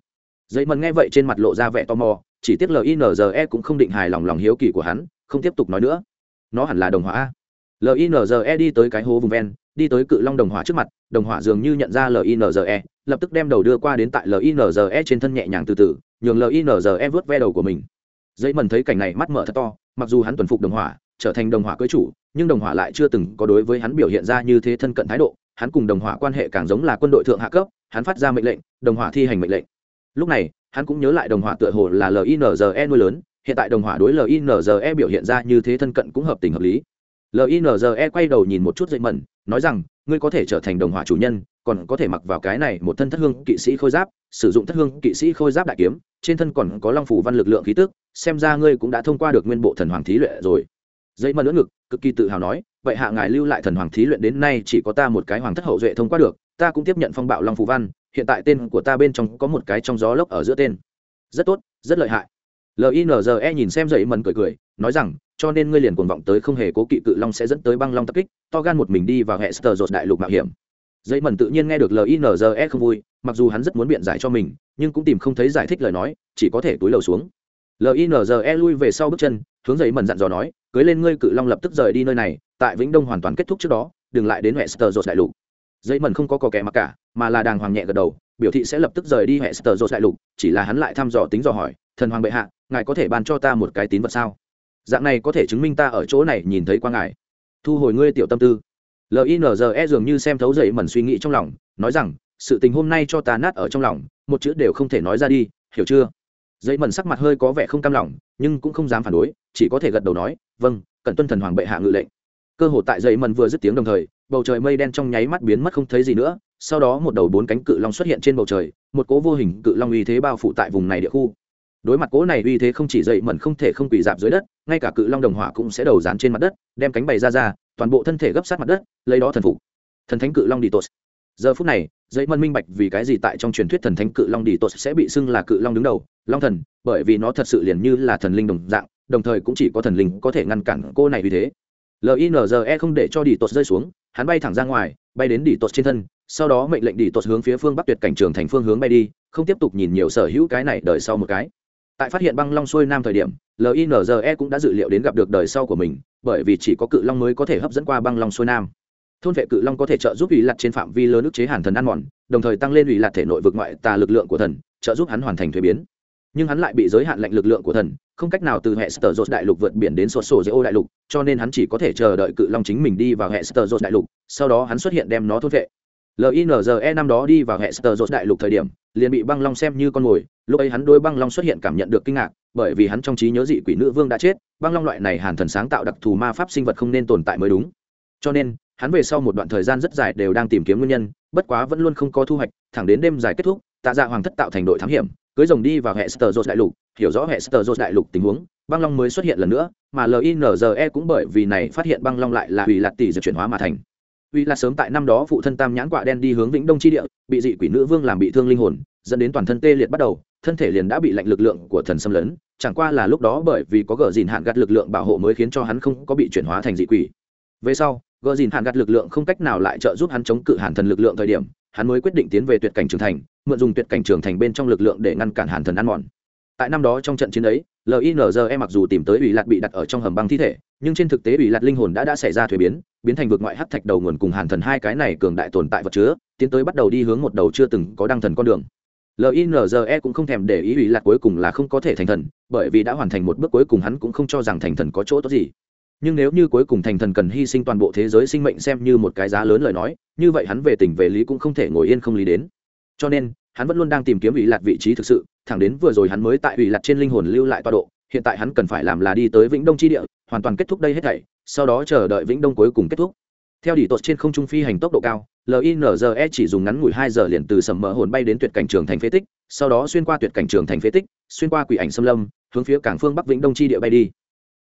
Dây mần nghe vậy trên mặt lộ ra vẻ tò mò chỉ tiếc linze cũng không định hài lòng lòng hiếu kỳ của hắn, không tiếp tục nói nữa. Nó hẳn là đồng hỏa a. Linze đi tới cái hố vùng ven, đi tới cự long đồng hỏa trước mặt, đồng hỏa dường như nhận ra linze lập tức đem đầu đưa qua đến tại linze trên thân nhẹ nhàng từ từ, nhường linze vớt ve đầu của mình. Dây mần thấy cảnh này mắt mở thật to, mặc dù hắn tuần phục đồng hỏa, trở thành đồng hỏa cưới chủ, nhưng đồng hỏa lại chưa từng có đối với hắn biểu hiện ra như thế thân cận thái độ. Hắn cùng đồng hỏa quan hệ càng giống là quân đội thượng hạ cấp, hắn phát ra mệnh lệnh, đồng hỏa thi hành mệnh lệnh. Lúc này hắn cũng nhớ lại đồng hỏa tựa hồ là linze nuôi lớn, hiện tại đồng hỏa đối linze biểu hiện ra như thế thân cận cũng hợp tình hợp lý. Linze quay đầu nhìn một chút dậy mẩn, nói rằng, ngươi có thể trở thành đồng hỏa chủ nhân, còn có thể mặc vào cái này một thân thất hương kỵ sĩ khôi giáp, sử dụng thất hương kỵ sĩ khôi giáp đại kiếm, trên thân còn có long phủ văn lực lượng khí tức, xem ra ngươi cũng đã thông qua được nguyên bộ thần hoàng thí luyện rồi. Dậy mẩn lưỡng ngực, cực kỳ tự hào nói, vậy hạ ngài lưu lại thần hoàng thí luyện đến nay chỉ có ta một cái hoàng thất hậu duệ thông qua được, ta cũng tiếp nhận phong bạo long phủ văn hiện tại tên của ta bên trong có một cái trong gió lốc ở giữa tên. Rất tốt, rất lợi hại. Linze nhìn xem dậy mần cười cười, nói rằng, cho nên ngươi liền cuồng vọng tới không hề cố kỵ cự long sẽ dẫn tới băng long tập kích, to gan một mình đi vào hệ sờ dột đại lục mạo hiểm. Dậy mần tự nhiên nghe được linze không vui, mặc dù hắn rất muốn biện giải cho mình, nhưng cũng tìm không thấy giải thích lời nói, chỉ có thể túi lầu xuống. Linze lui về sau bước chân, hướng dậy mần dặn dò nói, cưới lên ngươi cự long lập tức rời đi nơi này, tại vĩnh đông hoàn toàn kết thúc trước đó, đừng lại đến hệ sờ dột đại lục dậy mần không có cò kẻ mặc cả, mà là đàng hoàng nhẹ gật đầu, biểu thị sẽ lập tức rời đi hệ sờ dột đại lục, chỉ là hắn lại thăm dò tính dò hỏi, thần hoàng bệ hạ, ngài có thể ban cho ta một cái tín vật sao? Dạng này có thể chứng minh ta ở chỗ này nhìn thấy qua ngài. Thu hồi ngươi tiểu tâm tư. Linze dường như xem thấu dậy mẩn suy nghĩ trong lòng, nói rằng, sự tình hôm nay cho ta nát ở trong lòng, một chữ đều không thể nói ra đi, hiểu chưa? Dậy mẩn sắc mặt hơi có vẻ không cam lòng, nhưng cũng không dám phản đối, chỉ có thể gật đầu nói vâng cần tuân thần hoàng bệ hạ ngự lệnh. Cơ hội tại dậy mẩn vừa dứt tiếng đồng thời bầu trời mây đen trong nháy mắt biến mất không thấy gì nữa, sau đó một đầu bốn cánh cự long xuất hiện trên bầu trời, một cố vô hình cự long uy thế bao phủ tại vùng này địa khu. Đối mặt cố này uy thế không chỉ dậy mẩn không thể không quỳ dạp dưới đất, ngay cả cự long đồng hỏa cũng sẽ đầu dán trên mặt đất, đem cánh bày ra ra, toàn bộ thân thể gấp sát mặt đất, lấy đó thần phục. Thần thánh cự long đi tốt giờ phút này, dậy mẩn minh bạch vì cái gì tại trong truyền thuyết thần thánh cự long đi tốt sẽ bị xưng là cự long đứng đầu, long thần, bởi vì nó thật sự liền như là thần linh đồng dạng, đồng thời cũng chỉ có thần linh có thể ngăn cản cô này uy thế. Linze không để cho đi tốt rơi xuống hắn bay thẳng ra ngoài, bay đến đỉ tột trên thân, sau đó mệnh lệnh đỉ tột hướng phía phương bắc tuyệt cảnh trường thành phương hướng bay đi, không tiếp tục nhìn nhiều sở hữu cái này đợi sau một cái. Tại phát hiện băng long xuôi nam thời điểm linze cũng đã dự liệu đến gặp được đời sau của mình, bởi vì chỉ có cự long mới có thể hấp dẫn qua băng long xuôi nam. Thôn vệ cự long có thể trợ giúp ủy lặt trên phạm vi lớn ức chế hàn thần ăn mòn, đồng thời tăng lên ủy lặt thể nội vực ngoại tà lực lượng của thần, trợ giúp hắn hoàn thành thuế biến. Nhưng hắn lại bị giới hạn lệnh lực lượng của thần không cách nào từ hệ sờ dột đại lục vượt biển đến sột sổ dễ ô đại lục, cho nên hắn chỉ có thể chờ đợi cự long chính mình đi vào hệ sờ dột đại lục, sau đó hắn xuất hiện đem nó thôn vệ. Linze năm đó đi vào hệ sờ dột đại lục thời điểm, liền bị băng long xem như con mồi, lúc ấy hắn đôi băng long xuất hiện cảm nhận được kinh ngạc, bởi vì hắn trong trí nhớ dị quỷ nữ vương đã chết, băng long loại này hàn thần sáng tạo đặc thù ma pháp sinh vật không nên tồn tại mới đúng. Cho nên, hắn về sau một đoạn thời gian rất dài đều đang tìm kiếm nguyên nhân, bất quá vẫn luôn không có thu hoạch, thẳng đến đêm dài kết thúc, tạ dạ hoàng thất tạo thành đội thám hiểm cưới rồng đi vào hệ sờ đại lục hiểu rõ hệ sờ đại lục tình huống băng long mới xuất hiện lần nữa mà linze cũng bởi vì này phát hiện băng long lại là ủy lạc tỷ dược chuyển hóa mà thành Uy là sớm tại năm đó phụ thân Tam nhãn quạ đen đi hướng Vĩnh Đông chi địa, bị dị quỷ nữ vương làm bị thương linh hồn, dẫn đến toàn thân tê liệt bắt đầu, thân thể liền đã bị lạnh lực lượng của thần xâm lấn, chẳng qua là lúc đó bởi vì có gở gìn hạn gạt lực lượng bảo hộ mới khiến cho hắn không có bị chuyển hóa thành dị quỷ. Về sau, gở gìn hạn gạt lực lượng không cách nào lại trợ giúp hắn chống cự hàn thần lực lượng thời điểm, hắn mới quyết định tiến về tuyệt cảnh trường thành, mượn dùng tuyệt cảnh trường thành bên trong lực lượng để ngăn cản hàn thần ăn mòn. Tại năm đó trong trận chiến ấy, linze mặc dù tìm tới ủy lạt bị đặt ở trong hầm băng thi thể nhưng trên thực tế ủy lạt linh hồn đã đã xảy ra thuế biến biến thành vực ngoại hắc thạch đầu nguồn cùng hàn thần hai cái này cường đại tồn tại vật chứa tiến tới bắt đầu đi hướng một đầu chưa từng có đăng thần con đường linze cũng không thèm để ý ủy lạt cuối cùng là không có thể thành thần bởi vì đã hoàn thành một bước cuối cùng hắn cũng không cho rằng thành thần có chỗ tốt gì nhưng nếu như cuối cùng thành thần cần hy sinh toàn bộ thế giới sinh mệnh xem như một cái giá lớn lời nói, như vậy hắn về tình về lý cũng không thể ngồi yên không lý đến. Cho nên, hắn vẫn luôn đang tìm kiếm ủy lạt vị trí thực sự, thẳng đến vừa rồi hắn mới tại ủy lạt trên linh hồn lưu lại toa độ, hiện tại hắn cần phải làm là đi tới vĩnh đông tri địa, hoàn toàn kết thúc đây hết thảy, sau đó chờ đợi vĩnh đông cuối cùng kết thúc. Theo đỉ tột trên không trung phi hành tốc độ cao linze chỉ dùng ngắn ngủi hai giờ liền từ sầm mỡ hồn bay đến tuyệt cảnh trường thành phế tích, sau đó xuyên qua tuyệt cảnh trường thành phế tích, xuyên qua quỷ ảnh xâm lâm, hướng phía cảng phương bắc vĩnh đông chi địa bay đi.